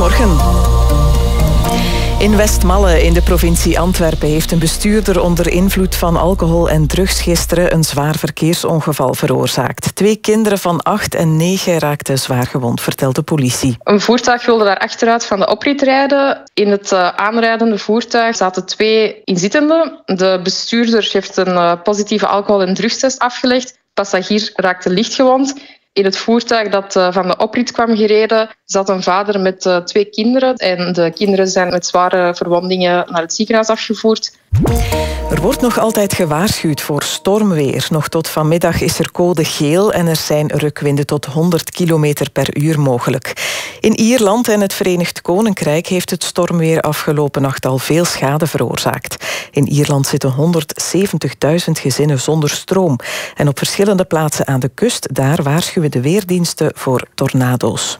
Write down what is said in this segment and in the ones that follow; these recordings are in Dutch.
Goedemorgen. In Westmalle in de provincie Antwerpen heeft een bestuurder onder invloed van alcohol en drugs gisteren een zwaar verkeersongeval veroorzaakt. Twee kinderen van acht en negen raakten zwaar gewond, vertelt de politie. Een voertuig wilde daar achteruit van de oprit rijden. In het uh, aanrijdende voertuig zaten twee inzittenden. De bestuurder heeft een uh, positieve alcohol- en drugstest afgelegd. De passagier raakte lichtgewond. In het voertuig dat uh, van de oprit kwam gereden, zat een vader met uh, twee kinderen. En de kinderen zijn met zware verwondingen naar het ziekenhuis afgevoerd. Er wordt nog altijd gewaarschuwd voor stormweer. Nog tot vanmiddag is er code geel en er zijn rukwinden tot 100 km per uur mogelijk. In Ierland en het Verenigd Koninkrijk heeft het stormweer afgelopen nacht al veel schade veroorzaakt. In Ierland zitten 170.000 gezinnen zonder stroom. En op verschillende plaatsen aan de kust, daar waarschuwen de weerdiensten voor tornado's.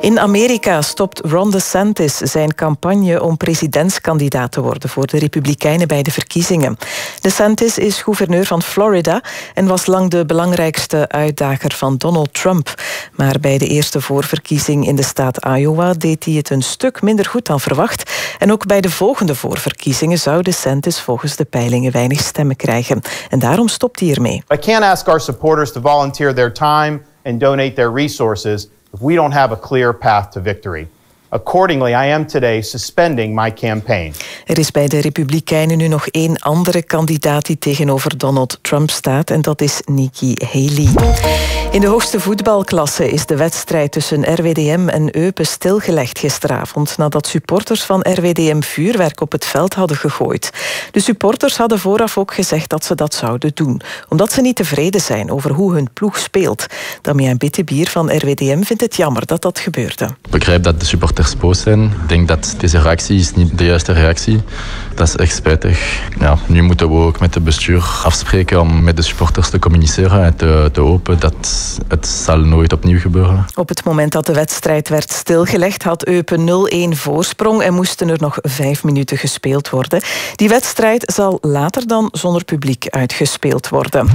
In Amerika stopt Ron DeSantis zijn campagne om presidentskandidaat te worden voor de Republikeinen bij de verkiezingen. DeSantis is gouverneur van Florida en was lang de belangrijkste uitdager van Donald Trump. Maar bij de eerste voorverkiezing in de staat Iowa deed hij het een stuk minder goed dan verwacht. En ook bij de volgende voorverkiezingen zou DeSantis volgens de peilingen weinig stemmen krijgen. En daarom stopt hij ermee. I can't ask our supporters to volunteer their time and donate their resources if we don't have a clear path to victory. Accordingly, I am today suspending my campaign. Er is bij de Republikeinen nu nog één andere kandidaat die tegenover Donald Trump staat en dat is Nikki Haley. In de hoogste voetbalklasse is de wedstrijd tussen RWDM en Eupen stilgelegd gisteravond nadat supporters van RWDM vuurwerk op het veld hadden gegooid. De supporters hadden vooraf ook gezegd dat ze dat zouden doen, omdat ze niet tevreden zijn over hoe hun ploeg speelt. Damian Bittebier van RWDM vindt het jammer dat dat gebeurde. Ik begrijp dat de supporters zijn. Ik denk dat deze reactie is niet de juiste reactie. Dat is echt spijtig. Ja, nu moeten we ook met het bestuur afspreken om met de supporters te communiceren en te, hopen dat het zal nooit opnieuw gebeuren. Op het moment dat de wedstrijd werd stilgelegd had Eupen 0-1 voorsprong en moesten er nog vijf minuten gespeeld worden. Die wedstrijd zal later dan zonder publiek uitgespeeld worden.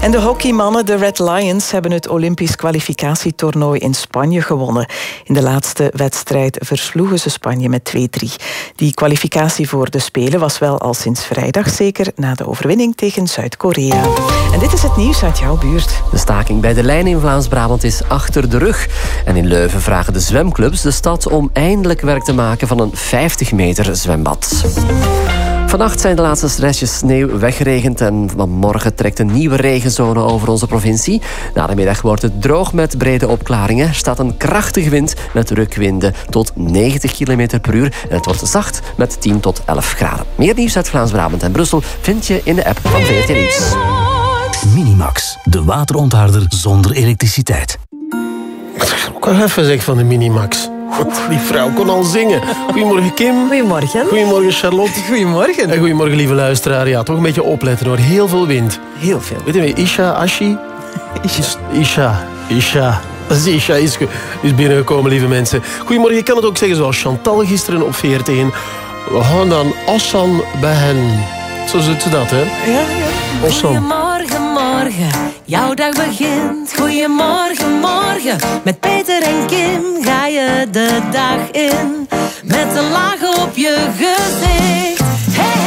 En de hockeymannen, de Red Lions, hebben het Olympisch kwalificatietoernooi in Spanje gewonnen. In de laatste wedstrijd versloegen ze Spanje met 2-3. Die kwalificatie voor de Spelen was wel al sinds vrijdag zeker na de overwinning tegen Zuid-Korea. En dit is het nieuws uit jouw buurt. De staking bij de lijn in Vlaams-Brabant is achter de rug. En in Leuven vragen de zwemclubs de stad om eindelijk werk te maken van een 50 meter zwembad. Vannacht zijn de laatste restjes sneeuw weggeregend en morgen trekt een nieuwe regenzone over onze provincie. Na de middag wordt het droog met brede opklaringen. Er staat een krachtige wind met rukwinden tot 90 km per uur. En het wordt zacht met 10 tot 11 graden. Meer nieuws uit Vlaams-Brabant en Brussel vind je in de app van VRT Nieuws. Minimax, de waterontharder zonder elektriciteit. Ik al even zeg van de Minimax. Die vrouw kon al zingen. Goedemorgen Kim. Goedemorgen. Goedemorgen Charlotte. Goedemorgen. En goedemorgen lieve luisteraar. Ja, toch een beetje opletten hoor. Heel veel wind. Heel veel. Weet je Isha, Ashi? Isha. Isha. Isha. Isha is, is binnengekomen, lieve mensen. Goedemorgen, ik kan het ook zeggen zoals Chantal gisteren op VRT1. We gaan dan Ossan bij hen. Zo zit ze dat, hè? Ja, ja. Ossan. Morgen. Jouw dag begint. Goedemorgen, morgen. Met Peter en Kim ga je de dag in. Met een laag op je gezicht.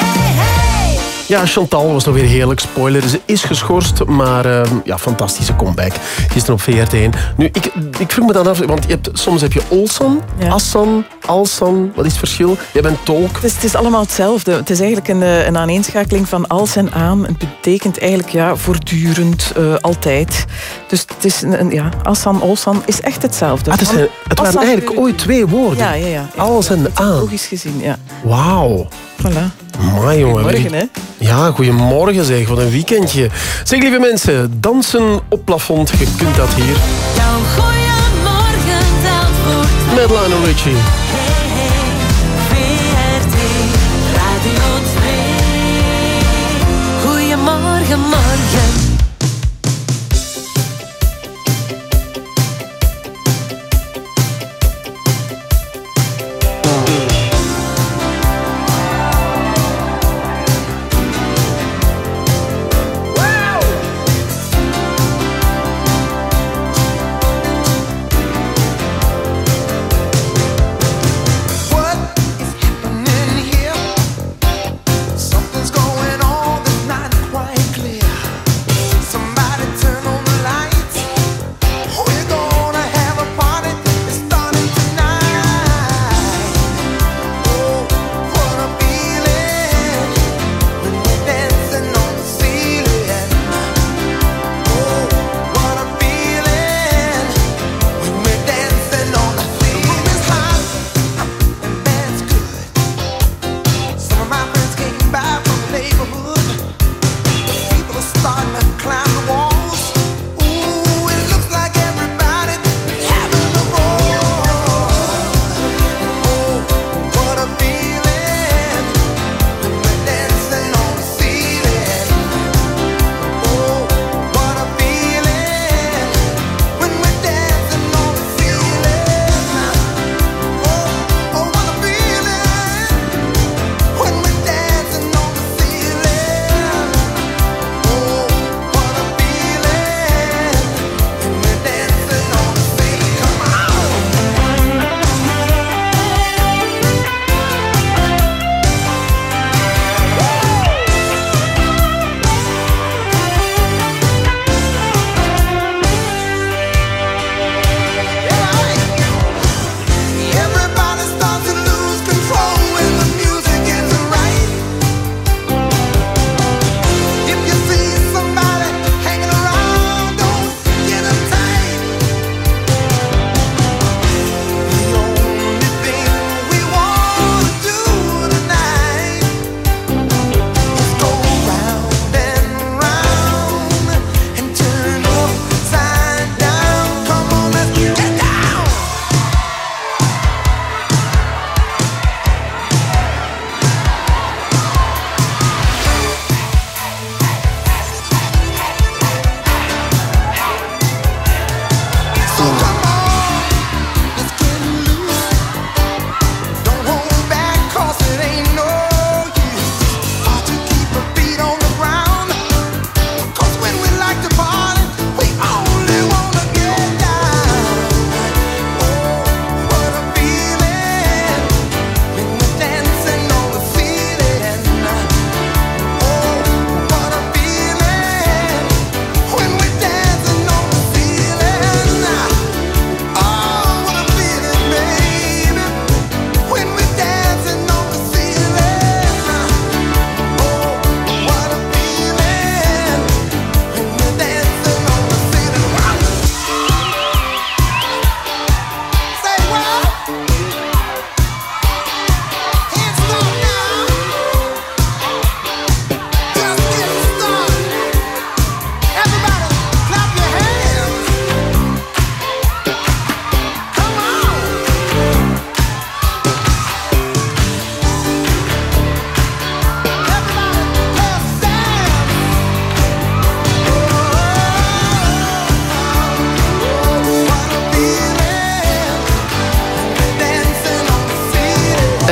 Ja, Chantal was nog weer heerlijk. Spoiler, ze is geschorst, maar uh, ja, fantastische comeback. Gisteren op VRT1. Nu, ik, ik vroeg me dan af, want je hebt, soms heb je Olsan, Ja. Assan, Alsan. Wat is het verschil? Jij bent tolk. Dus het is allemaal hetzelfde. Het is eigenlijk een, eh, een aaneenschakeling van als en aan. Het betekent eigenlijk ja, voortdurend, eh, altijd. Dus het is een, een- ja, Assan, Olsan is echt hetzelfde. Ah, het, zijn, het waren Assan- eigenlijk ooit twee woorden. Ja, ja, ja. Als en aan. Logisch gezien, ja. Wauw. Voilà. Maar jongen. Morgen, hè? Ja, goedemorgen zeg. Wat een weekendje. Zeg, lieve mensen, dansen op plafond. Je kunt dat hier. Jouw goeiemorgen Zandvoort. Met Lionel Richie. Hey, hey, VRT Radio 2. Goeiemorgen, morgen.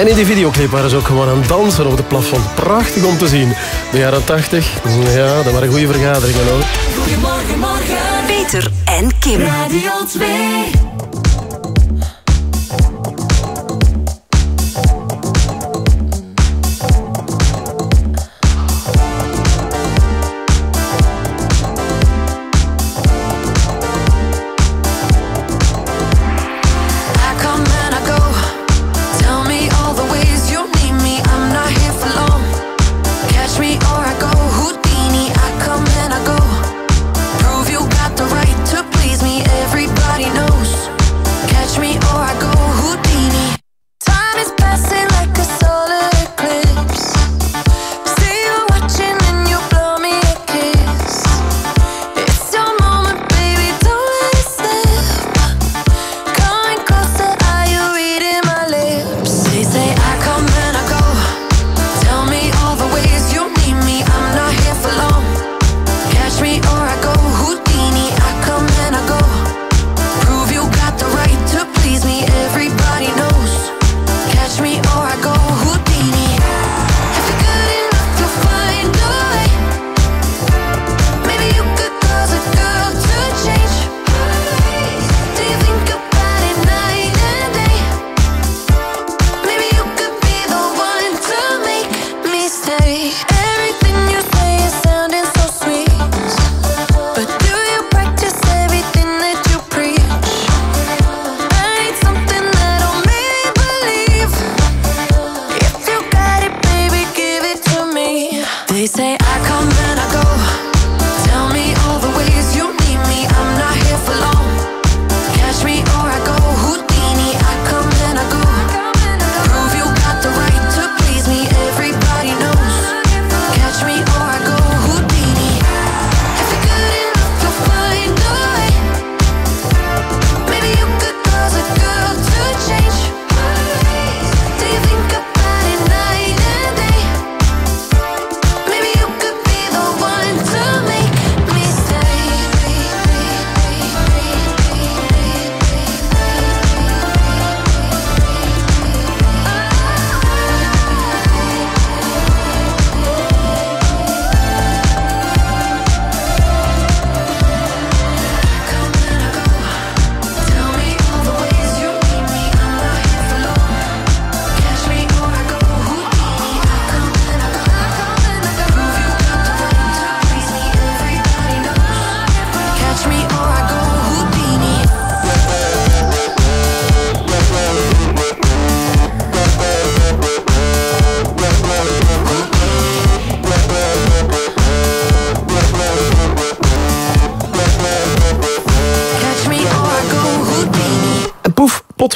En in die videoclip waren ze ook gewoon aan het dansen op het plafond. Prachtig om te zien. De jaren 80, ja, dat waren goede vergaderingen hoor. Goedemorgen, morgen. Peter en Kim. Radio 2.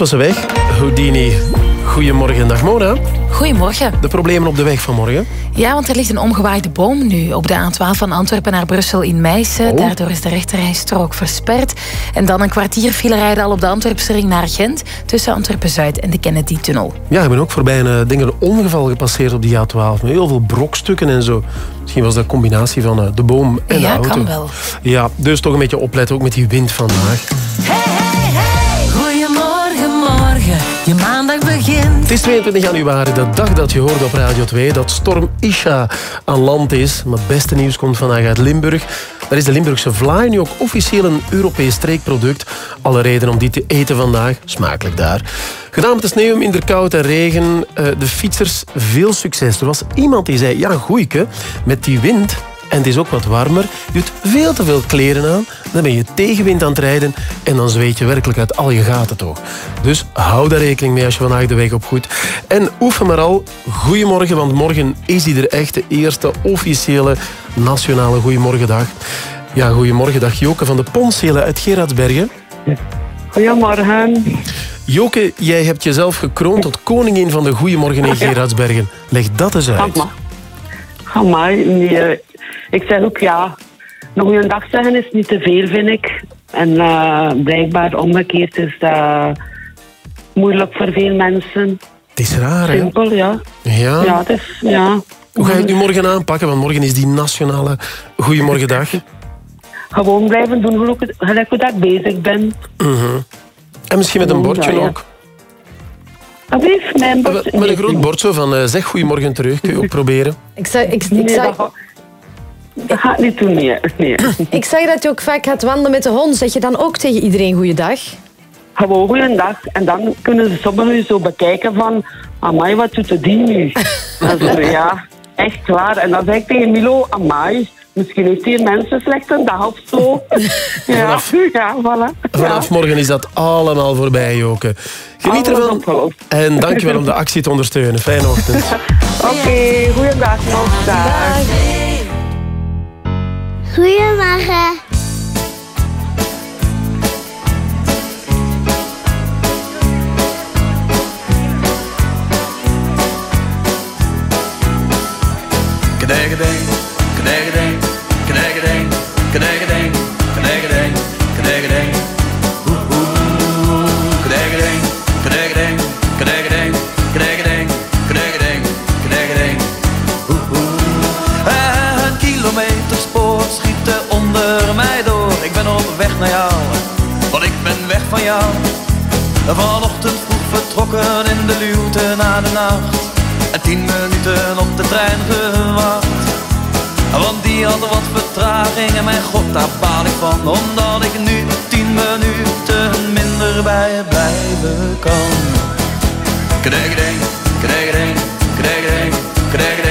Was ze weg. Houdini. Goedemorgen, dag Mona. Goedemorgen. De problemen op de weg vanmorgen? Ja, want er ligt een omgewaaide boom nu op de A12 van Antwerpen naar Brussel in Meissen. Oh. Daardoor is de rechterrijstrook versperd. En dan een kwartier file rijden al op de Antwerpse ring naar Gent... tussen Antwerpen-Zuid en de Kennedy-tunnel. Ja, ik ben ook voorbij een, eh, denk, een ongeval gepasseerd op die A12. Met heel veel brokstukken en zo. Misschien was dat een combinatie van eh, de boom en de ja, auto. kan wel. Ja, dus toch een beetje opletten, ook met die wind vandaag. Het is 22 januari, de dag dat je hoorde op Radio 2 dat storm Isha aan land is. Maar het beste nieuws komt vandaag uit Limburg. Daar is de Limburgse vlaai nu ook officieel een Europees streekproduct. Alle reden om die te eten vandaag. Smakelijk daar. Gedaan met de sneeuw, minder koud en regen. Eh, de fietsers, veel succes. Er was iemand die zei, ja goeieke, met die wind en het is ook wat warmer. Je doet veel te veel kleren aan. Dan ben je tegenwind aan het rijden. En dan zweet je werkelijk uit al je gaten toch. Dus hou daar rekening mee als je vandaag de weg op goed. En oefen maar al. Goedemorgen, want morgen is die er echt de eerste officiële nationale Goedemorgendag. Ja, goedemorgen, dag Joke van de Ponshelen uit Gerardsbergen. Goedemorgen. Joke, jij hebt jezelf gekroond tot koningin van de Goedemorgen in Gerardsbergen. Leg dat eens uit. Amai, nee, eh, ik zeg ook ja. Nog een dag zeggen is niet te veel, vind ik. En eh, blijkbaar omgekeerd is dat moeilijk voor veel mensen. Het is raar, hè? Simpel, ja. Ja. Ja, het is, ja. Hoe ga je het nu morgen aanpakken? Want morgen is die nationale Goedemorgendag. Gewoon blijven doen gelijk- hoe dat ik bezig ben. Mhm. En misschien met een Ja, bordje ja. ook. Alsjeblieft, mijn bord. Met een groot bord zo van eh, zeg goedemorgen terug. Kun je ook proberen. Ik zag, ik, ik, zag, dat, ga- dat gaat niet doen, nee. nee. ik zag dat je ook vaak gaat wandelen met de hond. Zeg je dan ook tegen iedereen goeiedag? Gewoon goeiedag. En dan kunnen ze sommigen zo bekijken van... Amai, wat doet die nu? En zo, ja, echt waar. En dan zeg ik tegen Milo... Amai, misschien heeft hier mensen slecht een dag of zo. Ja, Vanaf- ja, voilà. Vanaf morgen is dat allemaal voorbij, Joke. Geniet ervan. opgelost. En dankjewel om de actie te ondersteunen. Fijne ochtend. Oké, goeiedag nog. Dag. Goedemorgen. Jou. Vanochtend vroeg vertrokken in de luwte na de nacht. En tien minuten op de trein gewacht. Want die had wat vertraging en mijn god daar baal ik van Omdat ik nu tien minuten minder bij je blijven kan Kregedeng, kregedeng, kregedeng, kregedeng, kregedeng,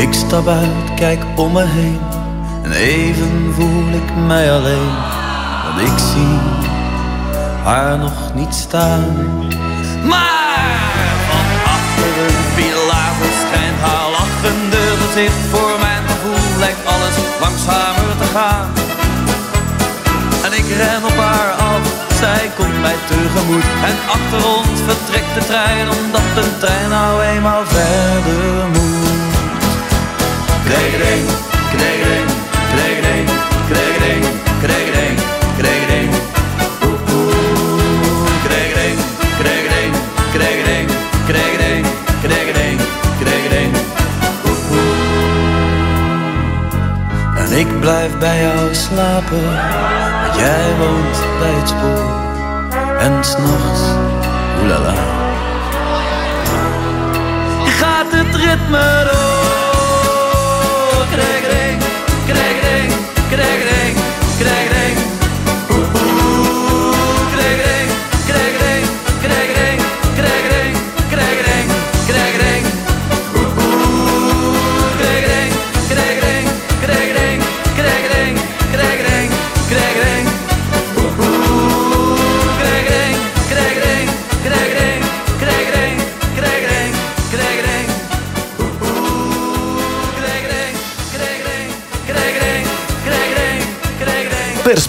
Ik stap uit, kijk om me heen En even voel ik mij alleen. Want ik zie haar nog niet staan. Maar van achter een pilaar verschijnt haar lachende gezicht. Voor alles langzamer te gaan. En ik ren op haar af, zij komt mij tegemoet. En achter ons vertrekt de trein, omdat de trein nou eenmaal verder moet. Kregedeng, kregedeng, kregedeng, kregedeng, blijf bij jou slapen, want jij woont bij het spoor. En s'nachts, oelala. Gaat het ritme door? Kregedeng, kregedeng, kregedeng,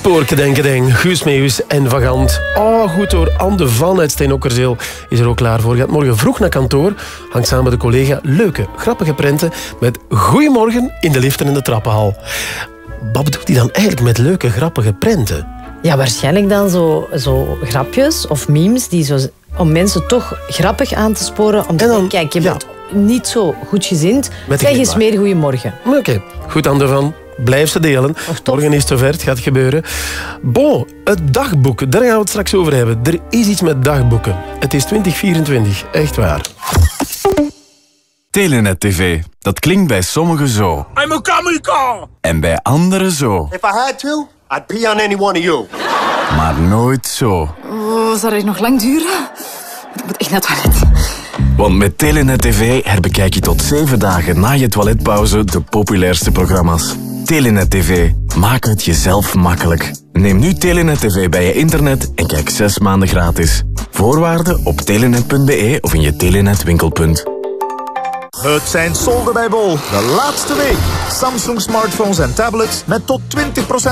spoorke denken denk. Guus en Vagant. Oh, goed hoor. Anne Van uit Steenokkerzeel is er ook klaar voor. Gaat morgen vroeg naar kantoor. Hangt samen met de collega leuke, grappige prenten met Goedemorgen in de liften en de trappenhal. Wat bedoelt hij dan eigenlijk met leuke, grappige prenten? Ja, waarschijnlijk dan zo, zo grapjes of memes die zo, om mensen toch grappig aan te sporen. Om te zeggen, kijk, je bent niet zo goed gezind. Zeg eens meer goeiemorgen. Oké, goed Anne de Van. Blijf ze delen. Morgen is het zover, het gaat gebeuren. Bon, het dagboek, daar gaan we het straks over hebben. Er is iets met dagboeken. Het is 2024, echt waar. Telenet TV. Dat klinkt bij sommigen zo. I'm a kamikaze! En bij anderen zo. If I had to, I'd pee on any one of you. Maar nooit zo. Oh, zal het nog lang duren? Ik moet echt naar het toilet. Want met Telenet TV herbekijk je tot zeven dagen na je toiletpauze de populairste programma's. Telenet TV. Maak het jezelf makkelijk. Neem nu Telenet TV bij je internet en kijk zes maanden gratis. Voorwaarden op telenet.be of in je Telenet winkelpunt. Het zijn solden bij Bol. De laatste week. Samsung smartphones en tablets met tot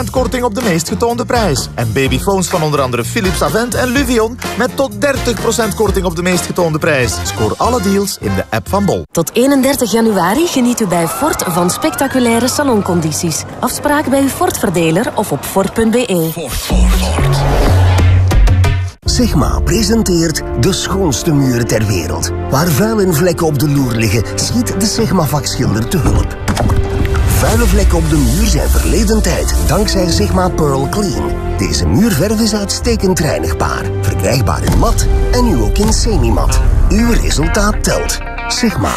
20% korting op de meest getoonde prijs. En babyphones van onder andere Philips Avent en Luvion met tot 30% korting op de meest getoonde prijs. Scoor alle deals in de app van Bol. Tot 31 januari geniet u bij Ford van spectaculaire saloncondities. Afspraak bij uw Ford-verdeler of op Ford.be. Sigma presenteert de schoonste muren ter wereld. Waar vuil en vlekken op de loer liggen, schiet de Sigma-vakschilder te hulp. Vuile vlekken op de muur zijn verleden tijd, dankzij Sigma Pearl Clean. Deze muurverf is uitstekend reinigbaar, verkrijgbaar in mat en nu ook in semi-mat. Uw resultaat telt. Sigma.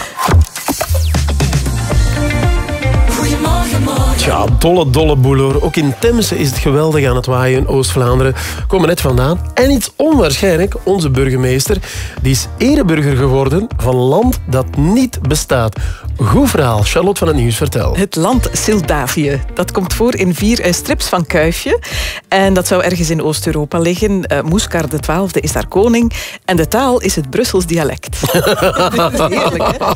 Tja, dolle, dolle boel hoor. Ook in Temse is het geweldig aan het waaien in Oost-Vlaanderen. Komen net vandaan. En iets onwaarschijnlijk, onze burgemeester, die is ereburger geworden van land dat niet bestaat. Goed verhaal. Charlotte van het Nieuws, vertel. Het land Sildavië. Dat komt voor in vier eh, strips van Kuifje. En dat zou ergens in Oost-Europa liggen. Uh, Moeskar XII is daar koning. En de taal is het Brussels dialect. Heerlijk, hè?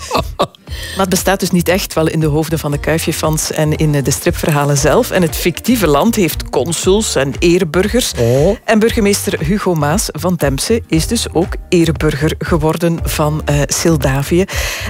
Maar het bestaat dus niet echt, wel in de hoofden van de Kuifje-fans en in de stripverhalen zelf. En het fictieve land heeft consuls en ereburgers. Oh. En burgemeester Hugo Maas van Temse is dus ook ereburger geworden van uh, Sildavië.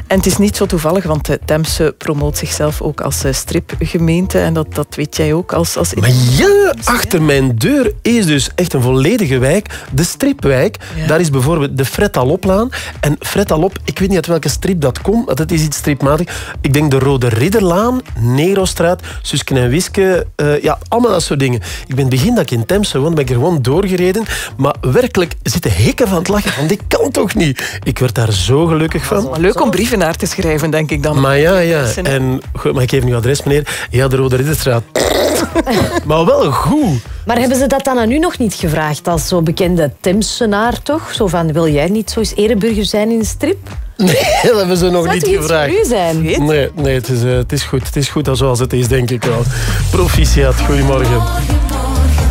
En het is niet zo toevallig, want Temse promoot zichzelf ook als uh, stripgemeente. En dat, dat weet jij ook als... als Maar ja, achter mijn deur is dus echt een volledige wijk. De stripwijk. Ja. Daar is bijvoorbeeld de Fred Aloplaan. En Fred Alop, ik weet niet uit welke strip dat komt. want Het is iets stripmatig. Ik denk de Rode Ridderlaan, Nerostraat, Susken en Wiske. eh, ja, allemaal dat soort dingen. Ik ben het begin dat ik in Temse woonde, ben ik er gewoon doorgereden. Maar werkelijk zitten hikken van het lachen. Van, dit kan toch niet? Ik werd daar zo gelukkig van. Leuk om brieven naar te schrijven, denk ik dan. Maar ja, ja. En, goed, maar ik geef nu adres, meneer. Ja, de Rode Ridderstraat. maar wel goed. Maar hebben ze dat dan aan u nog niet gevraagd als zo bekende Temsenaar toch? Zo van, wil jij niet zo eens ereburger zijn in een strip? Nee, dat hebben ze nog Zou niet gevraagd. voor u zijn? Nee, nee het, is, eh, het is goed. Het is goed als zoals het is, denk ik wel. Proficiat, goedemorgen.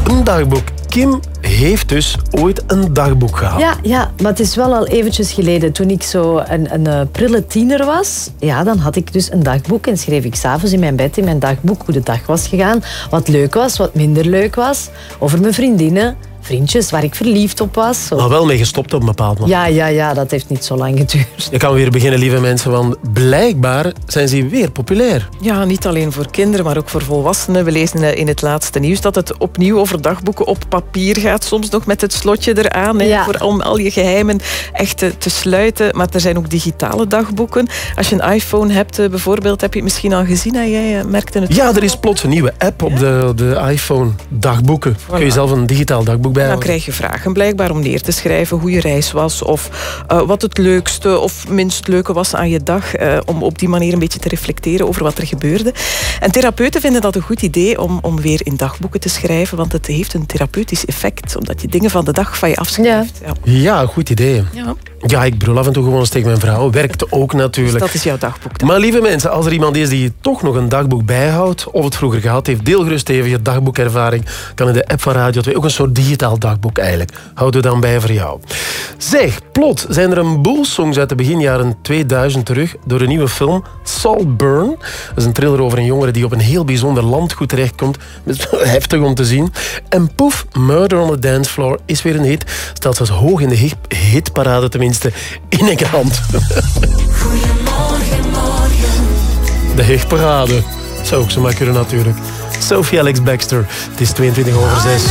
Een dagboek. Kim heeft dus ooit een dagboek gehad. Ja, ja, maar het is wel al eventjes geleden. Toen ik zo een, een eh, prille tiener was, ja, dan had ik dus een dagboek en schreef ik s'avonds in mijn bed in mijn dagboek hoe de dag was gegaan. Wat leuk was, wat minder leuk was. Over mijn vriendinnen, vriendjes waar ik verliefd op was. Maar wel mee gestopt op een bepaald moment. Ja, ja, ja, dat heeft niet zo lang geduurd. Je kan weer beginnen, lieve mensen, want blijkbaar zijn ze weer populair. Ja, niet alleen voor kinderen, maar ook voor volwassenen. We lezen eh, in het laatste nieuws dat het opnieuw over dagboeken op papier gaat. Soms nog met het slotje eraan, Ja. voor, om al je geheimen echt te, te sluiten. Maar er zijn ook digitale dagboeken. Als je een iPhone hebt eh, bijvoorbeeld, heb je het misschien al gezien. Hè? Jij eh, merkte het Ja, er is plots een nieuwe app op de, de iPhone. Dagboeken. Kun je zelf een digitaal dagboek Dan bijhouden. krijg je vragen blijkbaar om neer te schrijven hoe je reis was of eh, wat het leukste of minst leuke was aan je dag. eh, om op die manier een beetje te reflecteren over wat er gebeurde. En therapeuten vinden dat een goed idee om, om weer in dagboeken te schrijven, want het heeft een therapeutisch effect, omdat je dingen van de dag van je afschrijft. Ja. Ja, goed idee. Ja. Ja, ik brul af en toe gewoon eens tegen mijn vrouw. Werkt ook natuurlijk. Dus dat is jouw dagboek. Maar lieve mensen, als er iemand is die toch nog een dagboek bijhoudt, of het vroeger gehad heeft, deel gerust even je dagboekervaring. Kan in de app van Radio 2 ook een soort digitaal dagboek eigenlijk. Houden we dan bij voor jou. Zeg, plot zijn er een boel songs uit de begin jaren 2000 terug door een nieuwe film, Saltburn. Dat is een thriller over een jongere die op een heel bijzonder landgoed terechtkomt. Heftig om te zien. En poef, Murder on the Dance Floor is weer een hit. Staat zelfs hoog in de hit- hitparade tenminste in Engeland. De hitparade. Zou ook zomaar kunnen natuurlijk. Sophie Alex Baxter. Het is 22 over 6.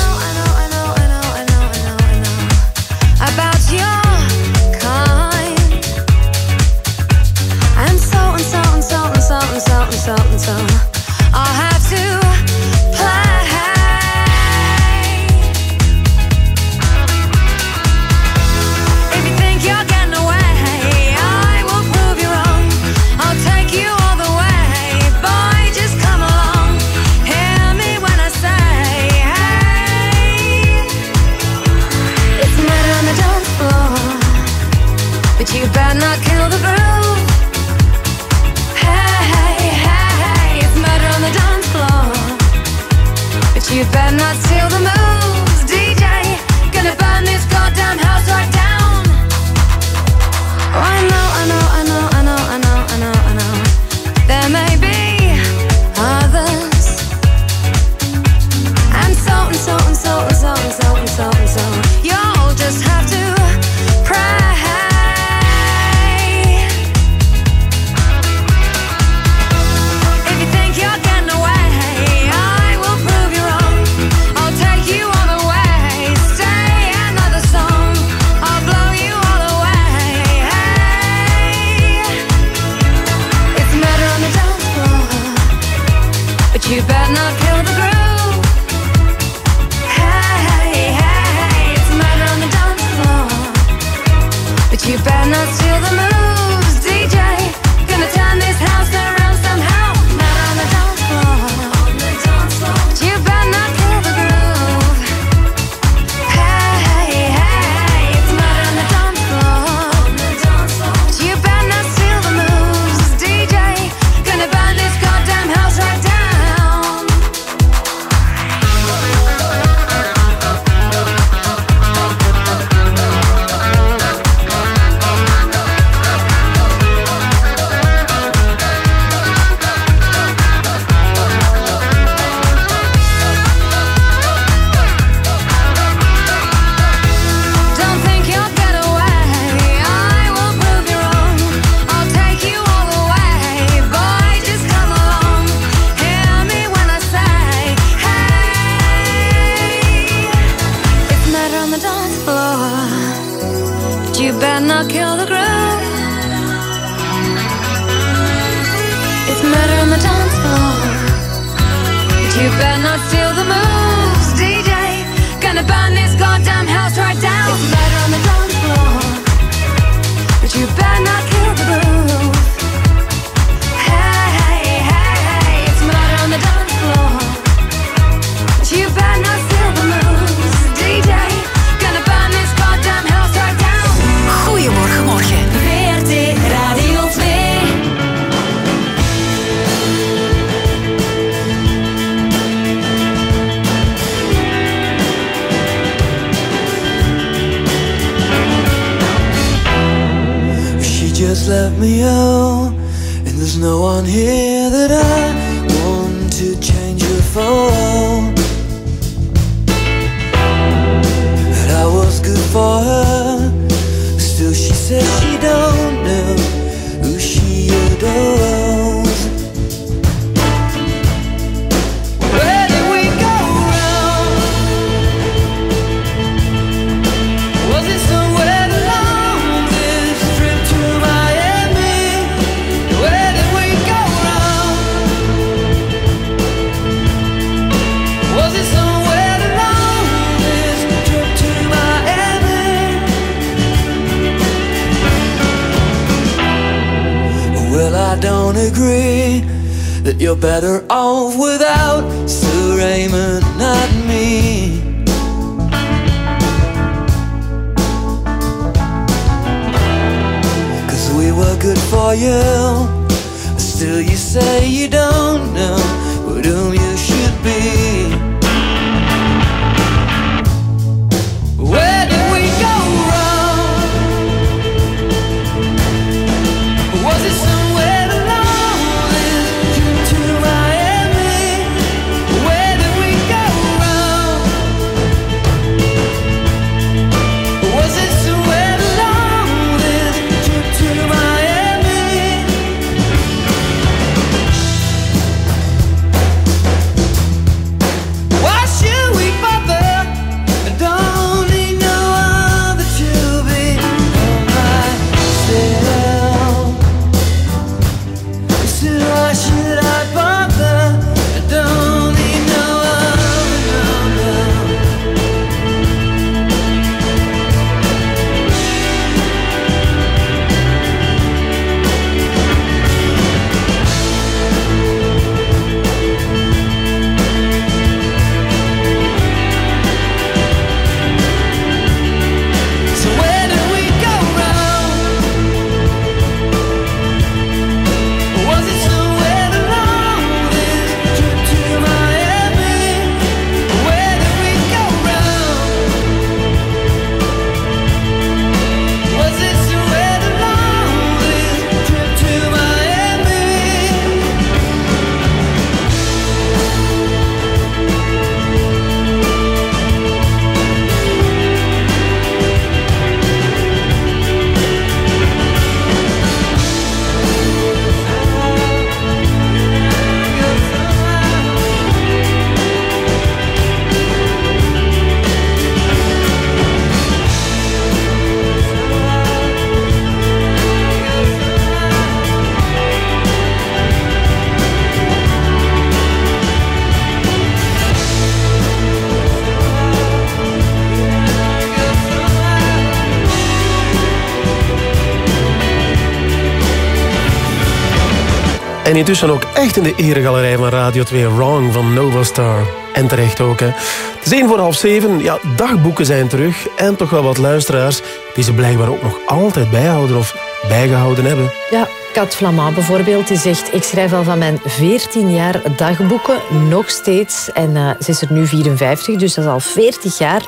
En intussen ook echt in de eregalerij van Radio 2 Wrong van Nova Star. En terecht ook, hè. Het is één voor half zeven. Ja, dagboeken zijn terug. En toch wel wat luisteraars die ze blijkbaar ook nog altijd bijhouden of bijgehouden hebben. Ja, Kat Flamand bijvoorbeeld, die zegt... Ik schrijf al van mijn 14 jaar dagboeken, nog steeds. En eh, ze is er nu 54, dus dat is al 40 jaar.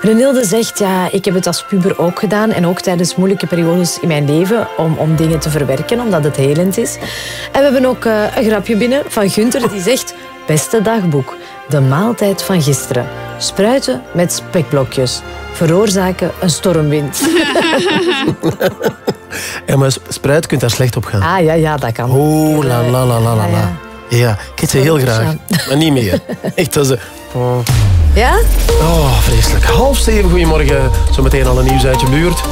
Renilde zegt, ja, ik heb het als puber ook gedaan. En ook tijdens moeilijke periodes in mijn leven. Om, om dingen te verwerken, omdat het helend is. En we hebben ook eh, een grapje binnen van Gunther. Die zegt, beste dagboek. De maaltijd van gisteren. Spruiten met spekblokjes. Veroorzaken een stormwind. Ja, maar spruit kunt daar slecht op gaan. Ah, ja, ja, dat kan. Oh, la la la la la. la. Ja, ik eet ze heel graag. Maar niet meer. Echt, dat is... Oh. Ja? oh, vreselijk. Half zeven, goedemorgen. Zometeen al een nieuws uit je buurt.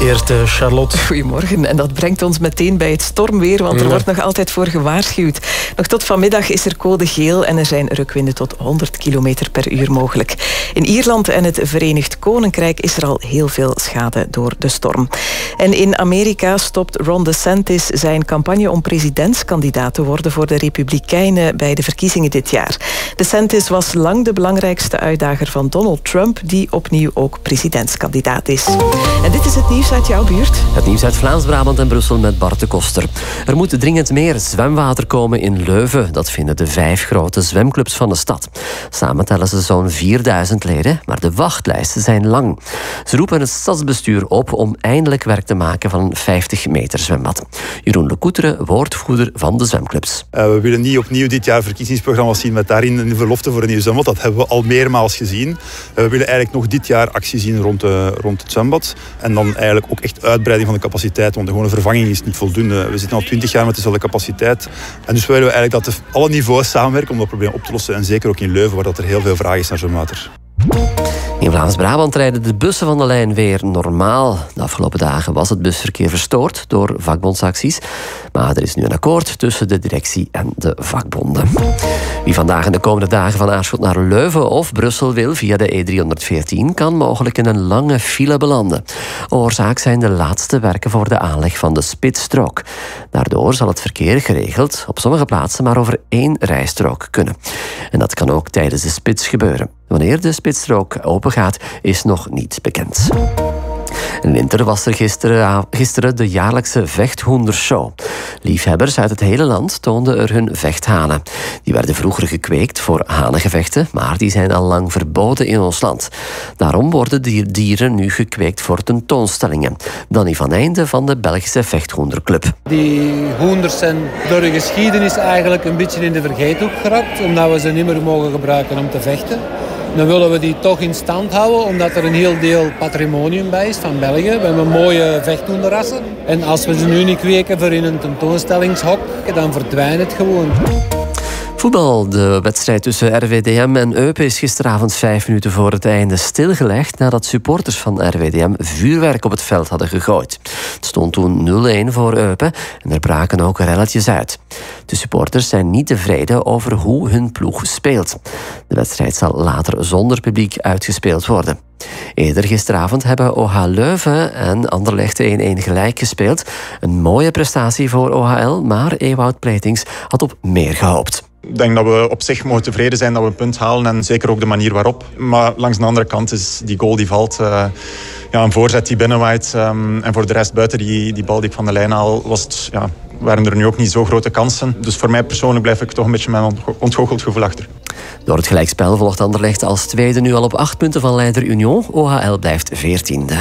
Eerst eh, Charlotte. Goedemorgen. En dat brengt ons meteen bij het stormweer, want er Ja. wordt nog altijd voor gewaarschuwd. Nog tot vanmiddag is er code geel en er zijn rukwinden tot 100 km per uur mogelijk. In Ierland en het Verenigd Koninkrijk is er al heel veel schade door de storm. En in Amerika stopt Ron DeSantis zijn campagne om presidentskandidaat te worden voor de Republikeinen bij de verkiezingen dit jaar. DeSantis was lang de belangrijkste uitdager van Donald Trump, die opnieuw ook presidentskandidaat is. En dit is het nieuws uit jouw buurt. Het nieuws uit Vlaams-Brabant en Brussel met Bart de Koster. Er moet dringend meer zwemwater komen in Leuven. Dat vinden de vijf grote zwemclubs van de stad. Samen tellen ze zo'n 4000 leden, maar de wachtlijsten zijn lang. Ze roepen het stadsbestuur op om eindelijk werk te maken van een 50 meter zwembad. Jeroen Le woordvoerder van de zwemclubs. Eh, we willen niet opnieuw dit jaar verkiezingsprogramma's zien met daarin een verlofte voor een nieuw zwembad. Dat hebben we al meermaals gezien. Eh, we willen eigenlijk nog dit jaar actie zien rond, eh, rond het zwembad. En dan eigenlijk ook echt uitbreiding van de capaciteit. Want de gewone vervanging is niet voldoende. We zitten al twintig jaar met dezelfde capaciteit. En dus willen we eigenlijk dat alle niveaus samenwerken om dat probleem op te lossen. En zeker ook in Leuven, waar dat er heel veel vraag is naar zwemwater. In Vlaams-Brabant rijden de bussen van de lijn weer normaal. De afgelopen dagen was het busverkeer verstoord door vakbondsacties. Maar er is nu een akkoord tussen de directie en de vakbonden. Wie vandaag en de komende dagen van Aarschot naar Leuven of Brussel wil via de E314 kan mogelijk in een lange file belanden. Oorzaak zijn de laatste werken voor de aanleg van de spitsstrook. Daardoor zal het verkeer geregeld op sommige plaatsen maar over één rijstrook kunnen. En dat kan ook tijdens de spits gebeuren. Wanneer de spitsstrook opengaat, is nog niet bekend. In winter was er gisteren, gisteren de jaarlijkse vechthoendershow. Liefhebbers uit het hele land toonden er hun vechthanen. Die werden vroeger gekweekt voor hanengevechten, maar die zijn al lang verboden in ons land. Daarom worden die dieren nu gekweekt voor tentoonstellingen. Danny van Einde van de Belgische Vechthoenderclub. Die hoenders zijn door de geschiedenis eigenlijk een beetje in de vergeethoek geraakt, omdat we ze niet meer mogen gebruiken om te vechten. Dan willen we die toch in stand houden, omdat er een heel deel patrimonium bij is van België. We hebben mooie vechthoenderrassen. En als we ze nu niet kweken voor in een tentoonstellingshok, dan verdwijnt het gewoon. Voetbal. De wedstrijd tussen RWDM en Eupen is gisteravond vijf minuten voor het einde stilgelegd nadat supporters van RWDM vuurwerk op het veld hadden gegooid. Het stond toen 0-1 voor Eupen en er braken ook relletjes uit. De supporters zijn niet tevreden over hoe hun ploeg speelt. De wedstrijd zal later zonder publiek uitgespeeld worden. Eerder gisteravond hebben OH Leuven en Anderlecht 1-1 gelijk gespeeld. Een mooie prestatie voor OHL, maar Ewout Pleitings had op meer gehoopt. Ik denk dat we op zich mogen tevreden zijn dat we een punt halen en zeker ook de manier waarop. Maar langs de andere kant is die goal die valt, eh, ja, een voorzet die binnenwaait. ehm, en voor de rest buiten die, die bal die ik van de lijn haal, was het, ja, waren er nu ook niet zo grote kansen. Dus voor mij persoonlijk blijf ik toch een beetje ontgo- ontgoocheld gevoel achter. Door het gelijkspel volgt Anderlecht als tweede nu al op acht punten van leider Union. OHL blijft veertiende.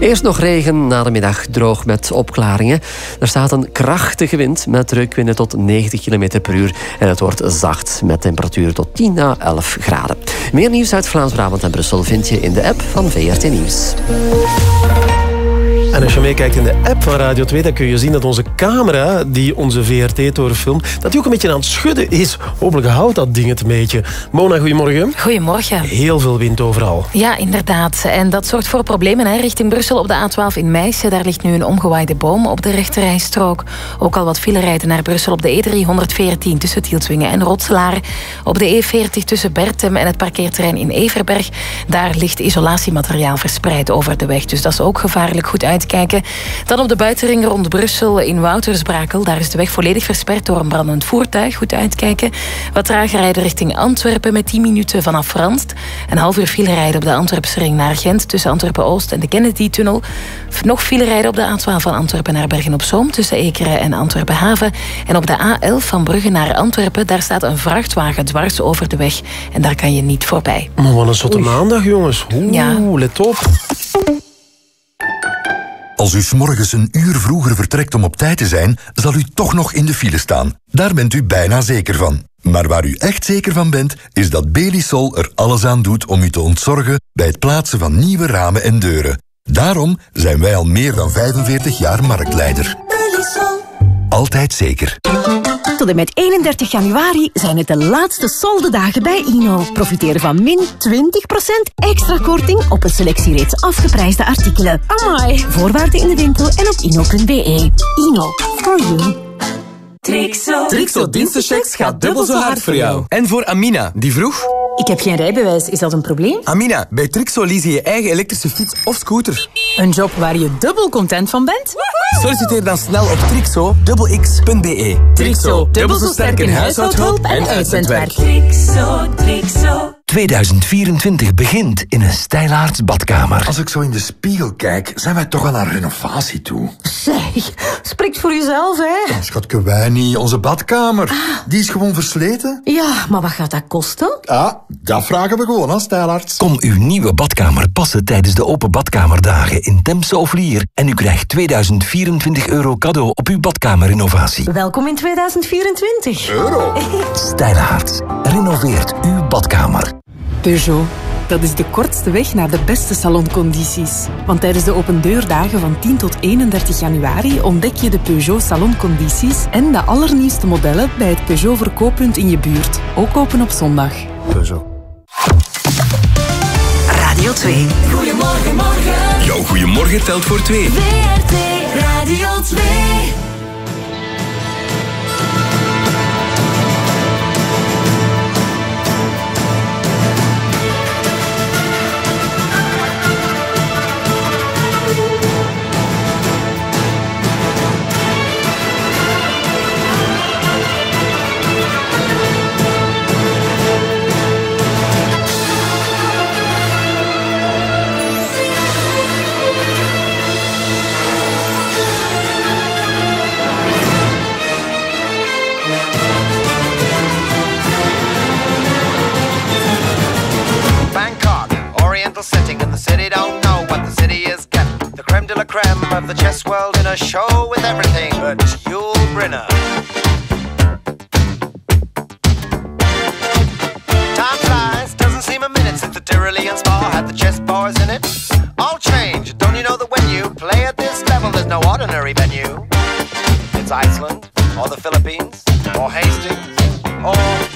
Eerst nog regen, na de middag droog met opklaringen. Er staat een krachtige wind met drukwinden tot 90 km per uur. En het wordt zacht met temperatuur tot 10 à 11 graden. Meer nieuws uit Vlaams-Brabant en Brussel vind je in de app van VRT Nieuws. En als je meekijkt in de app van Radio 2, dan kun je zien dat onze camera, die onze VRT-toren filmt, dat die ook een beetje aan het schudden is. Hopelijk houdt dat ding het een beetje. Mona, goedemorgen. Goedemorgen. Heel veel wind overal. Ja, inderdaad. En dat zorgt voor problemen hè. richting Brussel op de A12 in Meissen. Daar ligt nu een omgewaaide boom op de rechterrijstrook. Ook al wat file rijden naar Brussel op de E314 tussen Tielswingen en Rotselaar. Op de E40 tussen Bertem en het parkeerterrein in Everberg. Daar ligt isolatiemateriaal verspreid over de weg. Dus dat is ook gevaarlijk. Goed uitkijken. Dan op de buitenring rond Brussel in Woutersbrakel. Daar is de weg volledig versperd door een brandend voertuig. Goed uitkijken. Wat trager rijden richting Antwerpen met 10 minuten vanaf Franst. Een half uur file rijden op de Antwerpse ring naar Gent tussen Antwerpen-Oost en de Kennedy-tunnel. Nog file rijden op de A12 van Antwerpen naar Bergen-op-Zoom tussen Ekeren en Antwerpen-Haven. En op de A11 van Brugge naar Antwerpen, daar staat een vrachtwagen dwars over de weg. En daar kan je niet voorbij. Maar wat een zotte maandag, jongens. Oeh, Ja. let op. Als u 's morgens een uur vroeger vertrekt om op tijd te zijn, zal u toch nog in de file staan. Daar bent u bijna zeker van. Maar waar u echt zeker van bent, is dat Belisol er alles aan doet om u te ontzorgen bij het plaatsen van nieuwe ramen en deuren. Daarom zijn wij al meer dan 45 jaar marktleider. Altijd zeker. Tot en met 31 januari zijn het de laatste soldedagen bij Ino. Profiteer van min 20% extra korting op een selectie reeds afgeprijsde artikelen. Amai! Voorwaarden in de winkel en op ino.be. Ino, for you. Trixo. Trixo Dienstenchecks gaat dubbel zo hard voor jou. En voor Amina, die vroeg... Ik heb geen rijbewijs, is dat een probleem? Amina, bij Trixo lease je je eigen elektrische fiets of scooter. Een job waar je dubbel content van bent? Solliciteer dan snel op trixo.x.be. Trixo, dubbel zo sterk in huishoudhulp en uitzendwerk. Trixo, Trixo. 2024 begint in een stijlaarts badkamer. Als ik zo in de spiegel kijk, zijn wij toch aan een renovatie toe. Zeg, spreekt voor jezelf, hè? Schatke, wij niet. Onze badkamer. Die is gewoon versleten. Ja, maar wat gaat dat kosten? Ah, dat vragen we gewoon aan stijlaarts. Kom uw nieuwe badkamer passen tijdens de open badkamerdagen in Temse of Lier. En u krijgt 2024 euro cadeau op uw badkamerrenovatie. Welkom in 2024. Euro? Stijlaarts. Renoveert uw badkamer. Peugeot. Dat is de kortste weg naar de beste saloncondities. Want tijdens de opendeurdagen van 10 tot 31 januari ontdek je de Peugeot saloncondities en de allernieuwste modellen bij het Peugeot verkooppunt in je buurt. Ook open op zondag. Peugeot. Radio 2. Goedemorgen, morgen. Jouw goeiemorgen telt voor twee. WRT Radio 2. Oriental setting, and the city don't know what the city is getting. The creme de la creme of the chess world in a show with everything but Yul Brynner. Time flies, doesn't seem a minute since the Tyrolean spa had the chess bars in it. All change, don't you know that when you play at this level, there's no ordinary venue? It's Iceland, or the Philippines, or Hastings, or,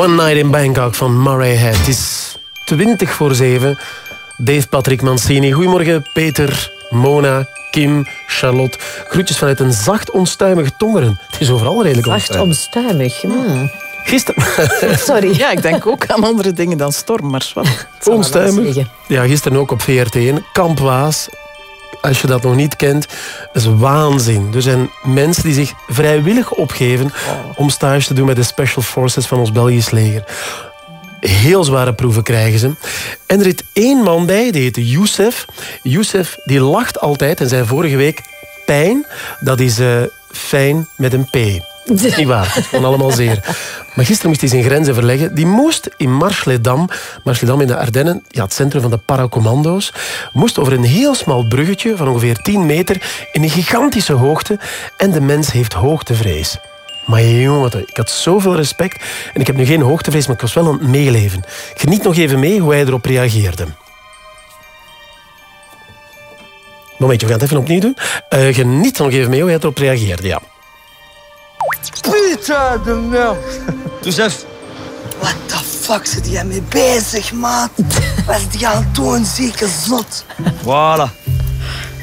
One Night in Bangkok van Murray Head. Het is 20 voor 7. Dave Patrick Mancini. Goedemorgen Peter, Mona, Kim, Charlotte. Groetjes vanuit een zacht onstuimig tongeren. Het is overal redelijk Zacht onstuimig. onstuimig. Hmm. Gisteren... Sorry. Ja, ik denk ook aan andere dingen dan storm, maar wat. Onstuimig. Ja, gisteren ook op VRT1. Kamp Waas. Als je dat nog niet kent, is waanzin. Er zijn mensen die zich vrijwillig opgeven om stage te doen met de Special Forces van ons Belgisch leger. Heel zware proeven krijgen ze. En er zit één man bij, die heet Youssef. Youssef die lacht altijd en zei vorige week... Pijn, dat is eh, fijn met een P. Dat is niet waar, het is gewoon allemaal zeer. Maar gisteren moest hij zijn grenzen verleggen. Die moest in Marchledam, Marchledam in de Ardennen, ja, het centrum van de paracommando's, moest over een heel smal bruggetje van ongeveer 10 meter in een gigantische hoogte. En de mens heeft hoogtevrees. Maar jongen, ik had zoveel respect. En ik heb nu geen hoogtevrees, maar ik was wel aan het meeleven. Geniet nog even mee hoe hij erop reageerde. Momentje, we gaan het even opnieuw doen. Eh, geniet nog even mee hoe hij erop reageerde, ja. Putain de merde. Joseph. What the fuck zit jij mee bezig, maat? Wat is die aan het doen, zieke zot? Voilà.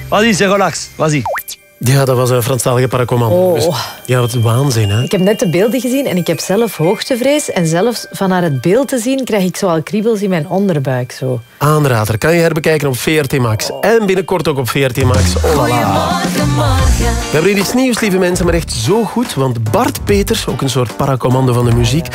Vas-y, c'est relax. Vas-y. Ja, dat was een Franstalige paracommando. Oh. Dus, ja, wat waanzin, hè? Ik heb net de beelden gezien en ik heb zelf hoogtevrees. En zelfs van naar het beeld te zien krijg ik zo al kriebels in mijn onderbuik. Zo. Aanrader. Kan je herbekijken op VRT Max. En binnenkort ook op VRT Max. Oh la. We hebben hier iets nieuws, lieve mensen, maar echt zo goed. Want Bart Peters, ook een soort paracommando van de muziek...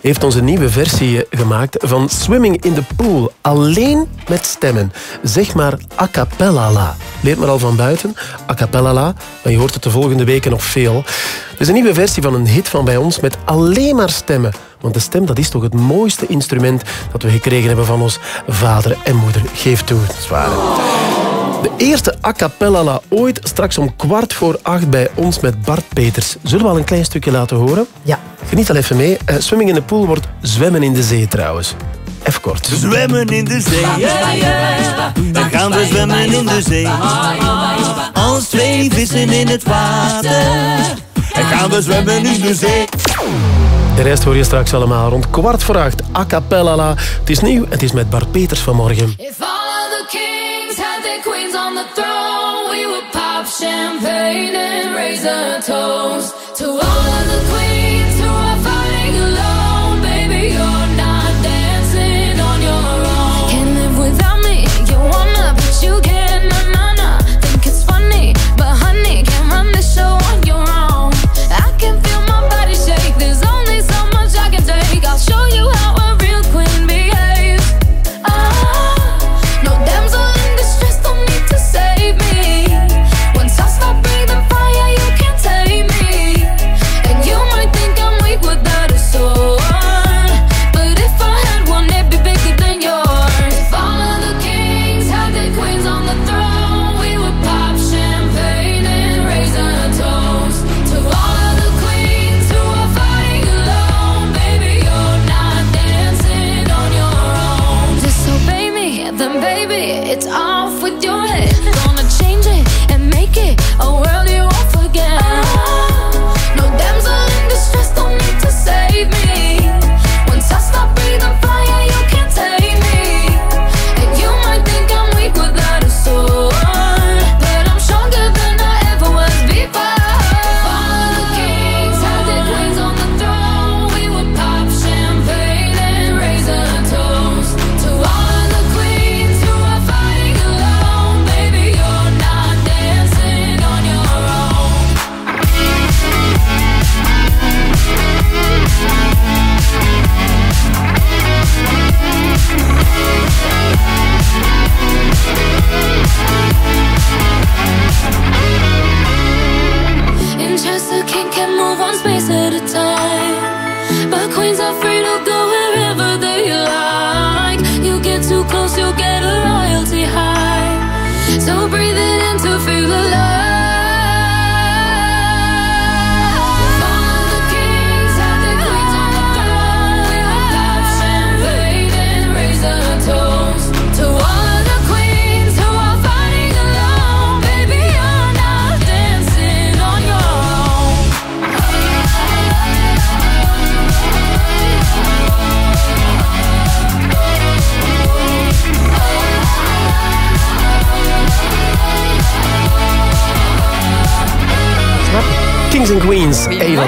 heeft ons een nieuwe versie eh, gemaakt van Swimming in the Pool. Alleen met stemmen. Zeg maar a cappella la. Leert maar al van buiten. A cappella Maar je hoort het de volgende weken nog veel. Het is een nieuwe versie van een hit van bij ons met alleen maar stemmen. Want de stem dat is toch het mooiste instrument dat we gekregen hebben van ons vader en moeder. Geef toe, dat is waar. De eerste a cappella la ooit, straks om kwart voor acht bij ons met Bart Peters. Zullen we al een klein stukje laten horen? Ja. Geniet al even mee. Eh, swimming in the pool wordt zwemmen in de zee trouwens. Even kort. Zwemmen in de zee. Dan gaan we zwemmen in de zee. Als twee vissen in het water. Dan gaan we zwemmen in de zee. De rest hoor je straks allemaal rond kwart voor acht. A cappella la. Het is nieuw, het is met Bart Peters vanmorgen. If all of the kings had their queens on the throne, we would pop champagne and raise a toast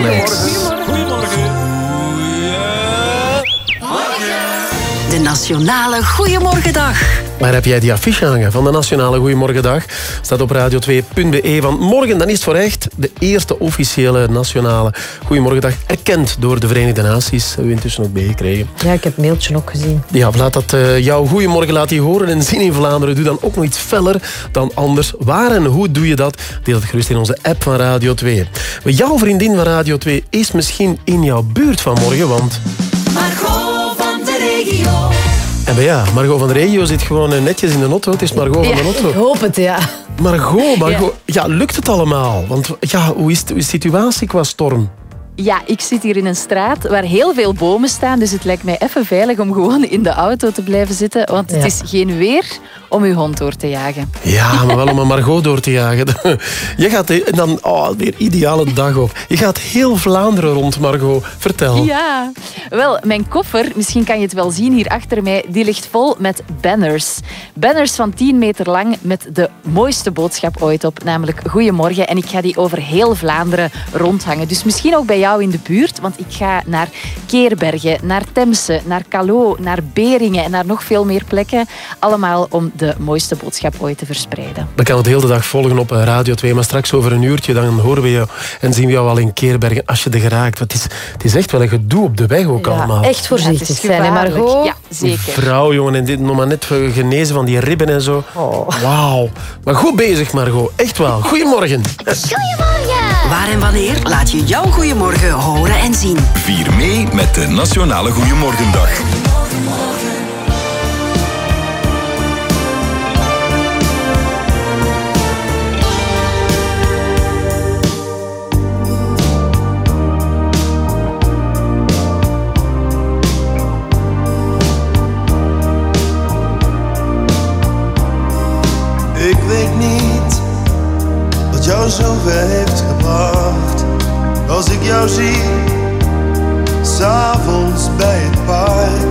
Eva Max. De Nationale Goeiemorgendag. Waar heb jij die affiche hangen van de Nationale Goeiemorgendag? Staat op radio2.be. Want morgen dan is het voor echt de eerste officiële Nationale Goeiemorgendag. Erkend door de Verenigde Naties. Hebben we intussen ook meegekregen. Ja, ik heb het mailtje ook gezien. Ja, laat dat eh, jouw goeiemorgen laat die horen en zien in Vlaanderen. Doe dan ook nog iets feller dan anders. Waar en hoe doe je dat? Deel het gerust in onze app van Radio 2. Maar jouw vriendin van Radio 2 is misschien in jouw buurt vanmorgen, want... En ja, Margot van de regio zit gewoon eh, netjes in de auto. Het is Margot van de auto. ik hoop het, ja. Margot, Margot, ja. lukt het allemaal? Want ja, hoe is de situatie qua storm? Ja, ik zit hier in een straat waar heel veel bomen staan. Dus het lijkt mij even veilig om gewoon in de auto te blijven zitten. Want het Ja. is geen weer om uw hond door te jagen. Ja, maar wel om een Margot door te jagen. Je gaat eh, dan oh, weer ideale dag op. Je gaat heel Vlaanderen rond, Margot. Vertel. Ja, wel, mijn koffer, misschien kan je het wel zien hier achter mij, die ligt vol met banners. Banners van 10 meter lang met de mooiste boodschap ooit op, namelijk Goedemorgen. En ik ga die over heel Vlaanderen rondhangen. Dus misschien ook bij jou in de buurt, want ik ga naar Keerbergen, naar Temse, naar Calo, naar Beringen en naar nog veel meer plekken. Allemaal om de mooiste boodschap ooit te verspreiden. Dan kan het de hele dag volgen op eh, Radio 2. Maar straks over een uurtje dan horen we je en zien we jou al in Keerbergen als je er geraakt. Want het is, het is echt wel een gedoe op de weg ook allemaal. echt voorzichtig Ja, zijn, hè. Margot? Ja, zeker. Vrouw, jongen, en dit nog maar net genezen van die ribben en zo. Wauw. Maar goed bezig, Margot. Echt wel. Goedemorgen. Waar en wanneer laat je jouw Goeiemorgen horen en zien. Vier mee met de Nationale Goeiemorgendag. Ik weet niet wat jou zover heeft gebracht. Als ik jou zie, s'avonds bij het park.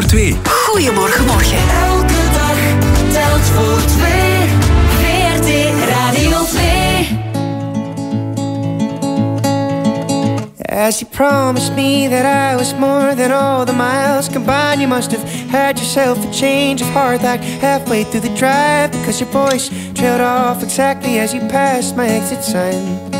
Voor twee. Goedemorgen, morgen. Elke dag telt voor twee. VRT Radio 2. As you promised me that I was more than all the miles combined, you must have had yourself a change of heart like halfway through the drive because your voice trailed off exactly as you passed my exit sign.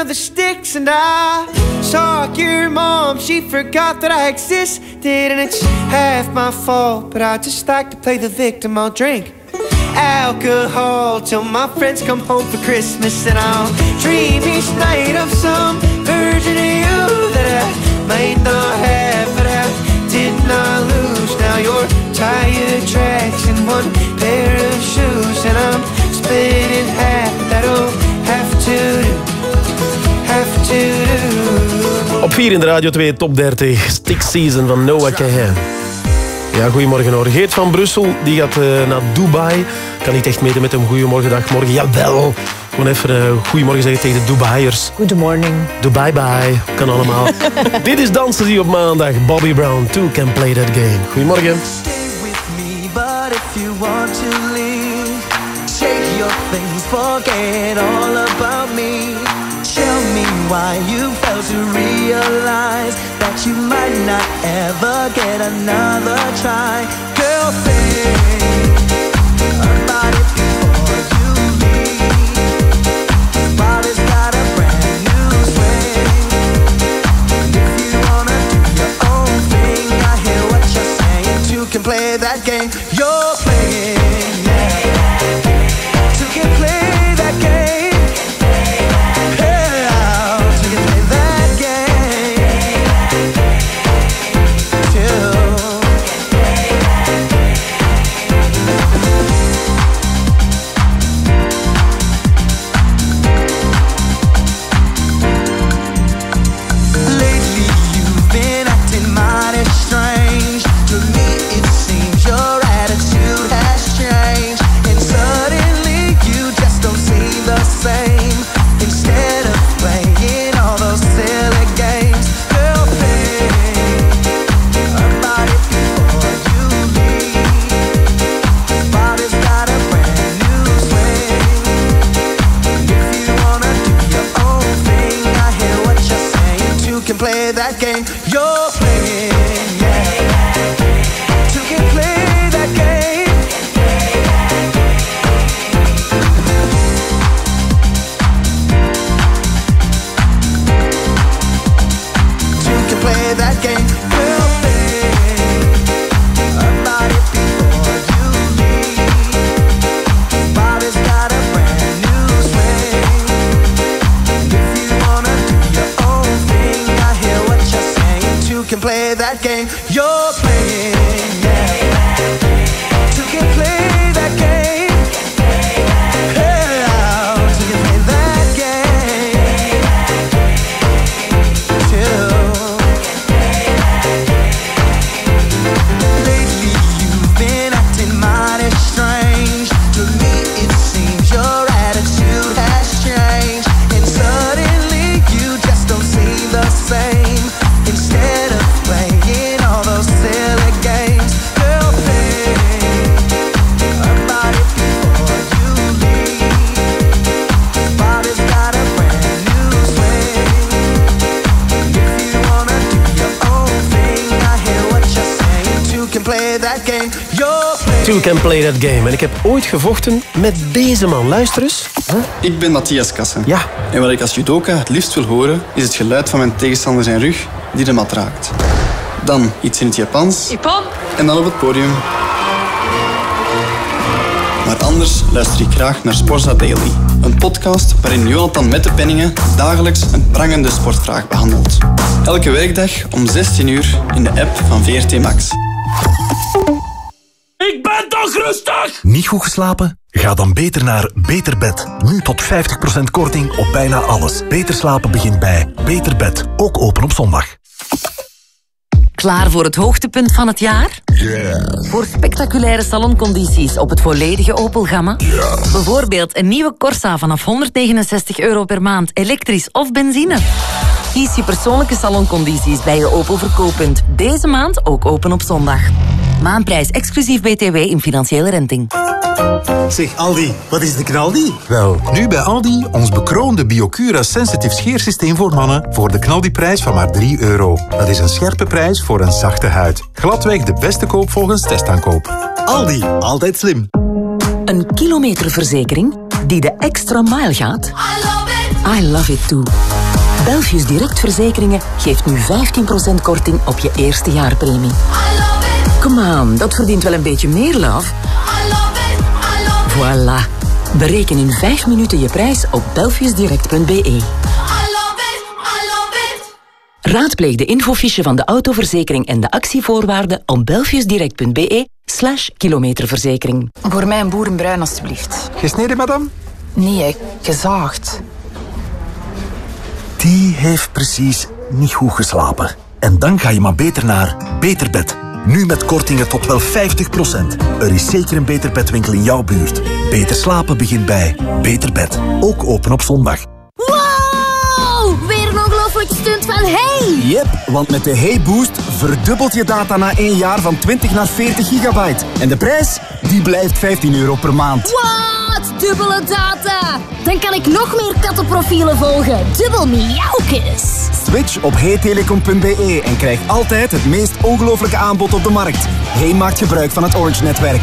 of the sticks, and I saw your mom. She forgot that I existed, and it's half my fault. But I just like to play the victim. I'll drink alcohol till my friends come home for Christmas, and I'll dream each night of some version of you that I might not have, but I did not lose. Now your tire tracks in one pair of shoes, and I'm split in half. That'll have to do. Op 4 in de Radio 2 Top 30. Stick Season van Noah Cahen. Ja, goedemorgen hoor. Geert van Brussel die gaat eh, naar Dubai. Kan niet echt meten met hem. Goedemorgen, dag, morgen. Jawel. Gewoon even uh, goedemorgen zeggen tegen de Dubaiers. Goedemorgen. Dubai bye. Kan allemaal. Dit is Dansen die op maandag. Bobby Brown, too can play that game. Goedemorgen. But if you want to leave, take your things, forget all me. Me why you failed to realize that you might not ever get another try. Girl, think about it before you leave. Body's got a brand new swing. If you wanna do your own thing, I hear what you're saying. You can play that Two can play that game. En ik heb ooit gevochten met deze man. Luister eens. Ik ben Matthias Kassen. Ja. En wat ik als judoka het liefst wil horen, is het geluid van mijn tegenstander zijn rug die de mat raakt. Dan iets in het Japans. Ippon. En dan op het podium. Maar anders luister ik graag naar Sporza Daily. Een podcast waarin Jonathan met de penningen dagelijks een prangende sportvraag behandelt. Elke werkdag om 16 uur in de app van VRT Max. Rustig! Niet goed geslapen? Ga dan beter naar Beter Bed. Nu tot 50% korting op bijna alles. Beter slapen begint bij Beter Bed. Ook open op zondag. Klaar voor het hoogtepunt van het jaar? Voor spectaculaire saloncondities op het volledige Opel-gamma? Bijvoorbeeld een nieuwe Corsa vanaf 169 euro per maand, elektrisch of benzine. Kies je persoonlijke saloncondities bij je Opel verkooppunt. Deze maand ook open op zondag. Maanprijs exclusief BTW in financiële renting. Zeg Aldi, wat is de knaldi? Wel, nu bij Aldi ons bekroonde Biocura Sensitive scheersysteem voor mannen voor de knaldiprijs van maar 3 euro. Dat is een scherpe prijs voor een zachte huid. Gladweg de beste koop volgens testaankoop. Aldi, altijd slim. Een kilometerverzekering die de extra mile gaat? I love it too. Belfius Direct Verzekeringen geeft nu 15% korting op je eerste jaarpremie. Come on, dat verdient wel een beetje meer love. Voilà. Bereken in 5 minuten je prijs op belfiusdirect.be. Raadpleeg de infofiche van de autoverzekering en de actievoorwaarden op belfiusdirect.be slash kilometerverzekering. Voor mij een boerenbruin, alstublieft. Gesneden, madame? Nee, gezaagd. Die heeft precies niet goed geslapen. En dan ga je maar beter naar Beter Bed. Nu met kortingen tot wel 50%. Er is zeker een Beter Bedwinkel in jouw buurt. Beter slapen begint bij Beter Bed. Ook open op zondag. Wow! Weer een ongelooflijke stunt van Hey! Yep, want met de Hey Boost verdubbelt je data na één jaar van 20 naar 40 gigabyte. En de prijs, die blijft 15 euro per maand. Dubbele data! Dan kan ik nog meer kattenprofielen volgen. Dubbel miauwkes. Switch op heytelecom.be en krijg altijd het meest ongelooflijke aanbod op de markt. Hey maakt gebruik van het Orange-netwerk.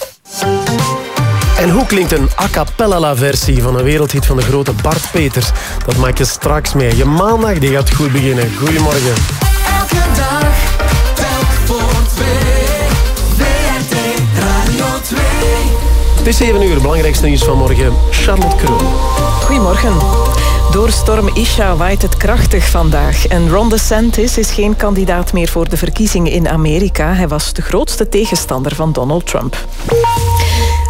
En hoe klinkt een a cappella versie van een wereldhit van de grote Bart Peters? Dat maak je straks mee. Je maandag die gaat goed beginnen. Goedemorgen. Elke dag, telk voor twee. WRT Radio 2. Het is 7 uur, belangrijkste nieuws van morgen. Charlotte Kroon. Goedemorgen. Door storm Isha waait het krachtig vandaag. En Ron DeSantis is geen kandidaat meer voor de verkiezingen in Amerika. Hij was de grootste tegenstander van Donald Trump.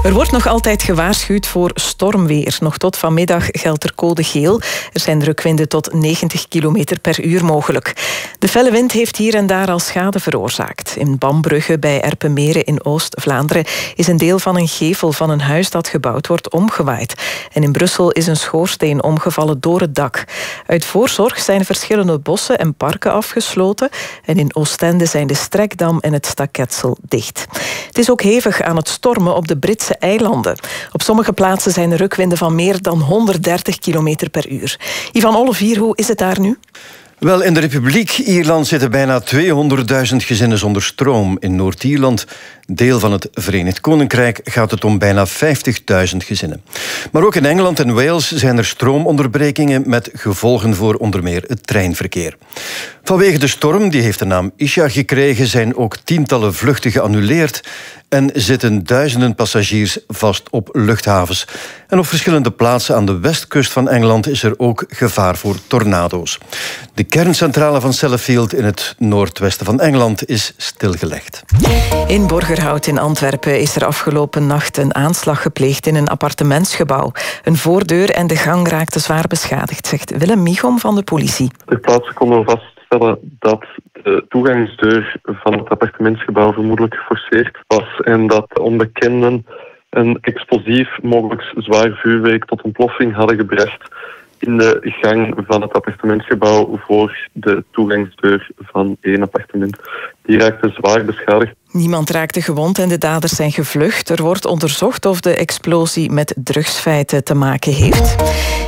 Er wordt nog altijd gewaarschuwd voor stormweer. Nog tot vanmiddag geldt er code geel. Er zijn drukwinden tot 90 km per uur mogelijk. De felle wind heeft hier en daar al schade veroorzaakt. In Bambrugge bij Erpenmeren in Oost-Vlaanderen is een deel van een gevel van een huis dat gebouwd wordt omgewaaid. En in Brussel is een schoorsteen omgevallen door het dak. Uit voorzorg zijn verschillende bossen en parken afgesloten. En in Oostende zijn de Strekdam en het Staketsel dicht. Het is ook hevig aan het stormen op de Britse eilanden. Op sommige plaatsen zijn rukwinden van meer dan 130 km per uur. Ivan Olivier, hoe is het daar nu? Wel, in de Republiek Ierland zitten bijna 200.000 gezinnen zonder stroom. In Noord-Ierland, deel van het Verenigd Koninkrijk, gaat het om bijna 50.000 gezinnen. Maar ook in Engeland en Wales zijn er stroomonderbrekingen met gevolgen voor onder meer het treinverkeer. Vanwege de storm, die heeft de naam Isha gekregen, zijn ook tientallen vluchten geannuleerd en zitten duizenden passagiers vast op luchthavens. En op verschillende plaatsen aan de westkust van Engeland is er ook gevaar voor tornado's. De kerncentrale van Sellafield in het noordwesten van Engeland is stilgelegd. In In Antwerpen is er afgelopen nacht een aanslag gepleegd in een appartementsgebouw. Een voordeur en de gang raakten zwaar beschadigd, zegt Willem Michom van de politie. Ter plaatse konden vaststellen dat de toegangsdeur van het appartementsgebouw vermoedelijk geforceerd was en dat onbekenden een explosief, mogelijk zwaar vuurwerk tot ontploffing hadden gebracht in de gang van het appartementsgebouw voor de toegangsdeur van één appartement. Die raakte zwaar beschadigd. Niemand raakte gewond en de daders zijn gevlucht. Er wordt onderzocht of de explosie met drugsfeiten te maken heeft.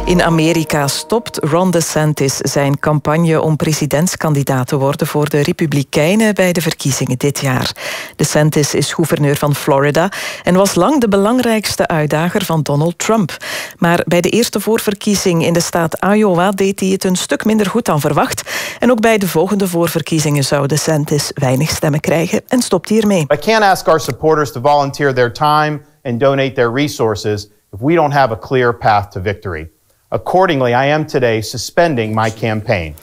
In Amerika stopt Ron DeSantis zijn campagne om presidentskandidaat te worden voor de Republikeinen bij de verkiezingen dit jaar. DeSantis is gouverneur van Florida en was lang de belangrijkste uitdager van Donald Trump. Maar bij de eerste voorverkiezing in de staat Iowa deed hij het een stuk minder goed dan verwacht. En ook bij de volgende voorverkiezingen zou DeSantis weinig stemmen krijgen en stopt hiermee. I can't ask our supporters to volunteer their time and donate their resources if we don't have a clear path to victory. Accordingly, I am today suspending my campaign.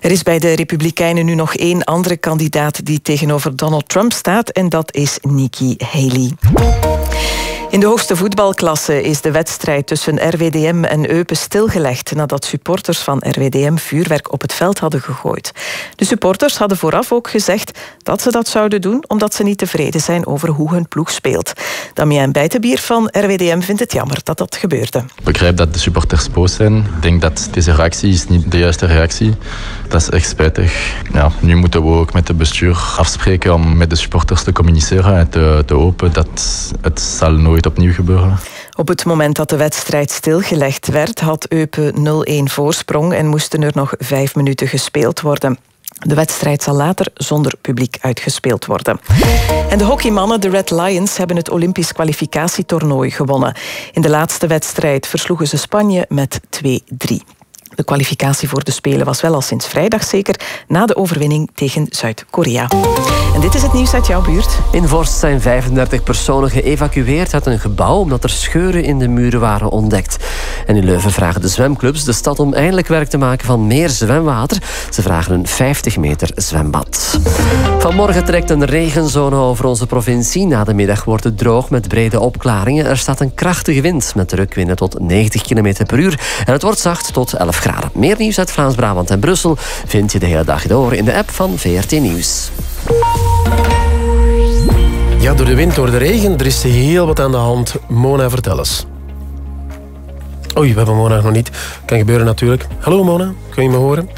Er is bij de Republikeinen nu nog één andere kandidaat die tegenover Donald Trump staat en dat is Nikki Haley. In de hoogste voetbalklasse is de wedstrijd tussen RWDM en Eupen stilgelegd nadat supporters van RWDM vuurwerk op het veld hadden gegooid. De supporters hadden vooraf ook gezegd dat ze dat zouden doen omdat ze niet tevreden zijn over hoe hun ploeg speelt. Damien Bijtenbier van RWDM vindt het jammer dat dat gebeurde. Ik begrijp dat de supporters boos zijn. Ik denk dat deze reactie is niet de juiste reactie. Dat is echt spijtig. Ja, nu moeten we ook met het bestuur afspreken om met de supporters te communiceren en te, hopen dat het zal nooit opnieuw gebeuren. Op het moment dat de wedstrijd stilgelegd werd, had Eupen 0-1 voorsprong en moesten er nog vijf minuten gespeeld worden. De wedstrijd zal later zonder publiek uitgespeeld worden. En de hockeymannen, de Red Lions, hebben het Olympisch kwalificatietoernooi gewonnen. In de laatste wedstrijd versloegen ze Spanje met 2-3. De kwalificatie voor de Spelen was wel al sinds vrijdag zeker na de overwinning tegen Zuid-Korea. En dit is het nieuws uit jouw buurt. In Vorst zijn 35 personen geëvacueerd uit een gebouw omdat er scheuren in de muren waren ontdekt. En in Leuven vragen de zwemclubs de stad om eindelijk werk te maken van meer zwemwater. Ze vragen een 50 meter zwembad. Vanmorgen trekt een regenzone over onze provincie. Na de middag wordt het droog met brede opklaringen. Er staat een krachtige wind met drukwinden tot 90 km per uur. En het wordt zacht tot 11 graden. Meer nieuws uit Vlaams-Brabant en Brussel vind je de hele dag door in de app van VRT Nieuws. Ja, door de wind, door de regen, er is heel wat aan de hand. Mona, vertel eens. Oei, we hebben Mona nog niet. Kan gebeuren natuurlijk. Hallo Mona, kun je me horen?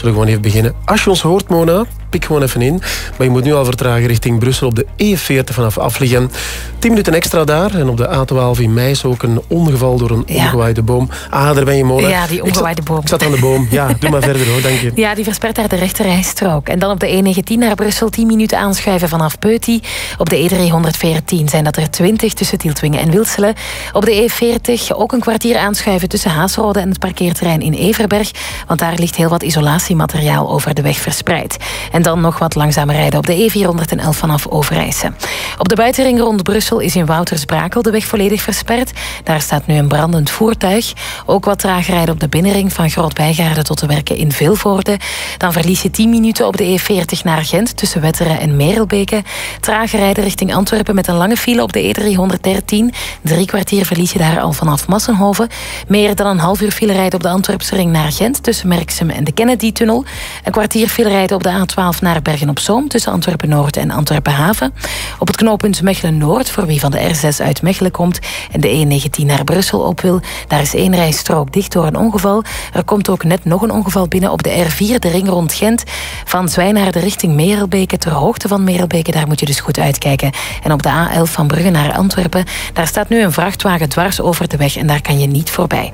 Zullen we gewoon even beginnen? Als je ons hoort, Mona, pik gewoon even in. Maar je moet nu al vertragen richting Brussel op de E40 vanaf Afligem. 10 minuten extra daar. En op de A12 in Meis ook een ongeval door een Ja. omgewaaide boom. Ah, daar ben je, Mona. Ja, die omgewaaide boom. Ik zat aan de boom. Ja, doe maar verder hoor, dank je. Ja, die verspert daar de rechterrijstrook. En dan op de E19 naar Brussel 10 minuten aanschuiven vanaf Peuty. Op de E314 zijn dat er 20 tussen Tieltwingen en Wilselen. Op de E40 ook een kwartier aanschuiven tussen Haasrode en het parkeerterrein in Everberg. Want daar ligt heel wat isolatiemateriaal over de weg verspreid. En dan nog wat langzamer rijden op de E411 vanaf Overijse. Op de buitenring rond Brussel is in Woutersbrakel de weg volledig versperd. Daar staat nu een brandend voertuig. Ook wat trager rijden op de binnenring van Groot-Bijgaarden tot de werken in Vilvoorde. Dan verlies je 10 minuten op de E40 naar Gent tussen Wetteren en Merelbeke. Trager rijden richting Antwerpen met een lange file op de E313. Drie kwartier verlies je daar al vanaf Massenhoven. Meer dan een half uur file rijden op de Antwerpse ring naar Gent tussen Merksem en de Een kwartier file rijden op de A12 naar Bergen-op-Zoom tussen Antwerpen-Noord en Antwerpen-Haven. Op het knooppunt Mechelen-Noord, voor wie van de R6 uit Mechelen komt en de E19 naar Brussel op wil, daar is één rijstrook dicht door een ongeval. Er komt ook net nog een ongeval binnen op de R4, de ring rond Gent. Van Zwijnaarde richting Merelbeke, ter hoogte van Merelbeke, daar moet je dus goed uitkijken. En op de A11 van Brugge naar Antwerpen, daar staat nu een vrachtwagen dwars over de weg en daar kan je niet voorbij.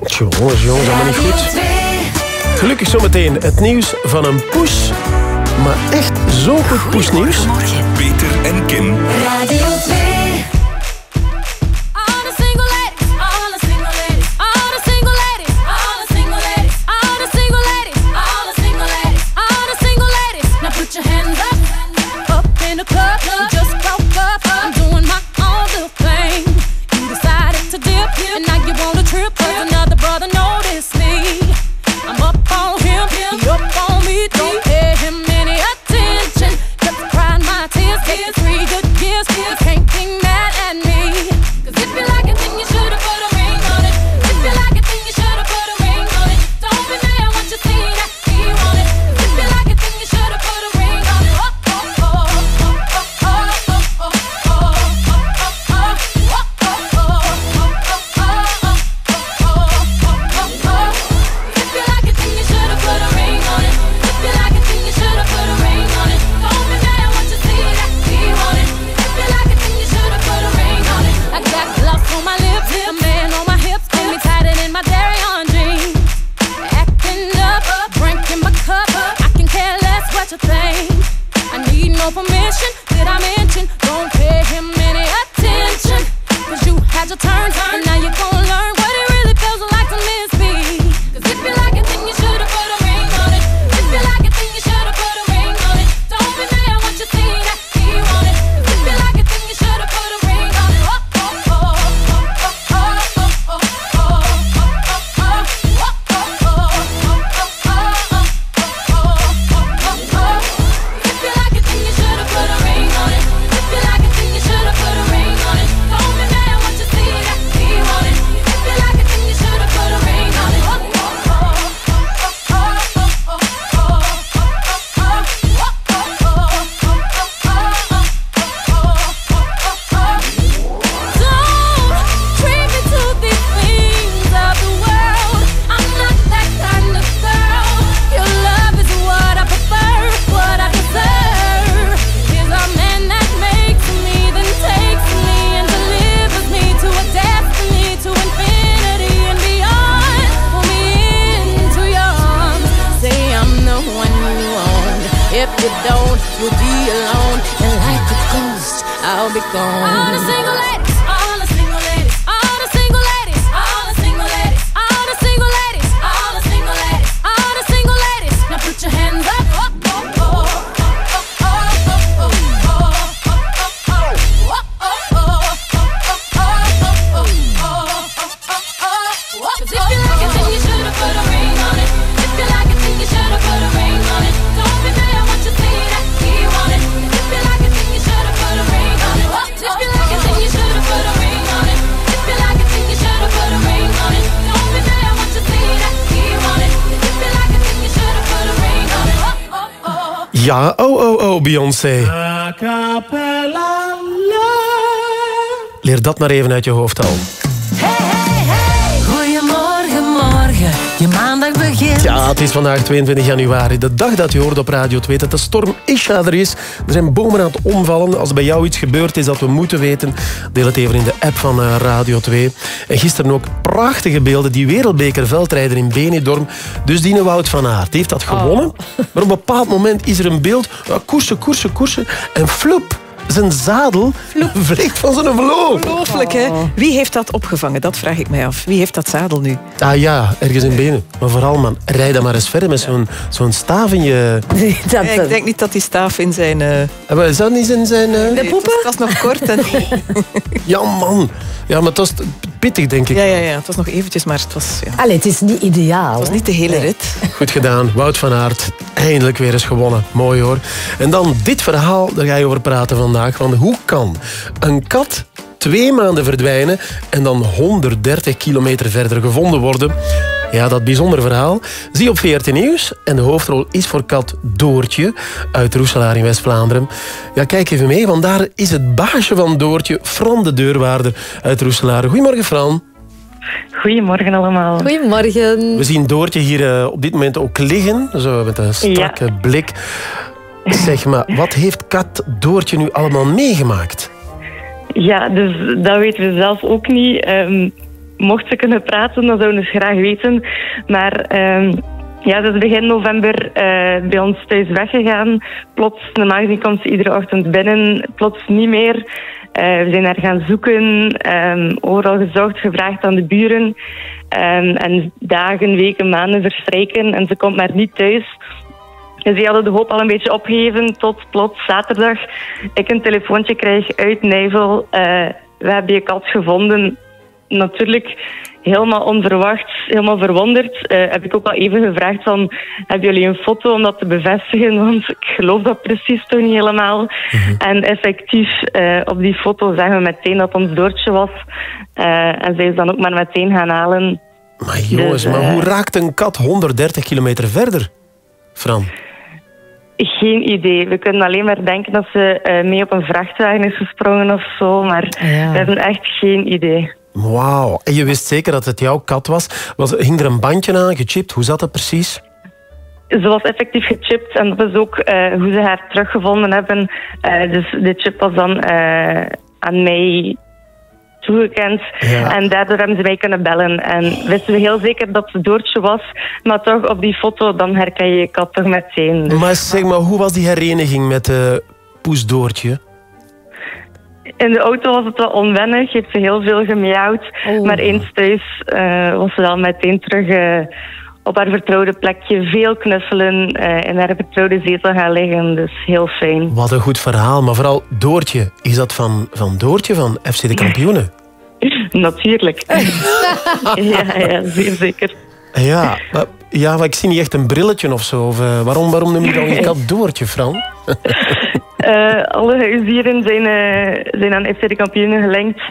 Gelukkig zometeen het nieuws van een poes. Maar echt zo'n goed poesnieuws. Peter en Kim. Radio Three Good years, still can't think no permission. Did I mention? Don't pay him any attention. Cause you had your turn, and now you're gonna learn Beyoncé. Leer dat maar even uit je hoofd al. Goedemorgen, morgen. Je maandag begint. Ja, het is vandaag 22 januari. De dag dat je hoort op Radio 2 dat de storm Isha er is. Er zijn bomen aan het omvallen. Als bij jou iets gebeurd is dat we moeten weten, deel het even in de app van eh, Radio 2. En gisteren ook prachtige beelden. Die wereldbeker veldrijder in Benidorm. Dus Dine Wout van Aert heeft dat gewonnen. Maar op een bepaald moment is er een beeld. koersen, koersen, koersen. En flup. Zijn zadel vliegt van zijn vloog. Ongelooflijk, hè? Wie heeft dat opgevangen? Dat vraag ik mij af. Wie heeft dat zadel nu? Ah ja, ergens in benen. Maar vooral, man, rij dan maar eens verder met zo'n zo'n staaf in je... Ja, ik denk niet dat die staaf in zijn... maar Is dat niet in zijn... eh, De poepen? Het was nog kort. En... Ja, man. Ja, maar het was pittig, denk ik. Ja, ja, ja, het was nog eventjes, maar het was... Ja. Allee, het is niet ideaal. Het was niet de hele rit. Goed gedaan. Wout van Aert, eindelijk weer eens gewonnen. Mooi hoor. En dan dit verhaal, daar ga je over praten vandaag. Van hoe kan een kat twee maanden verdwijnen en dan 130 kilometer verder gevonden worden? Ja, dat bijzonder verhaal. Zie je op VRT Nieuws. En de hoofdrol is voor kat Doortje uit Roeselaar in West-Vlaanderen. Ja, kijk even mee, want daar is het baasje van Doortje, Fran de deurwaarder uit Roeselaar. Goedemorgen, Fran. Goedemorgen allemaal. Goedemorgen. We zien Doortje hier eh, op dit moment ook liggen, zo met een strakke blik. Zeg maar, wat heeft kat Doortje nu allemaal meegemaakt? Ja, dus dat weten we zelf ook niet. Ehm, mocht ze kunnen praten, dan zouden we het graag weten. Maar ehm, Ja, ze is begin november eh, bij ons thuis weggegaan. Plots, normaal gezien komt ze iedere ochtend binnen, plots niet meer. Eh, we zijn haar gaan zoeken, ehm, overal gezocht, gevraagd aan de buren. En dagen, weken, maanden verstrijken en ze komt maar niet thuis. Die hadden de hoop al een beetje opgegeven tot plots zaterdag ik een telefoontje krijg uit Nijvel. Eh, we hebben je kat gevonden. Natuurlijk helemaal onverwacht, helemaal verwonderd. Eh, heb ik ook al even gevraagd van, hebben jullie een foto om dat te bevestigen? Want ik geloof dat precies toch niet helemaal. En effectief, eh, op die foto zagen we meteen dat ons Doortje was. En zij is dan ook maar meteen gaan halen. Maar jongens, Dus, maar hoe raakt een kat 130 kilometer verder? Fran. Geen idee. We kunnen alleen maar denken dat ze eh, mee op een vrachtwagen is gesprongen of zo. Maar Ja. we hebben echt geen idee. Wauw. En je wist zeker dat het jouw kat was. was. Hing er een bandje aan, gechipt? Hoe zat dat precies? Ze was effectief gechipt en dat is ook eh, hoe ze haar teruggevonden hebben. Eh, dus de chip was dan eh, aan mij toegekend. Ja. En daardoor hebben ze mij kunnen bellen. En wisten we heel zeker dat het Doortje was. Maar toch, op die foto, dan herken je je kat toch meteen. Dus Maar zeg maar, hoe was die hereniging met uh, Poes Doortje? In de auto was het wel onwennig. Heeft ze heel veel gemiauwd. Maar eens thuis eh, was ze dan meteen terug eh, op haar vertrouwde plekje. Veel knuffelen. eh, in haar vertrouwde zetel gaan liggen. Dus heel fijn. Wat een goed verhaal. Maar vooral Doortje. Is dat van, van Doortje van FC de Kampioenen? Natuurlijk. ja, ja, zeer zeker. Ja, maar, ja, maar ik zie niet echt een brilletje of zo. Of, eh, waarom, waarom noem je dan je kat Doortje, Fran? Eh, alle huisdieren zijn, zijn aan FC de kampioenen gelinkt.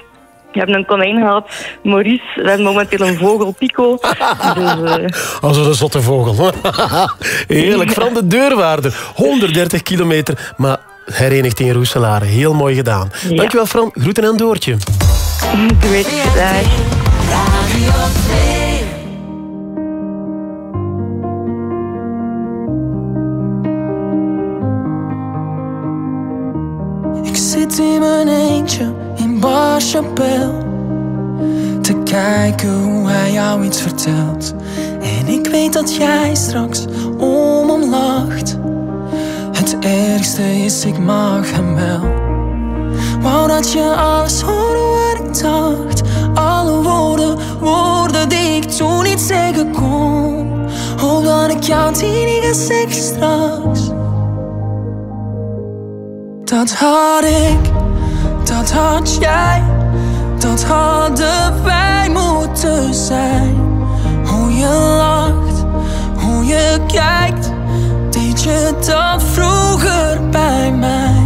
We hebben een konijn gehad, Maurice. We hebben momenteel een vogel, Pico. Dus, eh, Als een zotte vogel. Heerlijk. Fran de deurwaarder. 130 kilometer, maar herenigd in Roeselaar. Heel mooi gedaan. Ja. Dankjewel, Fran. Groeten aan Doortje. Ik zit in mijn in Bar Chapelle Te kijken hoe hij jou iets vertelt. En ik weet dat jij straks om hem lacht. Het ergste is, ik mag hem wel. Wou dat je alles hoorde wat ik dacht. Alle woorden, woorden die ik toen niet zeggen kon. Hoop dat ik jou die niet ga straks. Dat had ik, dat had jij, dat hadden wij moeten zijn. Hoe je lacht, hoe je kijkt, deed je dat vroeger bij mij.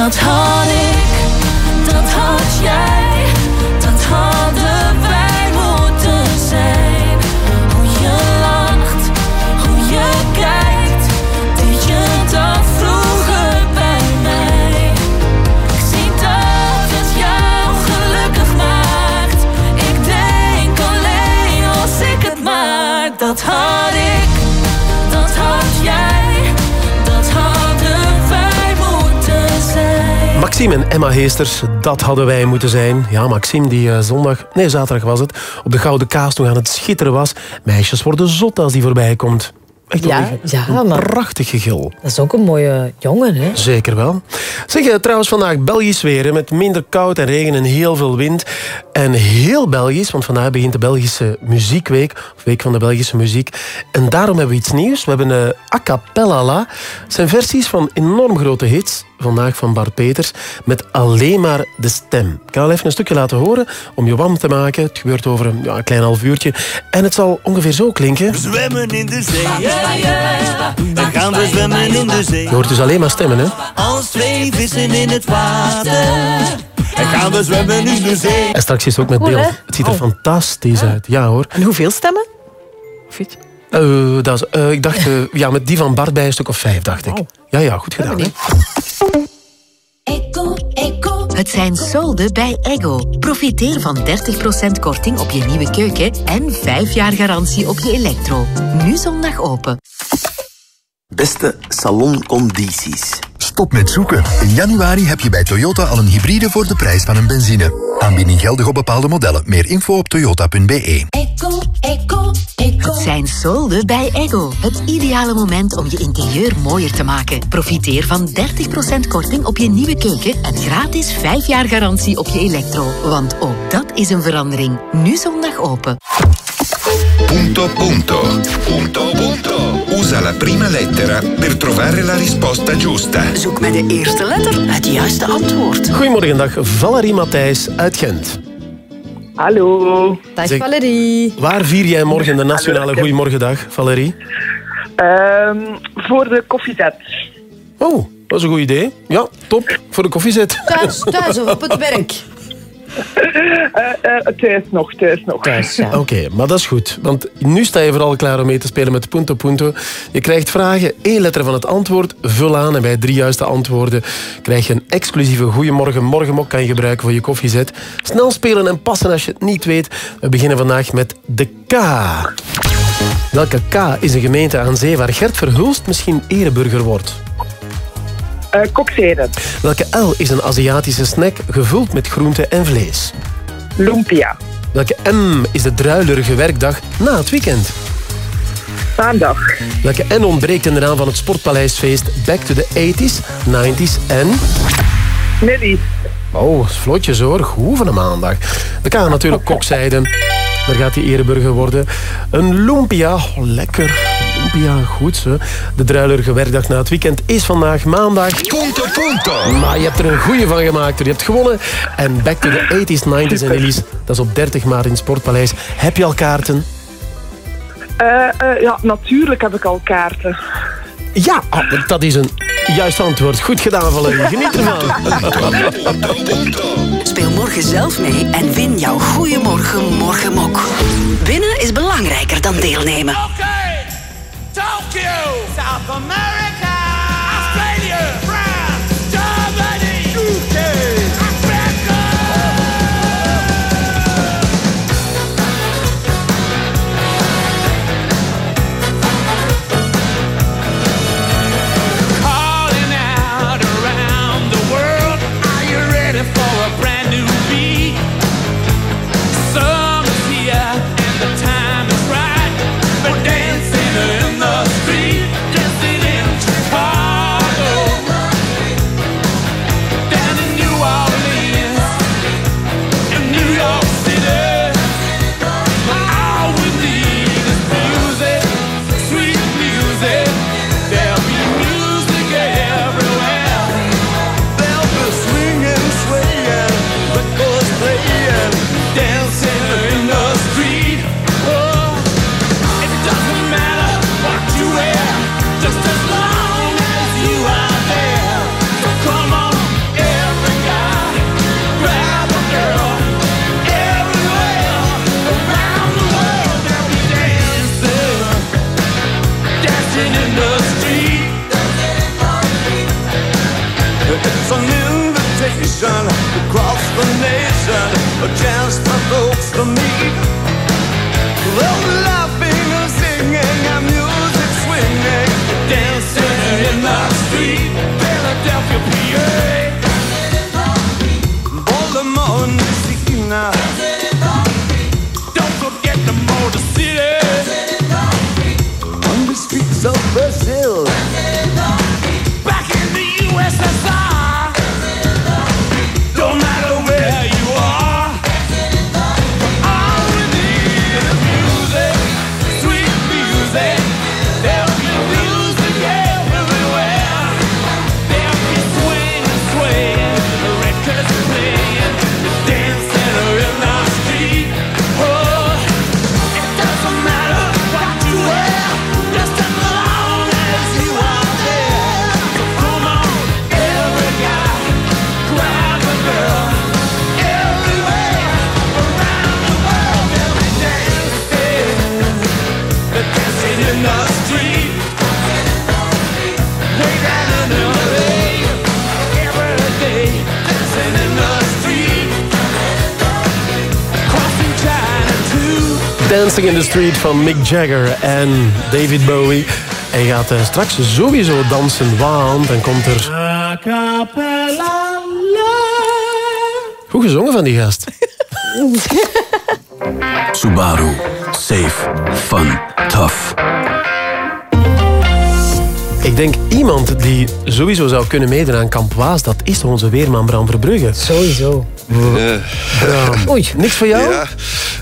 Dat had ik, Maxime en Emma Heesters, dat hadden wij moeten zijn. Ja, Maxime die eh, zondag, nee zaterdag was het, op de Gouden Kaas toen aan het schitteren was. Meisjes worden zot als die voorbij komt. Echt Ja, ja, Een maar- prachtig gegil. Dat is ook een mooie jongen, hè? Zeker wel. Zeg, eh, trouwens vandaag Belgisch weer, met minder koud en regen en heel veel wind. En heel Belgisch, want vandaag begint de Belgische Muziekweek, of Week van de Belgische Muziek. En daarom hebben we iets nieuws. We hebben een a cappella zijn versies van enorm grote hits, vandaag van Bart Peters, met alleen maar de stem. Ik ga al even een stukje laten horen, om je warm te maken. Het gebeurt over een, ja, klein half uurtje. En het zal ongeveer zo klinken. Zwemmen in de zee. We gaan we zwemmen in de zee. Je hoort dus alleen maar stemmen, hè? Als twee vissen in het water. En gaan we zwemmen in de zee. En straks is het ook met beeld. Het ziet er Oh. fantastisch uit. Ja hoor. En hoeveel stemmen? Eh, dat is, eh, ik dacht, eh, ja, met die van Bart bij een stuk of vijf, dacht ik. Ja, ja, goed gedaan. Hè? Het zijn solden bij Ego. Profiteer van 30% korting op je nieuwe keuken en 5 jaar garantie op je elektro. Nu zondag open. Beste saloncondities. Stop met zoeken. In januari heb je bij Toyota al een hybride voor de prijs van een benzine. Aanbieding geldig op bepaalde modellen. Meer info op toyota.be. Eco, eco, eco. Het zijn solden bij Ego. Het ideale moment om je interieur mooier te maken. Profiteer van 30% korting op je nieuwe keuken en gratis 5 jaar garantie op je elektro. Want ook dat is een verandering. Nu zondag open. Punto punto. Punto punto. Usa la prima lettera per trovare la risposta giusta. Zoek met de eerste letter het juiste antwoord. Goedemorgen, dag. Valerie Matthijs uit Gent. Hallo. Dag Zeg- Valerie. Waar vier jij morgen de nationale Goedemorgendag, Valerie? Ehm, voor de koffiezet. Oh, dat is een goed idee. Ja, top. Voor de koffiezet. Thuis, thuis of op het werk? Eh, eh, thuis nog, thuis nog. Thuis, ja. Oké, maar dat is goed. Want nu sta je vooral klaar om mee te spelen met Punto Punto. Je krijgt vragen, één letter van het antwoord, vul aan. En bij drie juiste antwoorden krijg je een exclusieve Goeiemorgen Morgenmok kan je gebruiken voor je koffiezet. Snel spelen en passen als je het niet weet. We beginnen vandaag met de K. Welke K is een gemeente aan zee waar Gert Verhulst misschien ereburger wordt? Eh Kokzeden. Welke L is een Aziatische snack gevuld met groente en vlees? Lumpia. Welke M is de druilerige werkdag na het weekend? Maandag. Welke N ontbreekt in de naam van het Sportpaleisfeest Back to the 80s, 90s en... Nelly. Oh, vlotjes hoor. Goed van een maandag. De K natuurlijk kokzijden. Daar gaat hij ereburger worden. Een lumpia. Oh, lekker. Lumpia, goed zo. De druilerige werkdag na het weekend is vandaag maandag. Punto punto. Maar je hebt er een goeie van gemaakt. hoor. Je hebt gewonnen. En Back to the 80s, 90s en Elise. Dat is op 30 maart in het Sportpaleis. Heb je al kaarten? Eh, eh, ja, natuurlijk heb ik al kaarten. Ja, ah, dat is een juist antwoord. Goed gedaan, Valerie. Geniet ervan. Speel morgen zelf mee en win jouw Goeiemorgen Morgenmok. Winnen is belangrijker dan deelnemen. the man. Dancing in the Street van Mick Jagger en David Bowie. Hij gaat eh, straks sowieso dansen, want dan komt er... Goed gezongen van die gast. Subaru. Safe. Fun. Tough. Ik denk iemand die sowieso zou kunnen meedoen aan Kamp Waas, dat is onze weerman Bram Verbrugge. Sowieso. Oei, niks voor jou? Ja.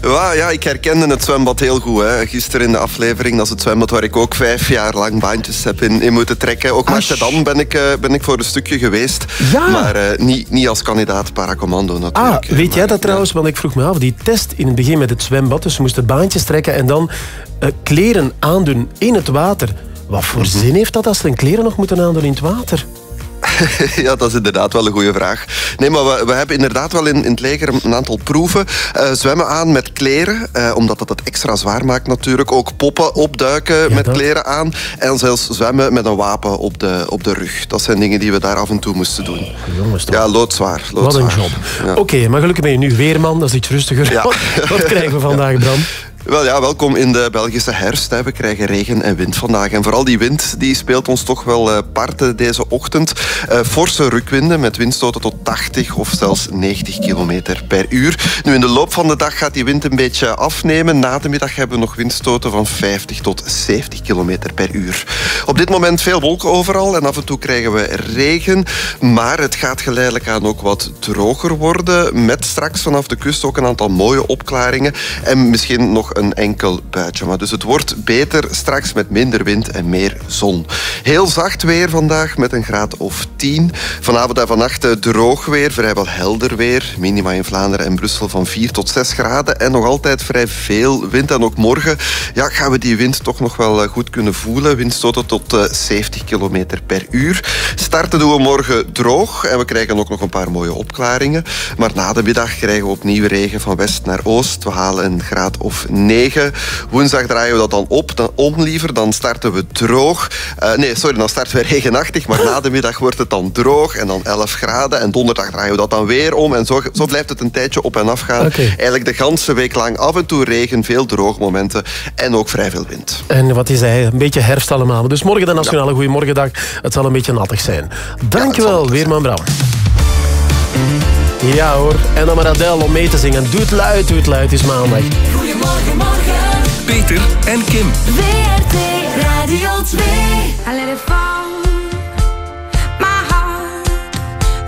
Ja, ja, ik herkende het zwembad heel goed. Hè. Gisteren in de aflevering, dat is het zwembad waar ik ook vijf jaar lang baantjes heb in, in moeten trekken. Ook Marsedan ben ik, eh, ben ik voor een stukje geweest. Ja. Maar eh, niet, niet als kandidaat paracommando natuurlijk. Ah, weet jij dat trouwens? Want ik vroeg me af, die test in het begin met het zwembad, dus ze moesten baantjes trekken en dan eh, kleren aandoen in het water. Wat voor Mhm. zin heeft dat als ze hun kleren nog moeten aandoen in het water? ja, dat is inderdaad wel een goede vraag. Nee, maar we, we hebben inderdaad wel in, in het leger een aantal proeven. Eh, zwemmen aan met kleren, eh, omdat dat het extra zwaar maakt natuurlijk. Ook poppen opduiken met kleren aan. En zelfs zwemmen met een wapen op de, op de rug. Dat zijn dingen die we daar af en toe moesten doen. Jongens, toch? Ja, loodzwaar. Wat loodzwaar. een job. Ja. Oké, maar gelukkig ben je nu weerman, dat is iets rustiger. Ja. Wat, wat krijgen we vandaag, Bram? Wel ja, welkom in de Belgische herfst. We krijgen regen en wind vandaag. En vooral die wind die speelt ons toch wel eh, parten deze ochtend. Eh, forse rukwinden met windstoten tot 80 of zelfs 90 kilometer per uur. Nu in de loop van de dag gaat die wind een beetje afnemen. Na de middag hebben we nog windstoten van 50 tot 70 kilometer per uur. Op dit moment veel wolken overal en af en toe krijgen we regen. Maar het gaat geleidelijk aan ook wat droger worden. Met straks vanaf de kust ook een aantal mooie opklaringen. En misschien nog een enkel buitje. Maar dus het wordt beter straks met minder wind en meer zon. Heel zacht weer vandaag met een graad of 10. Vanavond en vannacht eh, droog weer, vrijwel helder weer. Minima in Vlaanderen en Brussel van 4 tot 6 graden. En nog altijd vrij veel wind. En ook morgen ja, gaan we die wind toch nog wel eh, goed kunnen voelen. Windstoten tot eh, 70 kilometer per uur. Starten doen we morgen droog. En we krijgen ook nog een paar mooie opklaringen. Maar na de middag krijgen we opnieuw regen van west naar oost. We halen een graad of 9. Woensdag draaien we dat dan op, dan om liever. Dan starten we droog. Eh, nee, sorry, dan starten we regenachtig. Maar na de middag wordt het dan droog en dan 11 graden. En donderdag draaien we dat dan weer om. En zo, zo blijft het een tijdje op en af gaan. Eigenlijk de ganse week lang af en toe regen, veel droogmomenten en ook vrij veel wind. En wat is hij? Een beetje herfst allemaal. Dus morgen de Nationale Goeiemorgendag. Het zal een beetje nattig zijn. Dankjewel, Weerman Bram. Ja hoor, en dan maar Adele om mee te zingen. Doe het luid, doe het luid, het is maandag. Goedemorgen, morgen. Peter en Kim. WRT Radio 2. I let it fall. My heart.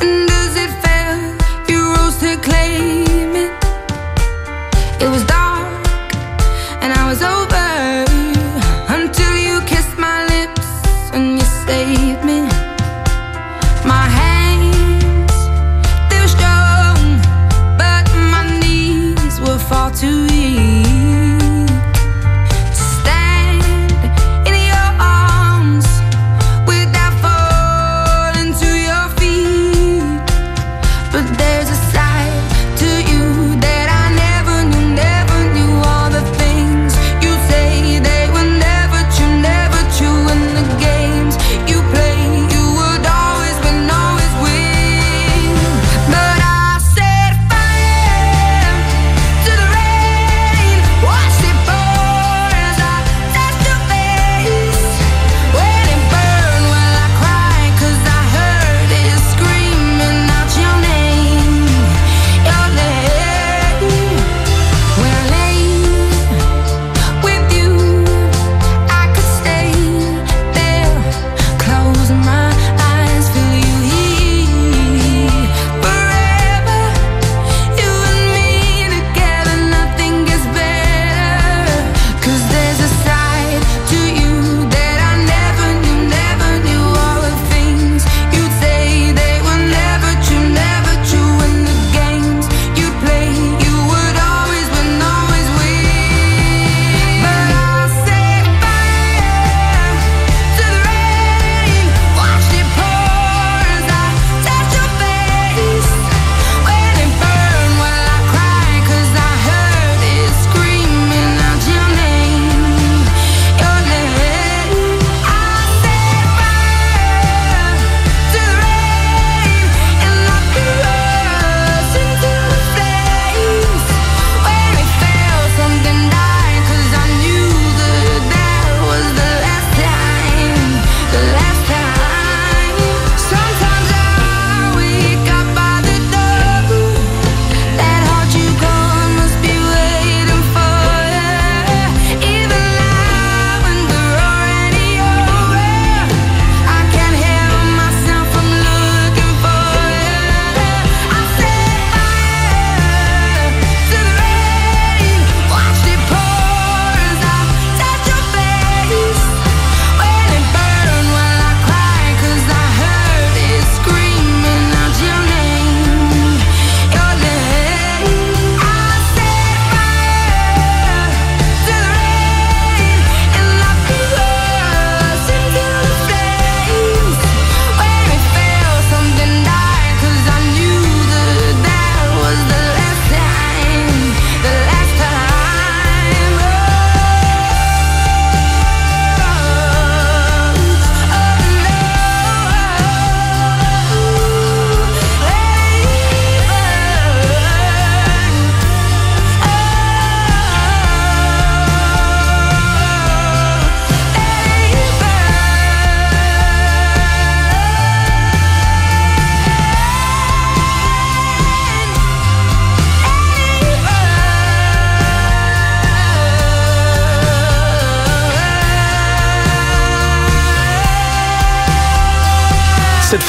And as it fell, you rose to claim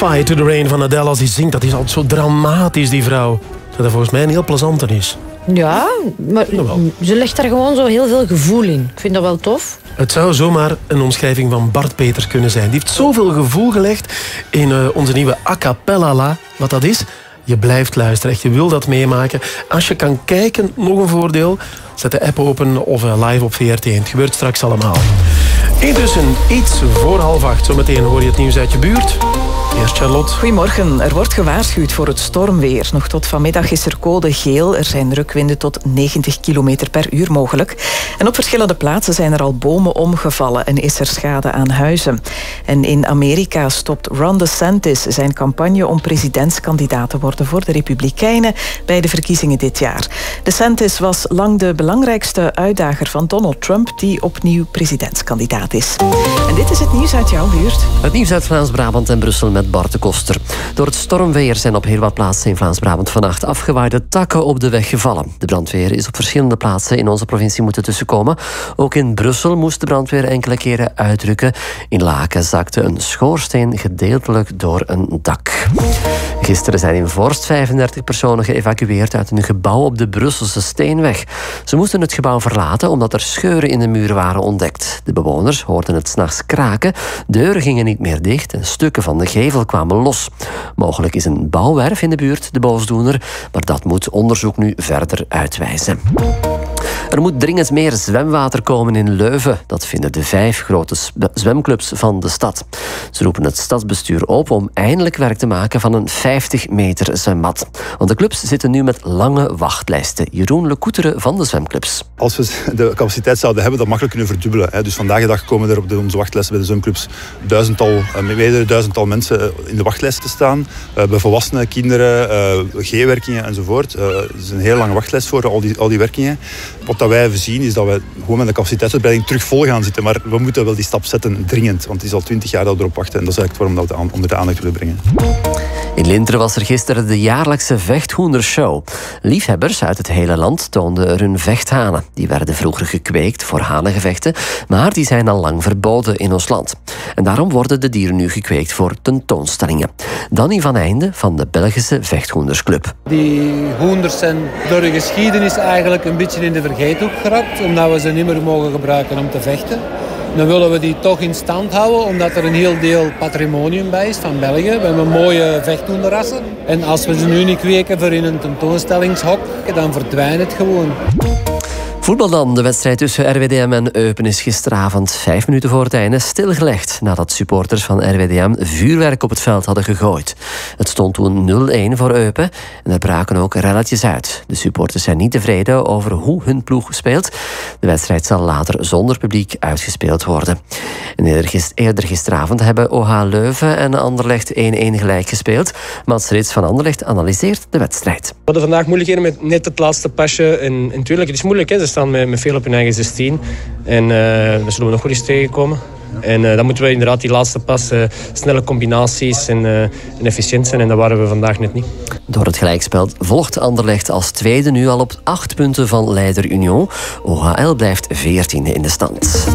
Fire to the Rain van Adele als hij zingt. Dat is altijd zo dramatisch, die vrouw. Dat dat volgens mij een heel plezante is. Ja, maar ze legt daar gewoon zo heel veel gevoel in. Ik vind dat wel tof. Het zou zomaar een omschrijving van Bart Peters kunnen zijn. Die heeft zoveel gevoel gelegd in eh, onze nieuwe A Cappella La. Wat dat is, je blijft luisteren. Echt, je wil dat meemaken. Als je kan kijken, nog een voordeel. Zet de app open of eh, live op VRT. Het gebeurt straks allemaal. Intussen, iets voor half acht. Zometeen hoor je het nieuws uit je buurt. Eerst Charlotte. Goedemorgen. Er wordt gewaarschuwd voor het stormweer. Nog tot vanmiddag is er code geel. Er zijn rukwinden tot 90 km per uur mogelijk. En op verschillende plaatsen zijn er al bomen omgevallen en is er schade aan huizen. En in Amerika stopt Ron DeSantis zijn campagne om presidentskandidaat te worden voor de Republikeinen bij de verkiezingen dit jaar. DeSantis was lang de belangrijkste uitdager van Donald Trump, die opnieuw presidentskandidaat is. En dit is het nieuws uit jouw buurt. Het nieuws uit Vlaams-Brabant en Brussel Bart de Koster. Door het stormweer zijn op heel wat plaatsen in Vlaams-Brabant vannacht afgewaaide takken op de weg gevallen. De brandweer is op verschillende plaatsen in onze provincie moeten tussenkomen. Ook in Brussel moest de brandweer enkele keren uitdrukken. In Laken zakte een schoorsteen gedeeltelijk door een dak. Gisteren zijn in Vorst 35 personen geëvacueerd uit een gebouw op de Brusselse Steenweg. Ze moesten het gebouw verlaten omdat er scheuren in de muren waren ontdekt. De bewoners hoorden het s'nachts kraken, deuren gingen niet meer dicht en stukken van de gevel kwamen los. Mogelijk is een bouwwerf in de buurt de boosdoener, maar dat moet onderzoek nu verder uitwijzen. Er moet dringend meer zwemwater komen in Leuven. Dat vinden de vijf grote zwemclubs van de stad. Ze roepen het stadsbestuur op om eindelijk werk te maken van een 50 meter zwembad. Want de clubs zitten nu met lange wachtlijsten. Jeroen Lecouteren van de zwemclubs. Als we de capaciteit zouden hebben, dat makkelijk kunnen verdubbelen. Dus vandaag de dag komen er op de, onze wachtlijsten bij de zwemclubs duizendtal, meerdere duizendtal mensen in de wachtlijst te staan. Bij volwassenen, kinderen, G-werkingen enzovoort. Er is een heel lange wachtlijst voor al die, al die werkingen. Wat dat wij zien is dat we gewoon met de capaciteitsuitbreiding terug vol gaan zitten. Maar we moeten wel die stap zetten, dringend. Want het is al twintig jaar dat we erop wachten. En dat is eigenlijk waarom dat we onder de aandacht willen brengen. In Linteren was er gisteren de jaarlijkse vechthoendershow. Liefhebbers uit het hele land toonden er hun vechthanen. Die werden vroeger gekweekt voor hanengevechten, maar die zijn al lang verboden in ons land. En daarom worden de dieren nu gekweekt voor tentoonstellingen. Danny van Einde van de Belgische Vechthoendersclub. Die hoenders zijn door de geschiedenis eigenlijk een beetje in de vergeethoek geraakt, omdat we ze niet meer mogen gebruiken om te vechten. Dan willen we die toch in stand houden, omdat er een heel deel patrimonium bij is van België. We hebben mooie vechthoenderrassen. En als we ze nu niet kweken voor in een tentoonstellingshok, dan verdwijnt het gewoon. Voetbal dan. De wedstrijd tussen RWDM en Eupen is gisteravond vijf minuten voor het einde stilgelegd. Nadat supporters van RWDM vuurwerk op het veld hadden gegooid. Het stond toen 0-1 voor Eupen en er braken ook relletjes uit. De supporters zijn niet tevreden over hoe hun ploeg speelt. De wedstrijd zal later zonder publiek uitgespeeld worden. En eerder gisteravond hebben OH Leuven en Anderlecht 1-1 gelijk gespeeld. Mats van Anderlecht analyseert de wedstrijd. We hadden vandaag moeilijkheden met net het laatste pasje. En, en het is moeilijk. Hè. Met, met veel op hun eigen 16. En uh, daar zullen we nog goed eens tegenkomen. En uh, dan moeten we inderdaad die laatste pas, uh, snelle combinaties en, en, efficiënt zijn. En dat waren we vandaag net niet. Door het gelijkspel volgt Anderlecht als tweede nu al op acht punten van leider Union. OHL blijft veertiende in de stand.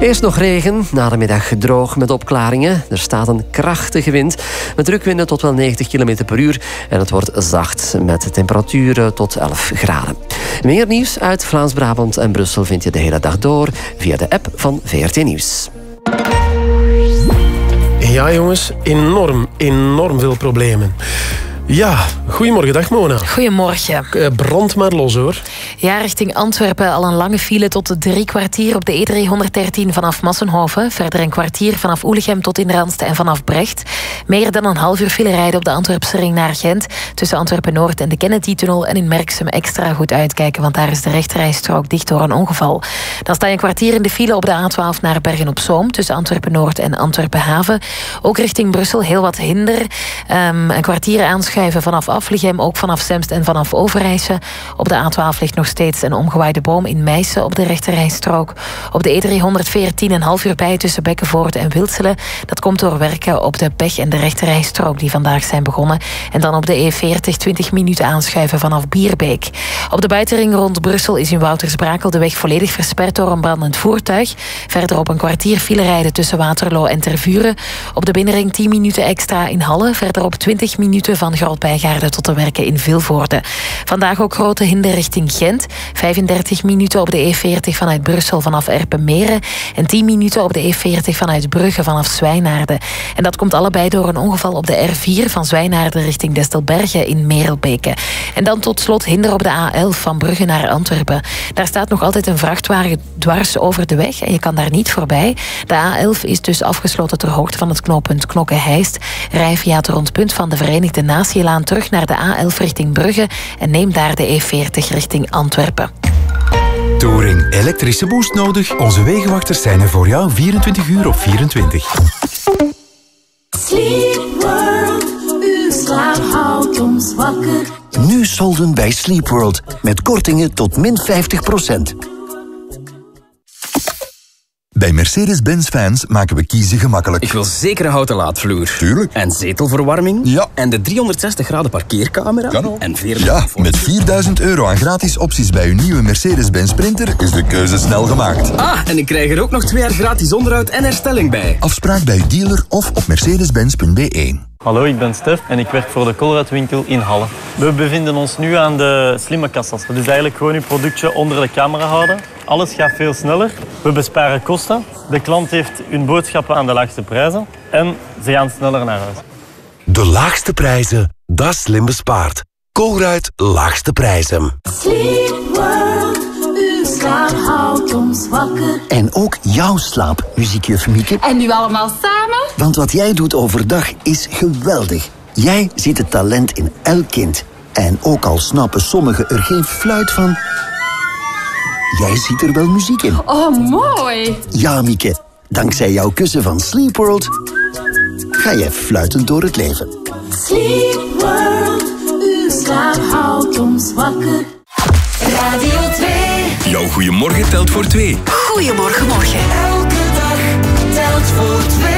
Eerst nog regen, na de middag droog met opklaringen. Er staat een krachtige wind met drukwinden tot wel 90 km per uur. En het wordt zacht met temperaturen tot 11 graden. Meer nieuws uit Vlaams-Brabant en Brussel vind je de hele dag door via de app van VRT Nieuws. Ja, jongens, enorm, enorm veel problemen. Ja, goedemorgen. Dag Mona. Goedemorgen. Brand maar los hoor. Ja, richting Antwerpen al een lange file tot drie kwartier op de E313 vanaf Massenhoven. Verder een kwartier vanaf Oelichem tot in Randste en vanaf Brecht. Meer dan een half uur file rijden op de Antwerpse ring naar Gent. Tussen Antwerpen-Noord en de Kennedy-tunnel. En in Merksem extra goed uitkijken, want daar is de rechterrijstrook dicht door een ongeval. Dan sta je een kwartier in de file op de A12 naar Bergen-op-Zoom. Tussen Antwerpen-Noord en Antwerpen-Haven. Ook richting Brussel heel wat hinder. Um, een kwartier aanschuiven vanaf Aflichem, ook vanaf Semst en vanaf Overijse. Op de A12 ligt nog steeds een omgewaaide boom in Meissen op de rechterrijstrook. Op de E314 een half uur bij tussen Bekkenvoort en Wilselen. Dat komt door werken op de pech- en de rechterrijstrook die vandaag zijn begonnen. En dan op de E40 20 minuten aanschuiven vanaf Bierbeek. Op de buitenring rond Brussel is in Woutersbrakel de weg volledig versperd door een brandend voertuig. Verderop een kwartier file rijden tussen Waterloo en Tervuren. Op de binnenring 10 minuten extra in Halle. Verderop 20 minuten van Grootbijgaarden tot de werken in Vilvoorde. Vandaag ook grote hinder richting Gent. 35 minuten op de E40 vanuit Brussel vanaf Erpenmeren. En 10 minuten op de E40 vanuit Brugge vanaf Zwijnaarden. En dat komt allebei door een ongeval op de R4 van Zwijnaarden richting Destelbergen in Merelbeke. En dan tot slot hinder op de A11 van Brugge naar Antwerpen. Daar staat nog altijd een vrachtwagen dwars over de weg en je kan daar niet voorbij. De A11 is dus afgesloten ter hoogte van het knooppunt Knokke-Heist. Rij via het rondpunt van de Verenigde Terug naar de A11 richting Brugge en neem daar de E40 richting Antwerpen. Touring elektrische boost nodig? Onze wegenwachters zijn er voor jou 24 uur op 24. Sleep World, uw slaap houdt ons wakker. Nu solden bij Sleepworld. Met kortingen tot min 50%. Bij Mercedes-Benz fans maken we kiezen gemakkelijk. Ik wil zeker een houten laadvloer. Tuurlijk. En zetelverwarming. Ja. En de 360 graden parkeercamera. Kan ook. En veertig Ja, met 4000 euro aan gratis opties bij uw nieuwe Mercedes-Benz Sprinter is de keuze snel gemaakt. Ah, en ik krijg er ook nog twee jaar gratis onderhoud en herstelling bij. Afspraak bij uw dealer of op mercedes-benz.be. Hallo, ik ben Stef en ik werk voor de Colruyt-winkel in Halle. We bevinden ons nu aan de slimme kassas. Dat is eigenlijk gewoon uw productje onder de camera houden. Alles gaat veel sneller. We besparen kosten. De klant heeft hun boodschappen aan de laagste prijzen. En ze gaan sneller naar huis. De laagste prijzen, dat is slim bespaard. Colruyt Laagste Prijzen. Sleep World, slaap houdt ons wakker. En ook jouw slaap, muziekjuf Mieke. En nu allemaal samen? Want wat jij doet overdag is geweldig. Jij ziet het talent in elk kind. En ook al snappen sommigen er geen fluit van... Jij ziet er wel muziek in. Oh, mooi. Ja, Mieke. Dankzij jouw kussen van Sleep World... ga jij fluitend door het leven. Sleep World, uw slaap houdt ons wakker. Radio 2. Jouw goeiemorgen telt voor twee. Goedemorgen, morgen. Elke dag telt voor twee.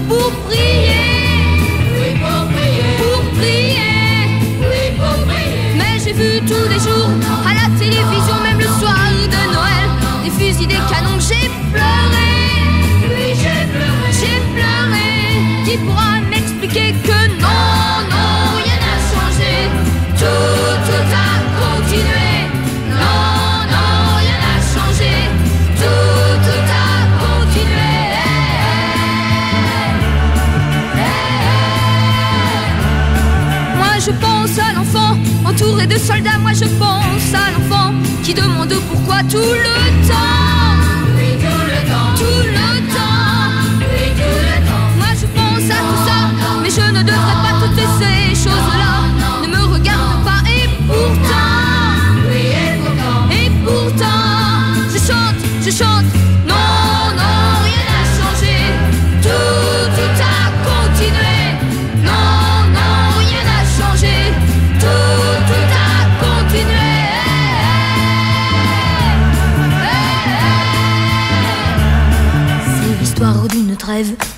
mis à genoux pour prier. Entouré de soldats. Moi je pense à l'enfant qui demande pourquoi tout le temps.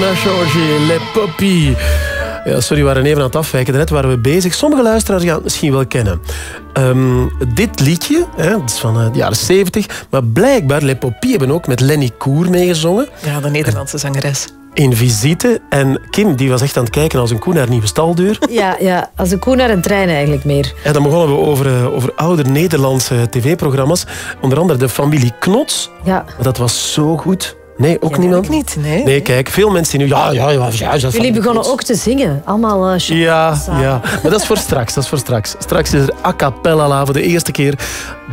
n'a changé, les Poppy. Ja, sorry, we waren even aan het afwijken. Daarnet waren we bezig. Sommige luisteraars gaan het misschien wel kennen. Ehm, dit liedje, hè, dat is van eh, de jaren 70. Maar blijkbaar, Les Poppy hebben ook met Lenny Koer meegezongen. Ja, de Nederlandse zangeres. In visite. En Kim die was echt aan het kijken als een koe naar een nieuwe staldeur. Ja, ja, als een koe naar een trein eigenlijk meer. En dan begonnen we over, eh, over oude Nederlandse tv-programma's. Onder andere de familie Knots. Ja. Dat was zo goed. Nee, ook Ja, niemand? ik niet, nee. Nee, kijk, veel mensen die nu... Ja, ja, ja. ja, ja Jullie begonnen ook te zingen. Allemaal eh, sh- Ja, samen. ja, maar dat is voor straks. Dat is voor straks. Straks is er a cappella la voor de eerste keer.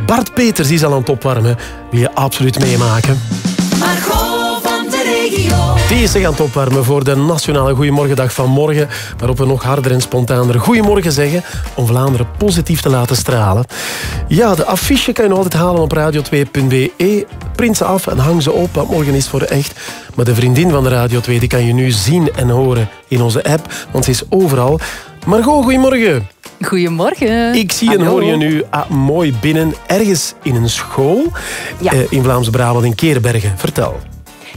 Bart Peters die is al aan het opwarmen. Wil je absoluut meemaken? Margot. Die is zich aan het opwarmen voor de nationale Goeiemorgendag van morgen. Waarop we nog harder en spontaner Goeiemorgen zeggen. Om Vlaanderen positief te laten stralen. Ja, de affiche kan je nog altijd halen op radio2.be. Print ze af en hang ze op, want morgen is voor echt. Maar de vriendin van de Radio 2 die kan je nu zien en horen in onze app. Want ze is overal. Margot, goedemorgen. Goedemorgen. Ik zie en Hallo. hoor je nu ah, mooi binnen, ergens in een school Ja. eh, in Vlaams-Brabant in Keerbergen. Vertel.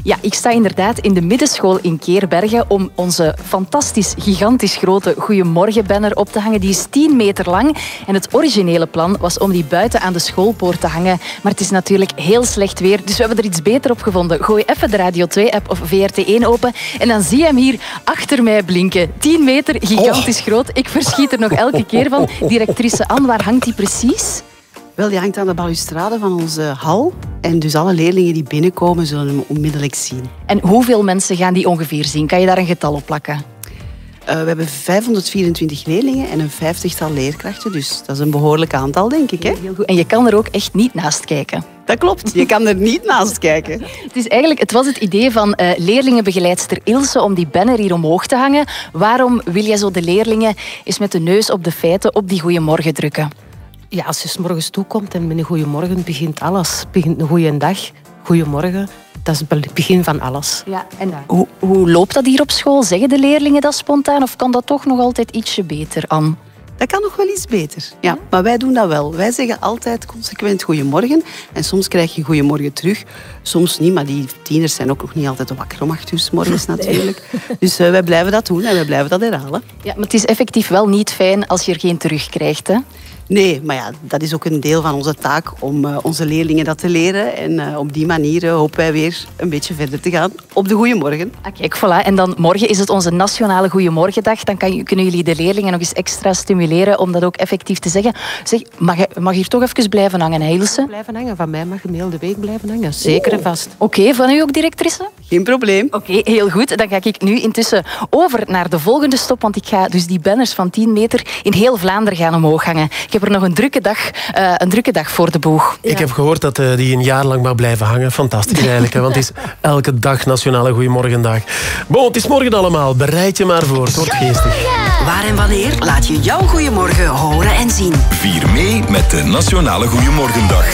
Ja, ik sta inderdaad in de middenschool in Keerbergen om onze fantastisch, gigantisch grote Goeiemorgen-banner op te hangen. Die is 10 meter lang. En het originele plan was om die buiten aan de schoolpoort te hangen. Maar het is natuurlijk heel slecht weer, dus we hebben er iets beter op gevonden. Gooi even de Radio 2-app of VRT1 open en dan zie je hem hier achter mij blinken. 10 meter, gigantisch groot. Ik verschiet er nog elke keer van. Directrice Anne, waar hangt die precies? Wel, die hangt aan de balustrade van onze hal. En dus alle leerlingen die binnenkomen zullen hem onmiddellijk zien. En hoeveel mensen gaan die ongeveer zien? Kan je daar een getal op plakken? Eh, we hebben 524 leerlingen en een vijftigtal leerkrachten. Dus dat is een behoorlijk aantal, denk ik. Hè? Heel goed. En je kan er ook echt niet naast kijken. Dat klopt, je kan er niet naast kijken. Het, is eigenlijk, het was het idee van eh, leerlingenbegeleidster Ilse om die banner hier omhoog te hangen. Waarom wil jij zo de leerlingen eens met de neus op de feiten op die goede morgen drukken? Ja, als je s morgens toekomt en met een goeiemorgen begint alles. Begint een goede dag, goeiemorgen. Dat is het begin van alles. Ja, en hoe, hoe loopt dat hier op school? Zeggen de leerlingen dat spontaan of kan dat toch nog altijd ietsje beter, Anne? Dat kan nog wel iets beter. Ja, maar wij doen dat wel. Wij zeggen altijd consequent goeiemorgen. En soms krijg je goeiemorgen terug. Soms niet, maar die tieners zijn ook nog niet altijd wakker om acht uur 's morgens natuurlijk. Dus eh, wij blijven dat doen en wij blijven dat herhalen. Ja, maar het is effectief wel niet fijn als je er geen terugkrijgt, hè? Nee, maar ja, dat is ook een deel van onze taak om eh, onze leerlingen dat te leren. En eh, op die manier eh, hopen wij weer een beetje verder te gaan op de goede morgen. Ah, kijk, voilà. En dan morgen is het onze nationale Goeiemorgendag. Dan kan, kunnen jullie de leerlingen nog eens extra stimuleren om dat ook effectief te zeggen. Zeg, mag, je- mag hier toch even blijven hangen, hè, Ilse? Blijven hangen. Van mij mag je de hele week blijven hangen. Zeker en vast. Oké, van u ook, directrice? Geen probleem. Oké, heel goed. Dan ga ik nu intussen over naar de volgende stop, want ik ga dus die banners van 10 meter in heel Vlaanderen gaan omhoog hangen. Ik heb er nog een drukke dag, eh, een drukke dag voor de boeg. Ik heb gehoord dat eh, die een jaar lang mag blijven hangen. Fantastisch eigenlijk, hè, want het is elke dag Nationale Goeiemorgendag. Bon, het is morgen allemaal. Bereid je maar voor. Het wordt geestig. Waar en wanneer laat je jouw goeiemorgen horen en zien. Vier mee met de Nationale Goeiemorgendag.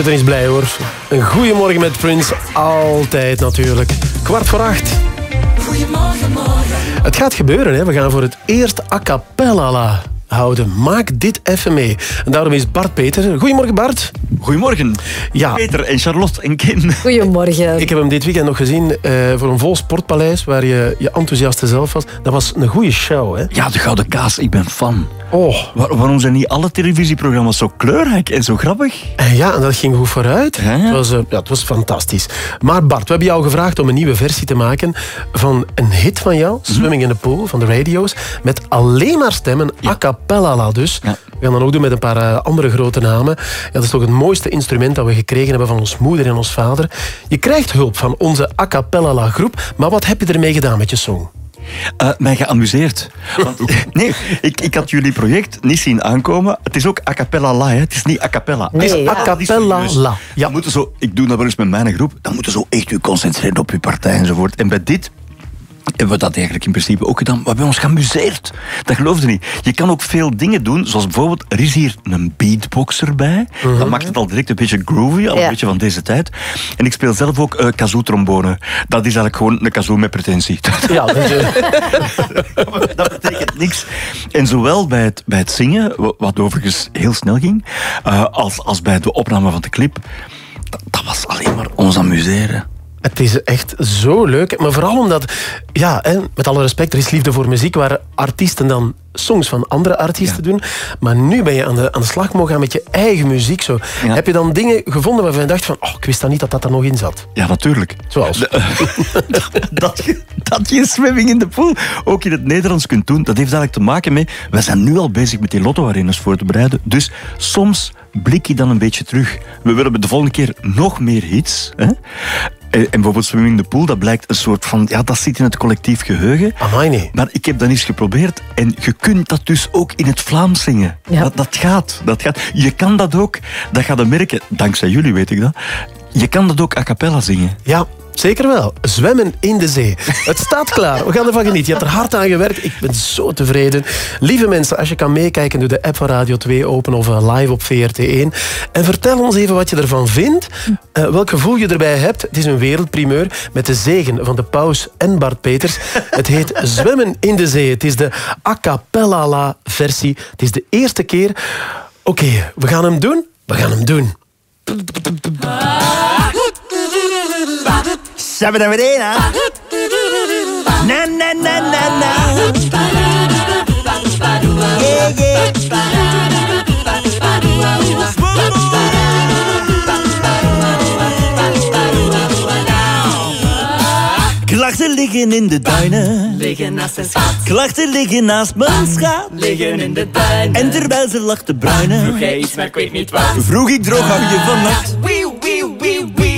Rutten is blij hoor. Een goeiemorgen met Prins, altijd natuurlijk. Kwart voor acht. Goedemorgen, morgen. Het gaat gebeuren, hè. we gaan voor het eerst a cappella houden. Maak dit even mee. En daarom is Bart Peter. Goedemorgen Bart. Goedemorgen. Ja. Peter en Charlotte en Kim. Goedemorgen. Ik heb hem dit weekend nog gezien eh, voor een vol sportpaleis waar je je enthousiaste zelf was. Dat was een goede show, hè? Ja, de Gouden Kaas, ik ben fan. Oh. Waar- waarom zijn niet alle televisieprogramma's zo kleurrijk en zo grappig? En ja, en dat ging goed vooruit. Het, was, eh, ja, het was fantastisch. Maar Bart, we hebben jou gevraagd om een nieuwe versie te maken van een hit van jou, Swimming in the Pool, van de radio's, met alleen maar stemmen, a cappella dus. We gaan dat ook doen met een paar eh, andere grote namen. Ja, dat is toch het mooiste instrument dat we gekregen hebben van ons moeder en ons vader. Je krijgt hulp van onze a cappella groep, maar wat heb je ermee gedaan met je song? Eh, mij geamuseerd. Want, nee, ik, ik had jullie project niet zien aankomen. Het is ook a cappella la, hè. het is niet a cappella. Nee, het is ja. a cappella la. Ja. Dan moeten zo, ik doe dat wel eens met mijn groep. Dan moeten zo echt u concentreren op uw partij enzovoort. En bij dit hebben we dat eigenlijk in principe ook gedaan. We hebben ons geamuseerd. Dat geloofde niet. Je kan ook veel dingen doen, zoals bijvoorbeeld, er is hier een beatboxer bij. Dat maakt het al direct een beetje groovy, al een beetje van deze tijd. En ik speel zelf ook eh kazoo-trombone. Dat is eigenlijk gewoon een kazoo met pretentie. Ja, dat betekent niks. En zowel bij het, bij het zingen, wa- wat overigens heel snel ging, eh, als, als bij de opname van de clip, dat, dat was alleen maar ons amuseren. Het is echt zo leuk. Maar vooral omdat, ja, hè, met alle respect, er is liefde voor muziek, waar artiesten dan songs van andere artiesten doen. Maar nu ben je aan de, aan de slag mogen gaan met je eigen muziek. Zo. Heb je dan dingen gevonden waarvan je dacht van, oh, ik wist dan niet dat dat er nog in zat? Ja, natuurlijk. Zoals? dat, je, dat je swimming in de pool ook in het Nederlands kunt doen, dat heeft eigenlijk te maken met... We zijn nu al bezig met die lotto-arenas voor te bereiden. Dus soms blik je dan een beetje terug. We willen de volgende keer nog meer hits. Hè? En, en bijvoorbeeld Swimming in the Pool, dat blijkt een soort van... Ja, dat zit in het collectief geheugen. Amai, nee. Maar ik heb dat eens geprobeerd. En je kunt dat dus ook in het Vlaams zingen. Dat, dat gaat. Dat gaat. Je kan dat ook. Dat gaat je merken. Dankzij jullie weet ik dat. Je kan dat ook a cappella zingen. Ja, zeker wel. Zwemmen in de zee. Het staat klaar. We gaan ervan genieten. Je hebt er hard aan gewerkt. Ik ben zo tevreden. Lieve mensen, als je kan meekijken, doe de app van Radio 2 open of eh, live op VRT1. En vertel ons even wat je ervan vindt. eh, welk gevoel je erbij hebt. Het is een wereldprimeur met de zegen van de paus en Bart Peters. Het heet Zwemmen in de zee. Het is de a cappella la versie. Het is de eerste keer. Oké, we gaan hem doen. We gaan hem doen. Sabadabadena. Na na na na na. Yeah, yeah. Klachten liggen in de duinen. Liggen naast een schat. Klachten liggen naast mijn schat. Liggen in de duinen. En terwijl ze te bruinen. Vroeg hij iets, maar ik weet niet wat. Vroeg ik droog hou je vannacht.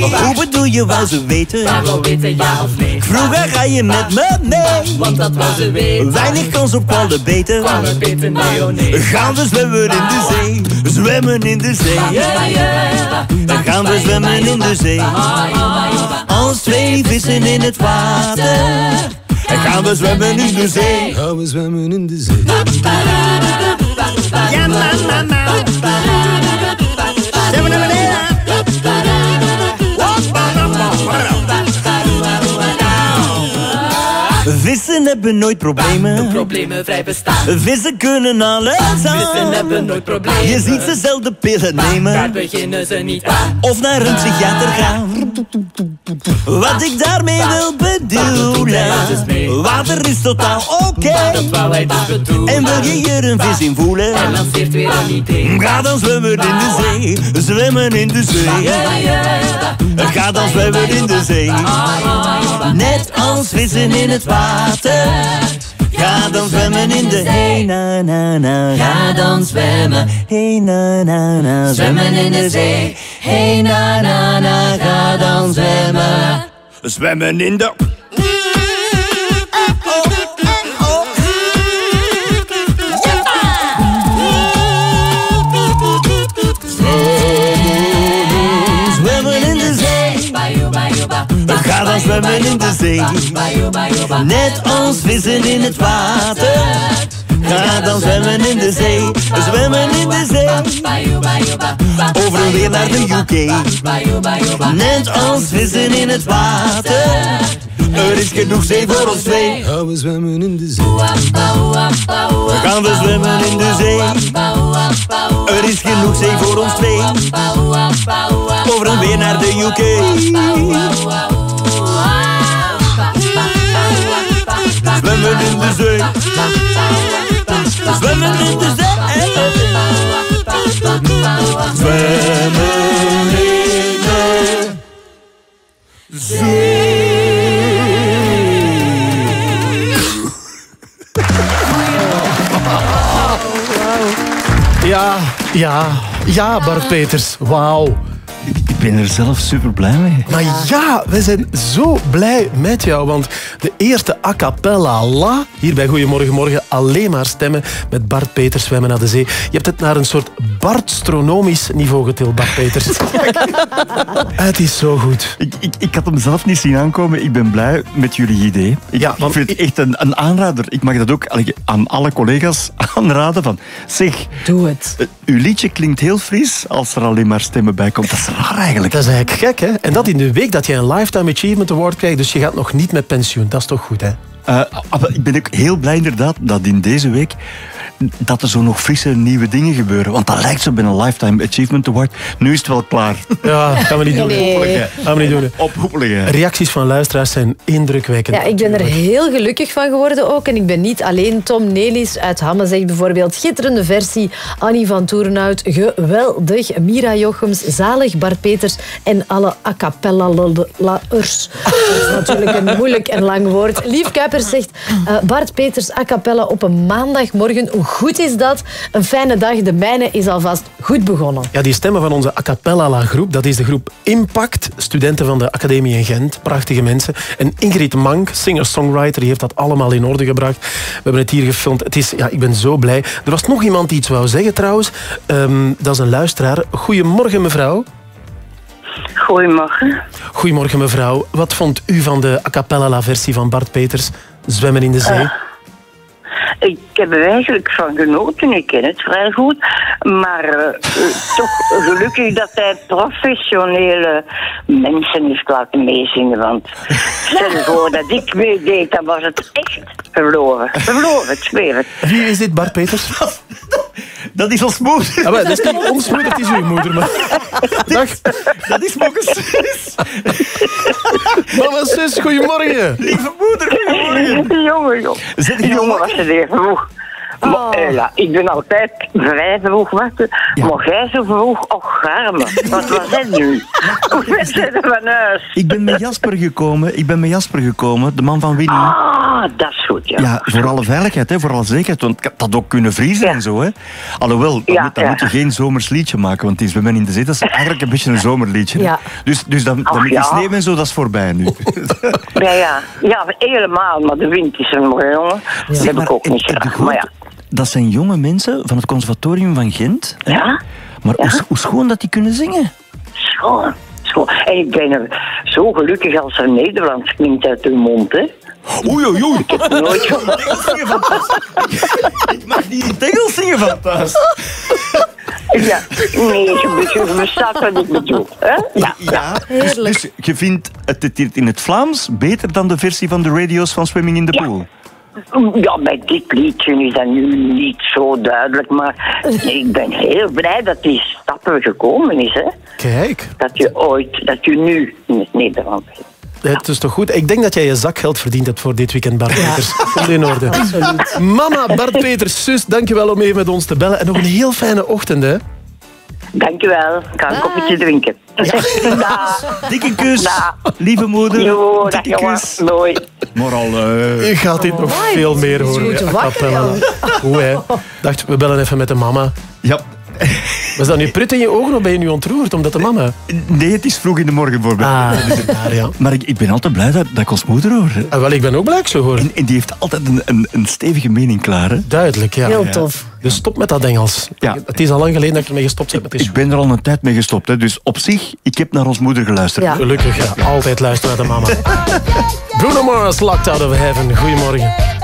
Hoe bedoel je, wou ze weten? Wel weten ja of nee. Vroeg haar, ga je met me mee? Want dat wou ze weten. Weinig kans op alle beter. Alle beter, nee, oh nee. Gaan we zwemmen in de zee? Zwemmen in de zee. Ja, ja. Dan gaan we zwemmen in de zee. Als twee vissen in het water. En gaan we zwemmen in de zee. Gaan we zwemmen in de zee. Ja, na na na. Vissen hebben nooit problemen. Problemen vrij bestaan. Vissen kunnen alles aan. Vissen hebben nooit problemen. Je ziet ze zelden pillen Daar nemen. beginnen ze niet aan. Of naar een psychiater gaan. Wat ik daarmee wil bedoelen. Water is totaal oké. Dus. En wil je hier een vis in voelen? Lanceert weer een idee. Ga dan zwemmen in de zee. Zwemmen in de zee. Ga dan zwemmen in de zee. Net als vissen in het water. Ga dan zwemmen in de hey na na na. Ga dan zwemmen. Hey na na na. Zwemmen in de zee. Hey na na na. Ga dan zwemmen. Zwemmen in de. Ga dan zwemmen in de zee. Net als vissen in het water. Ga dan zwemmen in de zee, zwemmen in de zee. Over en weer naar de UK. Net als vissen in het water. Er is genoeg zee voor ons twee. Gaan we zwemmen in de zee. Gaan we zwemmen in de zee. Er is genoeg zee voor ons twee. Over en weer naar de UK. Zwemmen in de zee. Zwemmen in de zee. Zwemmen in de Ja, ja, ja, Bart Peters. Wauw. Ik ben er zelf super blij mee. Maar ja, we zijn zo blij met jou. Want de eerste a cappella la, hier bij Goedemorgen Morgen, alleen maar stemmen met Bart Peters zwemmen naar de zee. Je hebt het naar een soort Bartstronomisch niveau getild, Bart Peters. het is zo goed. Ik, ik, ik had hem zelf niet zien aankomen. Ik ben blij met jullie idee. Ik, Ja, ik vind het echt een, een aanrader. Ik mag dat ook aan alle collega's aanraden. Van, zeg, Doe het. eh, uw liedje klinkt heel fris als er alleen maar stemmen bij komt. Eigenlijk. Dat is eigenlijk gek, hè? En dat in de week dat je een Lifetime Achievement Award krijgt, dus je gaat nog niet met pensioen. Dat is toch goed, hè? Eh, maar ik ben ook heel blij inderdaad dat in deze week dat er zo nog frisse nieuwe dingen gebeuren. Want dat lijkt zo bij een Lifetime Achievement Award. Nu is het wel klaar. Ja, gaan we niet doen. Nee. Gaan we niet doen. Ophoppelige. Reacties van luisteraars zijn indrukwekkend. Ja, ik ben er heel gelukkig van geworden ook. En ik ben niet alleen. Tom Nelis uit Hamme zegt bijvoorbeeld... Schitterende versie. Annie van Toerenhout, geweldig. Mira Jochems, zalig. Bart Peters en alle a cappella-lers. Dat is natuurlijk een moeilijk en lang woord. Lief Zegt... eh, Bart Peters a cappella op een maandagmorgen. Hoe goed is dat? Een fijne dag. De mijne is alvast goed begonnen. Ja, die stemmen van onze a cappella la groep, dat is de groep Impact, studenten van de Academie in Gent, prachtige mensen. En Ingrid Mank, singer-songwriter, die heeft dat allemaal in orde gebracht. We hebben het hier gefilmd. Het is, ja, ik ben zo blij. Er was nog iemand die iets wou zeggen trouwens. Ehm, dat is een luisteraar. Goedemorgen mevrouw. Goedemorgen. Goedemorgen mevrouw. Wat vond u van de a cappella la versie van Bart Peters, Zwemmen in de Zee? Eh, Ik heb er eigenlijk van genoten. Ik ken het vrij goed. Maar eh, eh, toch gelukkig dat hij professionele mensen heeft laten meezingen. Want stel je voor dat ik meedeed, dan was het echt verloren. Verloren, ik zweer het. Wie is dit, Bart Peters? Dat is ons moeder. Ah, maar dat is niet ons moeder, het is uw moeder. Maar... Dag. Dat is Mokkes zus. Mama, zus, goedemorgen. Lieve moeder, goedemorgen. Jongen, joh. Zit Die jongen was er weer vroeg. Maar, eh, ja, ik ben altijd vrij vroeg wachten. Maar jij zo vroeg, och arme. Wat was het nu? We zitten van huis. Ik ben met Jasper gekomen. Ik ben met Jasper gekomen, de man van Winnie. Ah, dat is goed, ja. Ja, voor alle veiligheid, hè, voor alle zekerheid. Want het had ook kunnen vriezen en zo. Hè. Alhoewel, dan, Ja, moet, dan ja. moet je geen zomers liedje maken. Want die Zwemmen in de Zee, dat is eigenlijk een beetje een zomerliedje. Ja. Dus, dus dan, dan met die ja. sneeuw en zo, dat is voorbij nu. Ja, ja. ja, helemaal. Maar de wind is er nog, jongen. Dat heb ik ook niet graag. Maar ja. Dat zijn jonge mensen van het conservatorium van Gent. hè. Ja? Maar hoe, hoe schoon dat die kunnen zingen. Schoon, schoon. En ik ben er zo gelukkig als er Nederlands klinkt uit hun mond, hè. Oei, oei, oei. Ik heb het nooit. Ik mag niet in het Engels zingen van thuis. Ja, nee, je, je verstaat wat ik bedoel. Hè? Ja, Ja, dus, dus je vindt het het in het Vlaams beter dan de versie van de radio's van Swimming in the Pool? Ja, bij dit liedje is dat nu niet zo duidelijk, maar ik ben heel blij dat die stappen gekomen is, hè. Kijk. Dat je ooit, dat je nu in het Nederlands bent. Het is toch goed? Ik denk dat jij je zakgeld verdiend hebt voor dit weekend, Bart Peters. Komt in orde. Mama, Bart Peters, zus, dankjewel om even met ons te bellen. En nog een heel fijne ochtend, hè? Dankjewel. Ik ga een koffietje drinken. Dag. Dikke kus, Dag. lieve moeder. Jo, dag dikke jongen. kus. Mooi. Maar al... eh, U gaat dit nog Amai, veel meer horen. ja, wakker. Goed, hè? Dacht, we bellen even met de mama. Ja. Was dat nu prut in je ogen of ben je nu ontroerd omdat de mama... Nee, het is vroeg in de morgen voor mij. Ah, daar, ja. Maar ik, ik ben altijd blij dat, dat ik ons moeder hoor. Ah, wel, ik ben ook blij dat ik zo hoor. En, en die heeft altijd een, een, een stevige mening klaar. Hè? Duidelijk, ja. Heel Ja. tof. Dus stop met dat Engels. Ja. Het is al lang geleden dat ik ermee gestopt heb. Ik ben er al een tijd mee gestopt. Hè? Dus op zich, ik heb naar ons moeder geluisterd. Ja. gelukkig, ja. Altijd luisteren naar de mama. Bruno Mars, Locked Out of Heaven. Goedemorgen.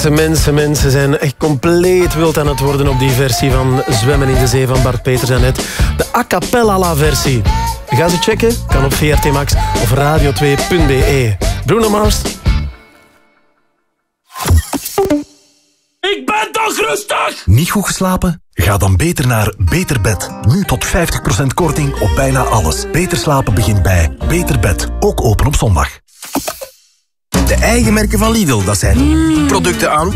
Mensen, mensen, mensen zijn echt compleet wild aan het worden op die versie van Zwemmen in de Zee van Bart Peters en net. De a cappella versie. Ga ze checken, kan op VRT Max of radio2.be. Bruno Mars. Ik ben toch rustig! Niet goed geslapen? Ga dan beter naar Beter Bed. Nu tot 50% korting op bijna alles. Beter slapen begint bij Beter Bed. Ook open op zondag. De eigen merken van Lidl, dat zijn producten aan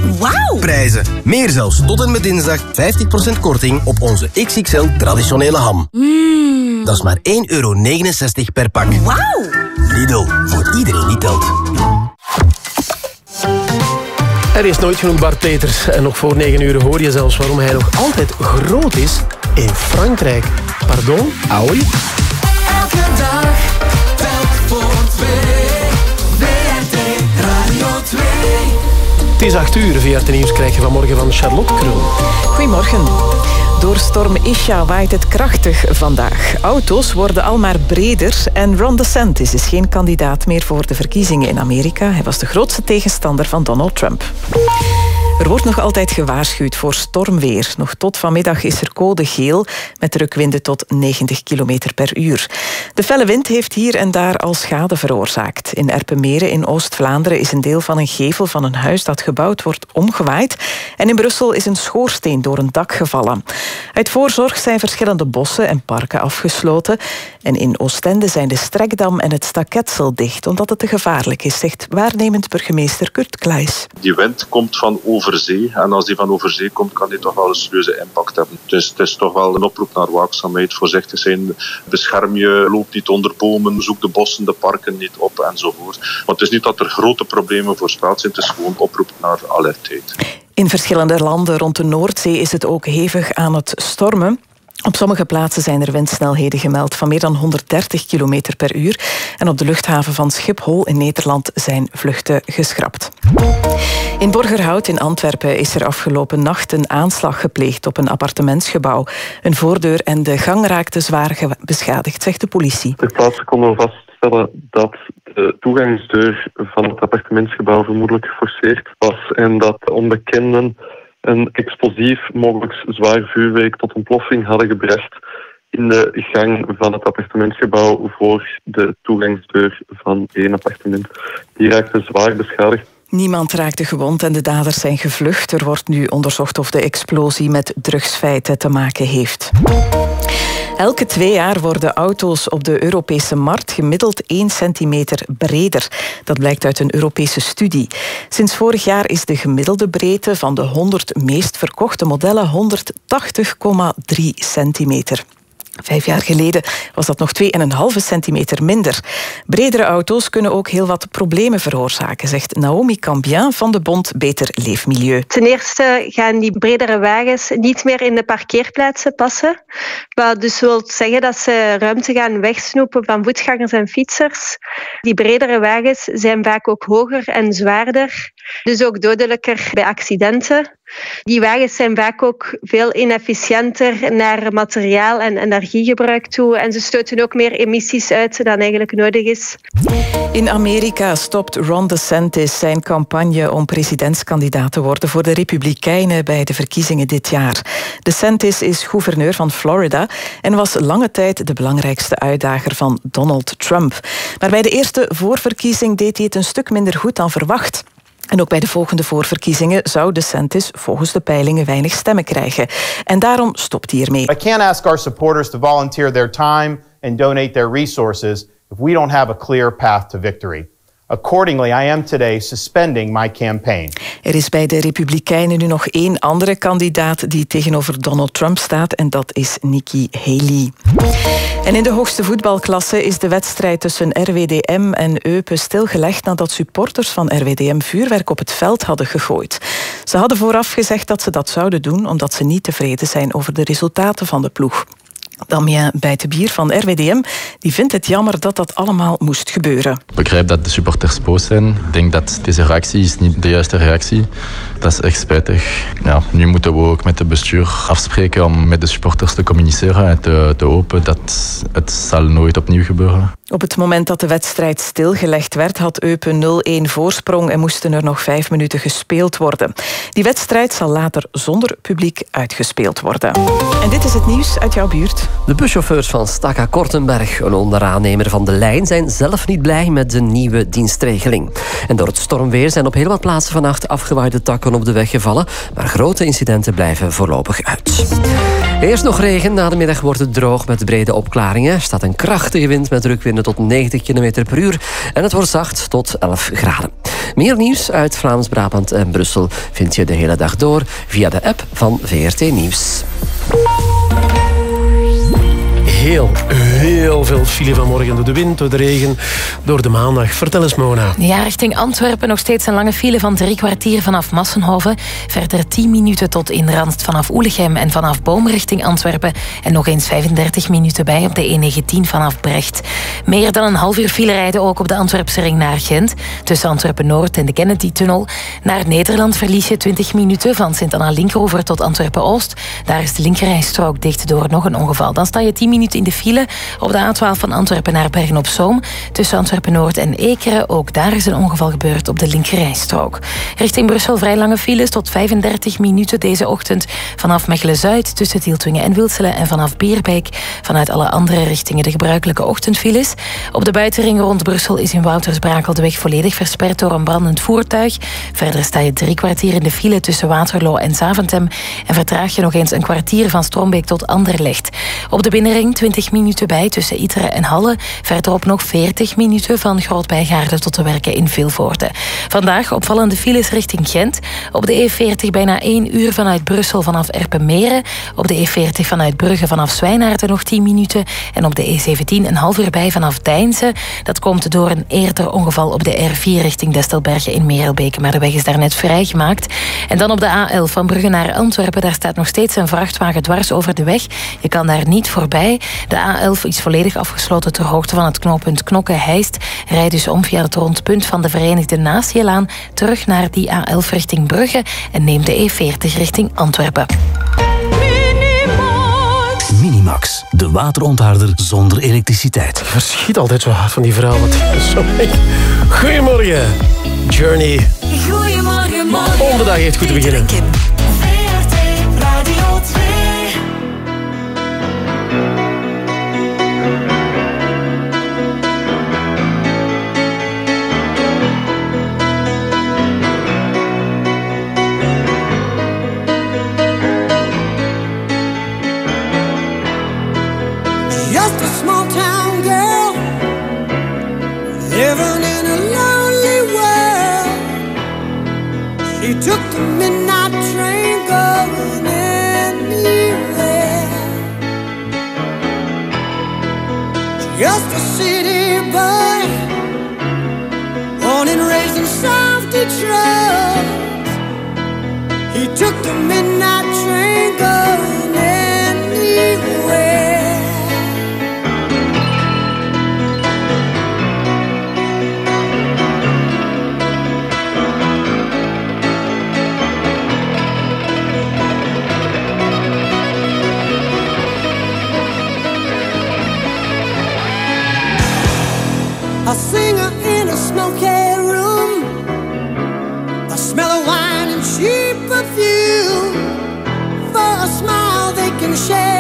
prijzen. Meer zelfs, tot en met dinsdag 50% korting op onze XXL traditionele ham. Dat is maar 1,69 euro per pak. Wauw! Lidl, voor iedereen die telt. Er is nooit genoeg Bart Peters. En nog voor 9 uur hoor je zelfs waarom hij nog altijd groot is in Frankrijk. Pardon? Aoi? Is 8 uur. VRT Nieuws krijg je vanmorgen van Charlotte Kroon. Goedemorgen. Door storm Isha waait het krachtig vandaag. Auto's worden al maar breder en Ron DeSantis is geen kandidaat meer voor de verkiezingen in Amerika. Hij was de grootste tegenstander van Donald Trump. Er wordt nog altijd gewaarschuwd voor stormweer. Nog tot vanmiddag is er code geel met rukwinden tot 90 km per uur. De felle wind heeft hier en daar al schade veroorzaakt. In Erpenmeren in Oost-Vlaanderen is een deel van een gevel van een huis dat gebouwd wordt omgewaaid. En in Brussel is een schoorsteen door een dak gevallen. Uit voorzorg zijn verschillende bossen en parken afgesloten. En in Oostende zijn de Strekdam en het Staketsel dicht, omdat het te gevaarlijk is, zegt waarnemend burgemeester Kurt Kleijs. Die wind komt van over En als die van over zee komt, kan die toch wel een serieuze impact hebben. Dus het is toch wel een oproep naar waakzaamheid, voorzichtig zijn. Bescherm je, loop niet onder bomen, zoek de bossen, de parken niet op enzovoort. Want het is niet dat er grote problemen voorspeld zijn, het is gewoon oproep naar alertheid. In verschillende landen rond de Noordzee is het ook hevig aan het stormen. Op sommige plaatsen zijn er windsnelheden gemeld van meer dan 130 km per uur. En op de luchthaven van Schiphol in Nederland zijn vluchten geschrapt. In Borgerhout in Antwerpen is er afgelopen nacht een aanslag gepleegd op een appartementsgebouw. Een voordeur en de gang raakten zwaar beschadigd, zegt de politie. Ter plaatse konden vaststellen dat de toegangsdeur van het appartementsgebouw vermoedelijk geforceerd was en dat onbekenden een explosief, mogelijk zwaar vuurwerk tot ontploffing hadden gebracht in de gang van het appartementsgebouw voor de toegangsdeur van één appartement. Die raakte zwaar beschadigd. Niemand raakte gewond en de daders zijn gevlucht. Er wordt nu onderzocht of de explosie met drugsfeiten te maken heeft. Elke twee jaar worden auto's op de Europese markt gemiddeld 1 centimeter breder. Dat blijkt uit een Europese studie. Sinds vorig jaar is de gemiddelde breedte van de 100 meest verkochte modellen 180,3 centimeter. Vijf jaar geleden was dat nog 2,5 centimeter minder. Bredere auto's kunnen ook heel wat problemen veroorzaken, zegt Naomi Cambien van de Bond Beter Leefmilieu. Ten eerste gaan die bredere wagens niet meer in de parkeerplaatsen passen. Wat dus wil zeggen dat ze ruimte gaan wegsnoepen van voetgangers en fietsers. Die bredere wagens zijn vaak ook hoger en zwaarder, dus ook dodelijker bij accidenten. Die wagens zijn vaak ook veel inefficiënter naar materiaal en energiegebruik toe en ze stoten ook meer emissies uit dan eigenlijk nodig is. In Amerika stopt Ron DeSantis zijn campagne om presidentskandidaat te worden voor de Republikeinen bij de verkiezingen dit jaar. DeSantis is gouverneur van Florida en was lange tijd de belangrijkste uitdager van Donald Trump. Maar bij de eerste voorverkiezing deed hij het een stuk minder goed dan verwacht. En ook bij de volgende voorverkiezingen zou DeSantis volgens de peilingen weinig stemmen krijgen. En daarom stopt hij ermee. I can't ask our supporters to volunteer their time and donate their resources if we don't have a clear path to victory. Accordingly, I am today suspending my campaign. Er is bij de Republikeinen nu nog één andere kandidaat die tegenover Donald Trump staat en dat is Nikki Haley. En in de hoogste voetbalklasse is de wedstrijd tussen RWDM en Eupen stilgelegd nadat supporters van RWDM vuurwerk op het veld hadden gegooid. Ze hadden vooraf gezegd dat ze dat zouden doen omdat ze niet tevreden zijn over de resultaten van de ploeg. Damien Bijtebier van RWDM die vindt het jammer dat dat allemaal moest gebeuren. Ik begrijp dat de supporters boos zijn. Ik denk dat deze reactie is niet de juiste reactie. Dat is echt spijtig. Ja, nu moeten we ook met het bestuur afspreken om met de supporters te communiceren en te, te hopen dat het zal nooit opnieuw gebeuren. Op het moment dat de wedstrijd stilgelegd werd, had Eupen 0-1 voorsprong en moesten er nog vijf minuten gespeeld worden. Die wedstrijd zal later zonder publiek uitgespeeld worden. En dit is het nieuws uit jouw buurt. De buschauffeurs van Staka Kortenberg, een onderaannemer van de lijn, zijn zelf niet blij met de nieuwe dienstregeling. En door het stormweer zijn op heel wat plaatsen vannacht afgewaaide takken op de weg gevallen, maar grote incidenten blijven voorlopig uit. Eerst nog regen, na de middag wordt het droog met brede opklaringen. Er staat een krachtige wind met drukwinden tot 90 km per uur en het wordt zacht tot 11 graden. Meer nieuws uit Vlaams-Brabant en Brussel vind je de hele dag door via de app van VRT Nieuws. Heel, heel veel file vanmorgen door de wind, door de regen, door de maandag. Vertel eens, Mona. Ja, richting Antwerpen nog steeds een lange file van drie kwartier vanaf Massenhoven. Verder 10 minuten tot in Randst vanaf Oelegem en vanaf Boom richting Antwerpen. En nog eens 35 minuten bij op de E19 vanaf Brecht. Meer dan een half uur file rijden ook op de Antwerpse ring naar Gent. Tussen Antwerpen-Noord en de Kennedy-tunnel. Naar Nederland verlies je 20 minuten van Sint-Anna-Linkeroever tot Antwerpen-Oost. Daar is de linkerrijstrook dicht door nog een ongeval. Dan sta je 10 minuten in de file op de A12 van Antwerpen naar Bergen-op-Zoom. Tussen Antwerpen-Noord en Ekeren. Ook daar is een ongeval gebeurd op de linkerrijstrook. Richting Brussel vrij lange files tot 35 minuten deze ochtend. Vanaf Mechelen-Zuid tussen Tieltwingen en Wilselen. En vanaf Bierbeek vanuit alle andere richtingen de gebruikelijke ochtendfiles. Op de buitenring rond Brussel is in Woutersbrakel de weg volledig versperd door een brandend voertuig. Verder sta je drie kwartier in de file tussen Waterloo en Zaventem. En vertraag je nog eens een kwartier van Strombeek tot Anderlecht. Op de binnenring 20 minuten bij tussen Iteren en Halle. Verderop nog 40 minuten van Grootbijgaarden tot de werken in Vilvoorde. Vandaag opvallende files richting Gent. Op de E40 bijna 1 uur vanuit Brussel vanaf Erpenmeren. Op de E40 vanuit Brugge vanaf Zwijnaarden nog 10 minuten. En op de E17 een half uur bij vanaf Deinzen. Dat komt door een eerder ongeval op de R4 richting Destelbergen in Merelbeke. Maar de weg is daar net vrijgemaakt. En dan op de A11 van Brugge naar Antwerpen. Daar staat nog steeds een vrachtwagen dwars over de weg. Je kan daar niet voorbij. De A11 is volledig afgesloten ter hoogte van het knooppunt Knokke-Heist. Rijd dus om via het rondpunt van de Verenigde Natielaan terug naar die A11 richting Brugge en neem de E40 richting Antwerpen. Minimax, de waterontharder zonder elektriciteit. Verschiet altijd zo hard van die vrouw. Wat sorry. Goedemorgen, Journey. Goedemorgen, morgen. Om de dag heeft goed te beginnen. Living in a lonely world. She took the midnight train going anywhere. Just a city boy, born and raised in South Detroit. He took the midnight train going A singer in a smoky room. The smell of wine and cheap perfume. For a smile, they can share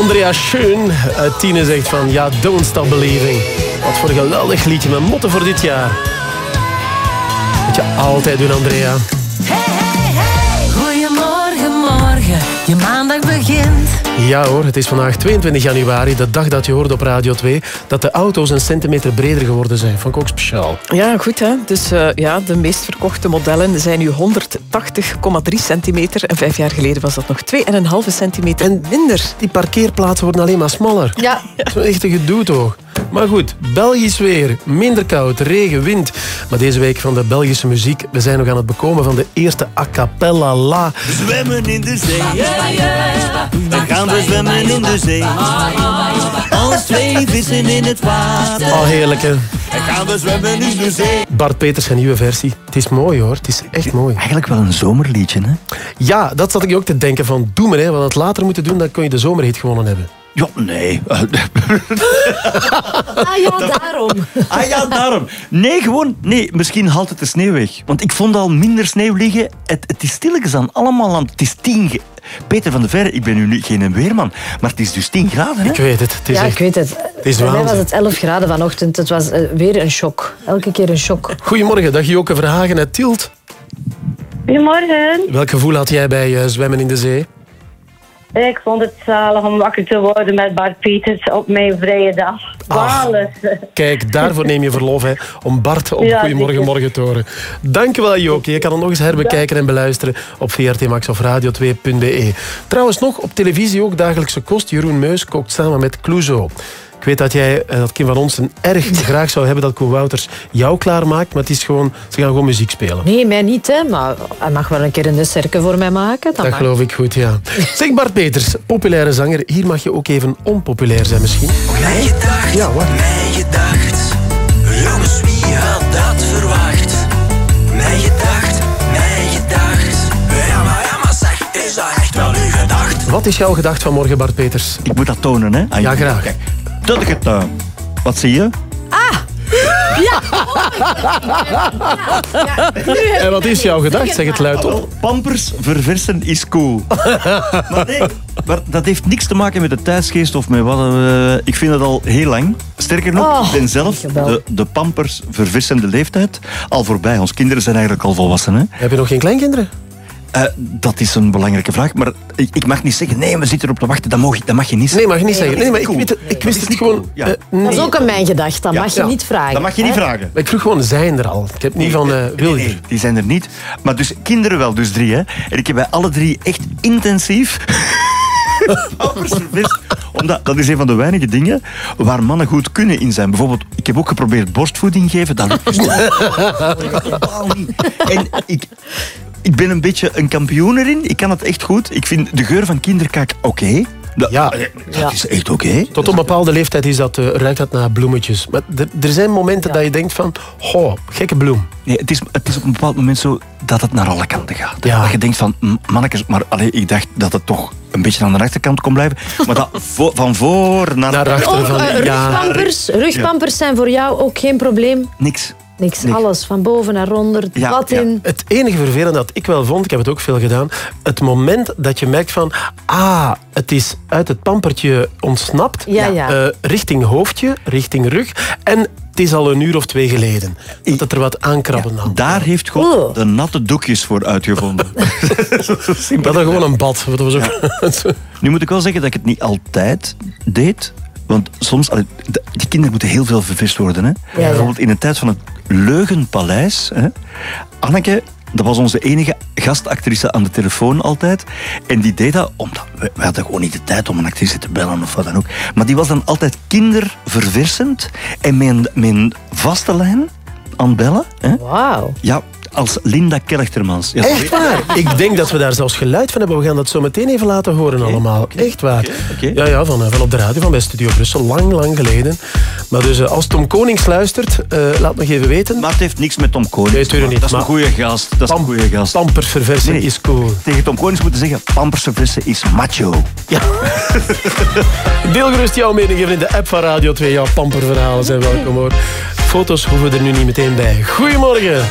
Andrea Schön uit Tine zegt van ja, don't stop believing. Wat voor een geweldig liedje met motten voor dit jaar. Moet je altijd doen, Andrea. Goedemorgen, morgen, je maandag begint. Ja hoor, het is vandaag 22 januari, de dag dat je hoorde op Radio 2 dat de auto's een centimeter breder geworden zijn. Vond ik ook speciaal. Ja, goed hè. Dus eh, ja, de meest verkochte modellen zijn nu 180,3 centimeter. En vijf jaar geleden was dat nog 2,5 centimeter minder. Die parkeerplaatsen worden alleen maar smaller. Ja. Dat is echt een gedoe toch? Maar goed, Belgisch weer, minder koud, regen, wind. Maar deze week van de Belgische muziek, we zijn nog aan het bekomen van de eerste a cappella la. Zwemmen in de zee. We gaan we zwemmen in de zee. Als twee vissen in het water. Oh, heerlijk hè. En gaan we zwemmen in de zee. Bart Peters zijn nieuwe versie. Het is mooi hoor, het is echt mooi. Eigenlijk wel een zomerliedje, hè? Ja, dat zat ik ook te denken van, doe maar hè. We hadden het later moeten doen, dan kon je de zomerhit gewonnen hebben. Ja, nee. Ah ja, daarom. Ah ja, daarom. Nee, gewoon... Nee, misschien haalt het de sneeuw weg. Want ik vond al minder sneeuw liggen. Het, het is stilletjes aan allemaal aan... Het is 10... ge- Peter van der Verre, ik ben nu niet- geen weerman, maar het is dus 10 graden, hè? Ik weet het. Het is ja, echt... ik weet het. is Bij mij was het 11 graden vanochtend. Het was eh, weer een shock. Elke keer een shock. Goedemorgen, dag Joke Verhagen uit Tielt. Goedemorgen. Welk gevoel had jij bij eh, zwemmen in de zee? Ik vond het zalig om wakker te worden met Bart Pieters op mijn vrije dag. Zalig. Kijk, daarvoor neem je verlof hè, om Bart op Ja, Goedemorgen. Morgen te horen. Dankjewel Joke. Je kan het nog eens herbekijken en beluisteren op VRT Max of radio2.be. Trouwens nog, op televisie ook dagelijkse kost. Jeroen Meus kookt samen met Clouseau. Ik weet dat jij, eh, dat Kim van Onsen erg graag zou hebben dat Koen Wouters jou klaarmaakt, maar het is gewoon, ze gaan gewoon muziek spelen. Nee, mij niet, hè. Maar hij mag wel een keer een dessertje voor mij maken. Dat geloof ik goed, ja. Zeg Bart Peters, populaire zanger. Hier mag je ook even onpopulair zijn misschien. Mijn gedacht, Ja, wat? mijn gedacht. Jongens, wie had dat verwacht? Mijn gedacht, mijn gedacht. Ja, maar, ja, maar zeg, is dat echt wel uw gedacht? Wat is jouw gedacht van morgen, Bart Peters? Ik moet dat tonen, hè? Ja, graag. Kijk, dat ik het... eh, wat zie je? Ja! En wat is jouw gedacht? Zeg het luid op. Pampers verversen is cool. maar nee, maar dat heeft niks te maken met de tijdsgeest of met wat. eh, ik vind het al heel lang. Sterker nog, Oh, ik ben zelf de, de pampers verversende leeftijd al voorbij. Ons kinderen zijn eigenlijk al volwassen. Hè? Heb je nog geen kleinkinderen? Eh, dat is een belangrijke vraag, maar ik, ik mag niet zeggen, nee, we zitten erop te wachten, dat mag, dat mag je niet Nee, zeggen. mag je niet zeggen. Nee, maar ik, het, ik wist het gewoon... Ja. eh, Dat is nee. ook aan mijn gedacht. Dat Ja, mag je ja. niet vragen. Dat mag je niet hè. vragen. Maar ik vroeg gewoon, zijn er al? Ik heb niet van, eh, wil je? Nee, die zijn er niet. Maar dus kinderen wel, dus drie. Hè. En ik heb bij alle drie echt intensief. Omdat dat is een van de weinige dingen waar mannen goed kunnen in zijn. Bijvoorbeeld, ik heb ook geprobeerd borstvoeding geven. Dat lukt totaal niet. En ik, ik ben een beetje een kampioen erin. Ik kan het echt goed. Ik vind de geur van kinderkaak oké. Dat, Ja. dat is echt oké. Tot een bepaalde leeftijd is dat, eh, ruikt dat naar bloemetjes. Maar er, er zijn momenten dat je denkt van... Goh, gekke bloem. Nee, het, is, het is op een bepaald moment zo dat het naar alle kanten gaat. Ja. Dat je denkt van, "M, mannetjes, maar allee, ik dacht dat het toch een beetje aan de achterkant kon blijven. Maar dat vo- van voor naar, Naar achter. Oh, Van, eh, ja. rugpampers. Rugpampers zijn voor jou ook geen probleem. Niks. Niks. Nee. Alles. Van boven naar onder. Het Ja, bad ja. in. Het enige vervelende dat ik wel vond, ik heb het ook veel gedaan, het moment dat je merkt van, ah, het is uit het pampertje ontsnapt, Ja, ja. eh, richting hoofdje, richting rug, en het is al een uur of twee geleden dat er wat aankrabben had. Daar heeft God de natte doekjes voor uitgevonden. Dat was gewoon een bad. Dat was ook... Nu moet ik wel zeggen dat ik het niet altijd deed. Want soms, die kinderen moeten heel veel vervist worden. Hè? ja. Bijvoorbeeld in de tijd van het Leugenpaleis. Hè? Anneke, dat was onze enige gastactrice aan de telefoon altijd. En die deed dat omdat... We, we hadden gewoon niet de tijd om een actrice te bellen of wat dan ook. Maar die was dan altijd kinderverversend. En met een, met een vaste lijn aan het bellen. Wauw. Ja, als Linda Kelchtermans. Ja, Echt waar? Ik denk dat we daar zelfs geluid van hebben. We gaan dat zo meteen even laten horen allemaal. Echt waar. Ja, ja van, eh, van op de radio van bij Studio Brussel. Lang, lang geleden. Maar dus eh, als Tom Konings luistert, eh, laat nog even weten. Maar het heeft niks met Tom Konings. Nee, niet, Dat is een goede gast. Dat is een goede gast. Pampersverversing Nee. is cool. Tegen Tom Konings moeten zeggen, pamperse vissen is macho. Deel gerust jouw mening in de app van Radio 2. Jouw pamperverhalen zijn welkom hoor. Foto's hoeven er nu niet meteen bij. Goedemorgen.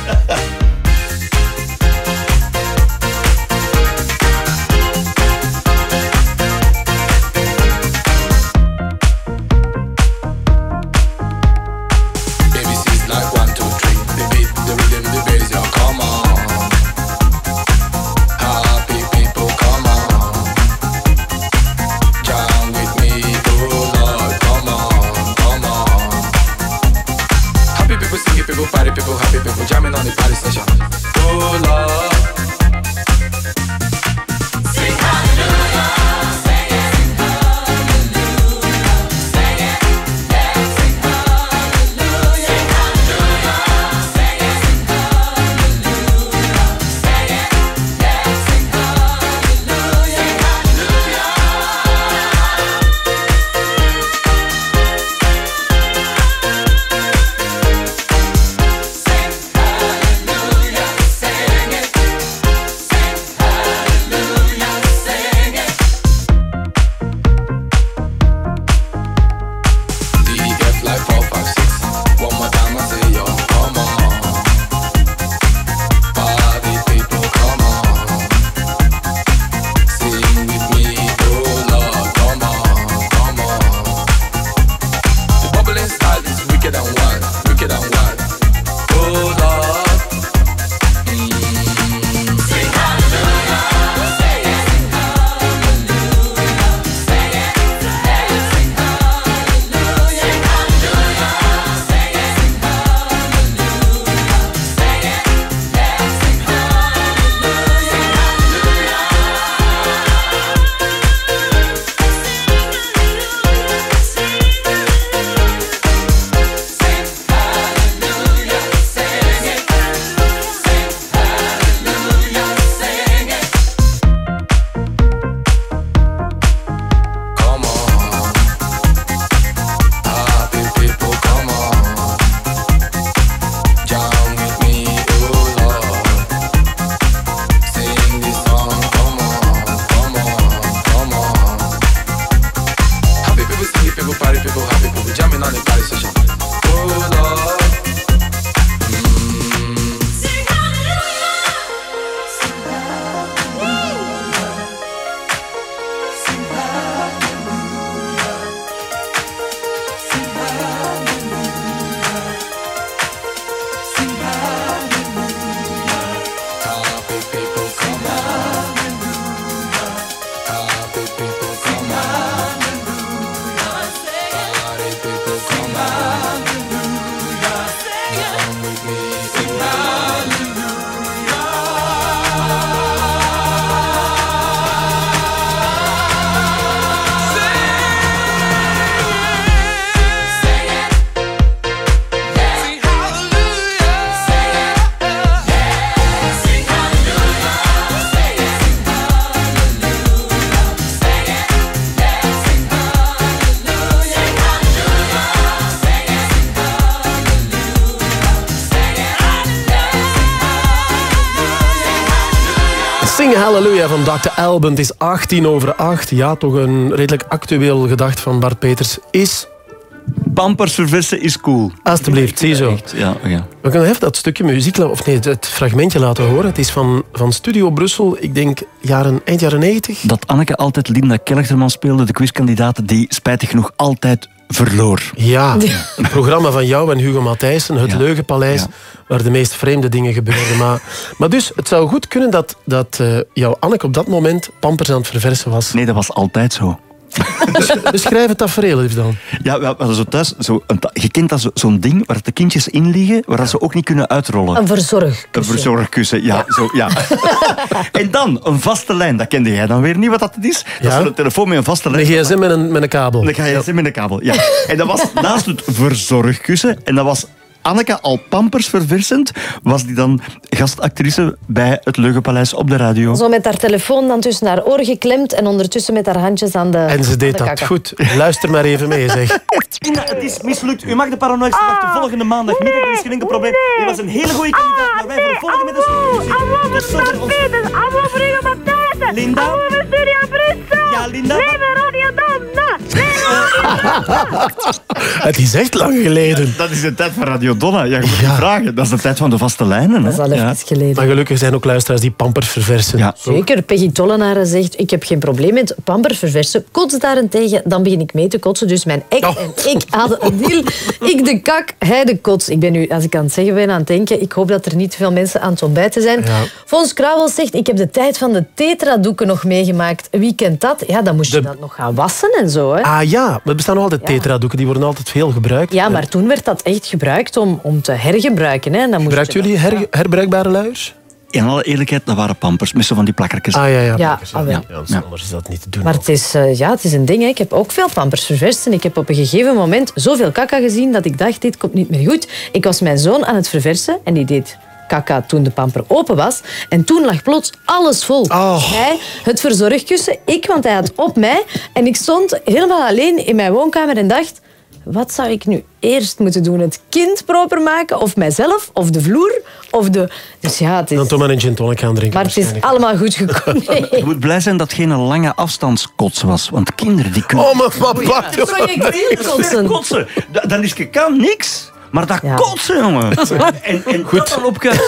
Alban. Het is 18 over 8. Ja, toch een redelijk actueel gedacht van Bart Peters is... Pampers verversen is cool. Alsjeblieft, zie zo. Ja, ja. We kunnen even dat stukje muziek, of nee, het fragmentje laten horen. Het is van, van Studio Brussel, ik denk jaren, eind jaren 90. Dat Anneke altijd Linda Kellerman speelde, de quizkandidaat die spijtig genoeg altijd verloor. Ja, een programma van jou en Hugo Matthijssen, het Leugenpaleis, waar de meest vreemde dingen gebeuren. Maar, maar dus, het zou goed kunnen dat, dat eh, jouw Anneke op dat moment pampers aan het verversen was. Nee, dat was altijd zo. Beschrijf het tafereel eens dan. Ja, we hadden zo thuis, zo een, ta- je kent dat zo- zo'n ding waar de kindjes in liggen, waar dat ze ook niet kunnen uitrollen. Een verzorg. Een verzorgkussen, ja. Zo, ja. en dan een vaste lijn, dat kende jij dan weer niet wat dat is. Dat is een telefoon met een vaste lijn. Een gsm met een, met een kabel. Een gsm met een kabel, ja. En dat was naast het verzorgkussen, en dat was Anneke al pampers verversend, was die dan gastactrice bij het Leugenpaleis op de radio. Zo met haar telefoon dan tussen haar oor geklemd en ondertussen met haar handjes aan de En ze aan deed de dat kakken. goed. Luister maar even mee, zeg. Ina, het is mislukt. U mag de paranoïste wachten volgende maandagmiddag. Er is geen enkel probleem. U was een hele goede kandidaat, maar wij vervolgen met de zover ons... Allemaal Hugo Matthijssen! Linda? Allemaal Studio Brussel! Ja, Linda? Leven Rotterdam! Het is echt lang geleden. Dat is de tijd van Radio Donna. Ja, je moet niet vragen. Dat is de tijd van de vaste lijnen. Dat is al even geleden. Maar gelukkig zijn ook luisteraars die pampers verversen. Ja. Zeker. Peggy Tollenaar zegt, ik heb geen probleem met pampers verversen. Kots daarentegen, dan begin ik mee te kotsen. Dus mijn ex Oh. en ik hadden een deal. Ik de kak, hij de kots. Ik ben nu, als ik aan het zeggen ben, aan het denken. Ik hoop dat er niet veel mensen aan het ontbijten zijn. Ja. Fons Krauwels zegt, ik heb de tijd van de tetradoeken nog meegemaakt. Wie kent dat? Ja, dan moest je dat nog gaan wassen en zo. Hè. Ah ja, er bestaan nog altijd tetradoeken. Die worden altijd veel gebruikt. Ja, maar toen werd dat echt gebruikt om, om te hergebruiken. Hè. En dan je jullie her- herbruikbare luiers? In alle eerlijkheid, dat waren pampers met zo van die plakkertjes. Ah ja, ja. Ja, ah. Ja, anders- is dat niet te doen. Maar het is, eh, ja, het is een ding. Hè. Ik heb ook veel pampers ververst. En ik heb op een gegeven moment zoveel kaka gezien dat ik dacht, dit komt niet meer goed. Ik was mijn zoon aan het verversen en die deed kaka toen de pamper open was. En toen lag plots alles vol. Hij, het verzorgkussen, ik, want hij had op mij. En ik stond helemaal alleen in mijn woonkamer en dacht... Wat zou ik nu eerst moeten doen? Het kind proper maken? Of mijzelf? Of de vloer? Of de... Dus ja, het is... Dan toch maar een gin tonic gaan drinken. Maar het is allemaal goed gekomen. Nee. Je moet blij zijn dat het geen lange afstandskots was. Want kinderen die kunnen... Oh, maar papa. Projectielkotsen. kotsen. Da- Dan is kan niks. Maar dat kotsen, jongen. En, en Goed. dat.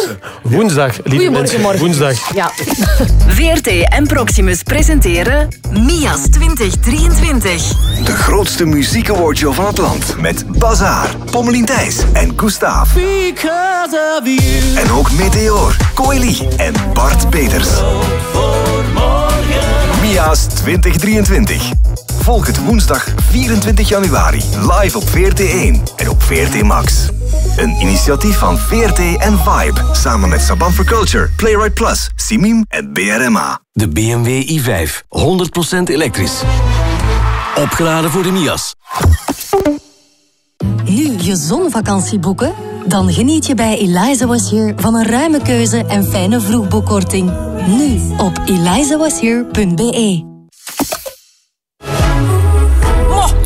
Woensdag, lieve mensen. morgen. Woensdag. Ja. VRT en Proximus presenteren Mias 2023. De grootste muziekawardshow van het land. Met Bazaar, Pommelien Thijs en Gustav. Because of you. En ook Meteor, Coeli en Bart Peters. Mia's 2023. Volg het woensdag 24 januari live op VRT1 en op VRT Max. Een initiatief van VRT en Vibe samen met Saban for Culture, Playwright Plus, Simim en BRMA. De BMW i5, 100% elektrisch. Opgeladen voor de Mias. Nu je zonvakantie boeken? Dan geniet je bij Eliza Was Here van een ruime keuze en fijne vroegboekkorting. Nu op elizawashere.be.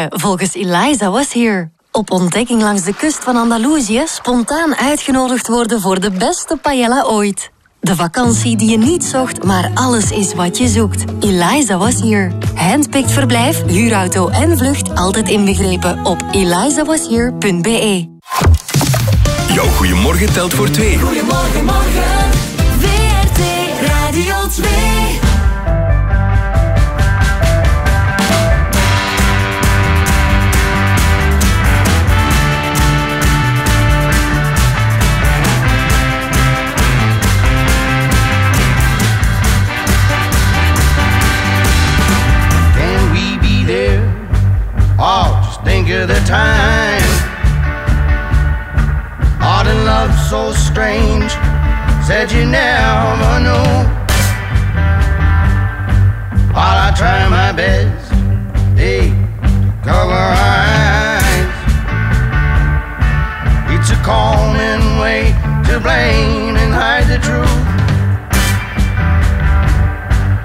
volgens Eliza Was Here. Op ontdekking langs de kust van Andalusië spontaan uitgenodigd worden voor de beste paella ooit. De vakantie die je niet zocht, maar alles is wat je zoekt. Eliza was hier. Handpicked verblijf, huurauto en vlucht altijd inbegrepen op elizawashere.be. Jouw goeiemorgen telt voor twee. Goedemorgen, morgen. VRT Radio 2. Think of the time. Art and love so strange. Said you never know. While I try my best, to cover our eyes. It's a common way to blame and hide the truth.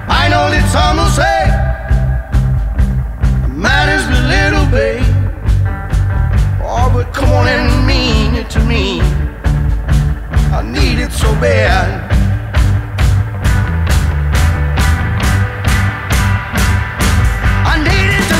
I know that some will say come on and mean it to me. I need it so bad. I needed to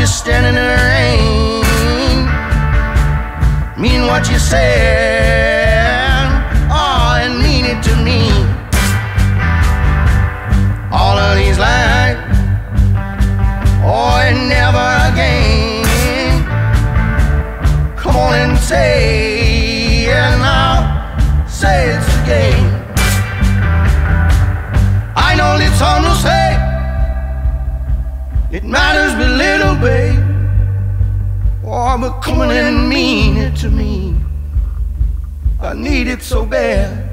just standing in the rain. Mean what you said. Oh and mean it to me. All of these lies. Oh and never again. Come on and say and now. Say it's again. I know some will say it matters babe. Come on and mean it to me. I need it so bad.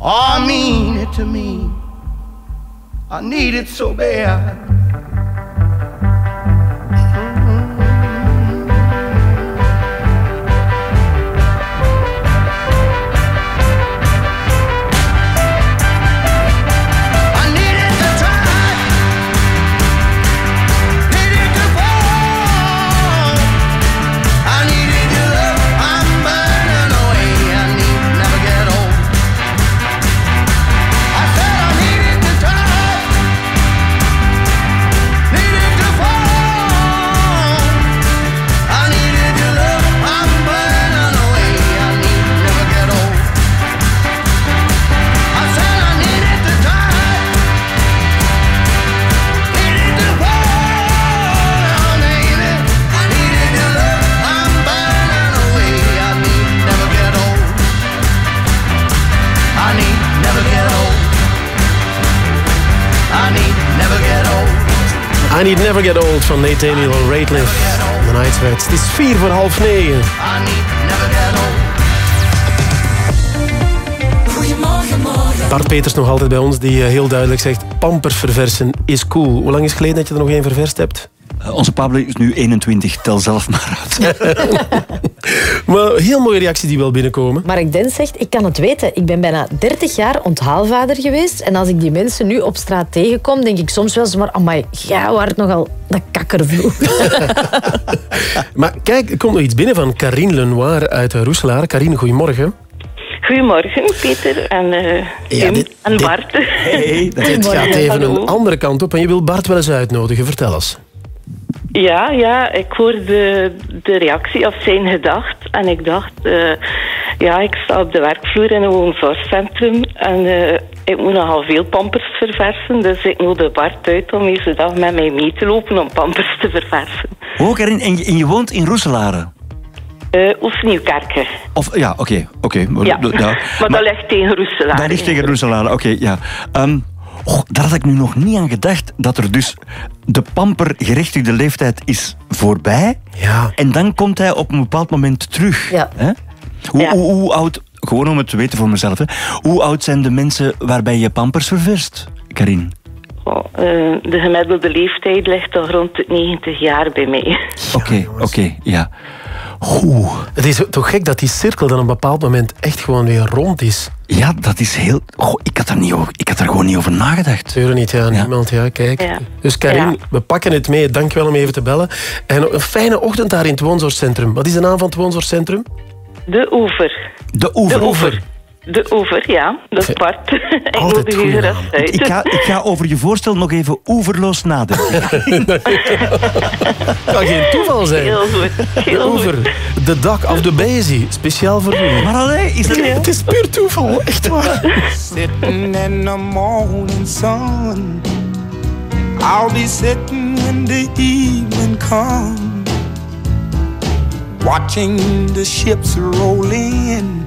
Oh, mean it to me. I need it so bad. I Need Never Get Old van Nathaniel Rateliff. De Night Sweats. Het is vier voor half negen. Bart Peters nog altijd bij ons, die eh, heel duidelijk zegt... Pampers verversen is cool. Hoe lang is het geleden dat je er nog één ververst hebt? Eh, Onze Pablo is nu 21, tel zelf maar uit. Maar heel mooie reacties die wel binnenkomen. Mark Den zegt, ik kan het weten. Ik ben bijna 30 jaar onthaalvader geweest. En als ik die mensen nu op straat tegenkom, denk ik soms wel eens maar... Amai, jij waart nogal dat kakkervloer. Maar kijk, er komt nog iets binnen van Karine Lenoir uit Roeselaar. Karine, goedemorgen. Goedemorgen, Peter en, eh Ja, dit- en dit- Bart. Hey, dit gaat even een andere kant op en je wil Bart wel eens uitnodigen. Vertel eens. Ja, ja, ik hoorde de reactie of zijn gedacht. En ik dacht, eh, ja, ik sta op de werkvloer in een woonzorgcentrum. En eh, ik moet nogal veel pampers verversen. Dus ik nodig Bart uit om deze dag met mij mee te lopen om pampers te verversen. Oh, Karin, en je, en je woont in Roeselare? Eh Oefennieuwkerken. Of, ja, oké. oké. maar- Ja, ja. maar, dat ligt tegen Roeselaar. Dat ligt tegen Roeselare, oké, ja. Ehm, oh, daar had ik nu nog niet aan gedacht, dat er dus de pampergerechtigde leeftijd is voorbij. Ja. En dan komt hij op een bepaald moment terug. Ja. Hè? Hoe, hoe, hoe oud, gewoon om het te weten voor mezelf, hè. hoe oud zijn de mensen waarbij je pampers ververst, Karin? Oh, eh, de gemiddelde leeftijd ligt toch rond de 90 jaar bij mij. Oké, oké, ja. Oeh. Het is toch gek dat die cirkel dan op een bepaald moment echt gewoon weer rond is. Ja, dat is heel... Goh, ik, had daar niet over, ik had daar gewoon niet over nagedacht. Zeuren niet, ja, niemand. Ja, kijk. Ja. Dus Karin, Ja. we pakken het mee. Dankjewel om even te bellen. En een fijne ochtend daar in het woonzorgcentrum. Wat is de naam van het woonzorgcentrum? De oever. De oever. De oever. De oever, ja. Dat is Bart. ik nodig u goede gerust uit. Ik ga, ik ga over je voorstel nog even oeverloos nadenken. kan geen toeval zijn. Heel goed. De Heel oever. goed. De dak of de Basie. Speciaal voor u. Maar allee, is dat... Het is puur toeval. Echt waar. Sitting in the morning sun. I'll be sitting when the evening comes. Watching the ships roll in.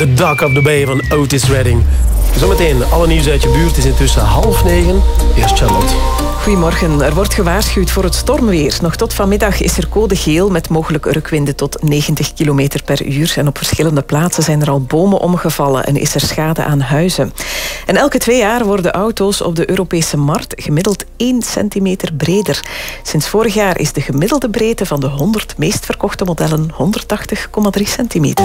The Dock of the Bay van Otis Redding. Zometeen, alle nieuws uit je buurt is intussen half negen. Eerst Charlotte. Goedemorgen. Er wordt gewaarschuwd voor het stormweer. Nog tot vanmiddag is er code geel met mogelijk rukwinden tot 90 km per uur. En op verschillende plaatsen zijn er al bomen omgevallen en is er schade aan huizen. En elke twee jaar worden auto's op de Europese markt gemiddeld 1 centimeter breder. Sinds vorig jaar is de gemiddelde breedte van de 100 meest verkochte modellen 180,3 centimeter.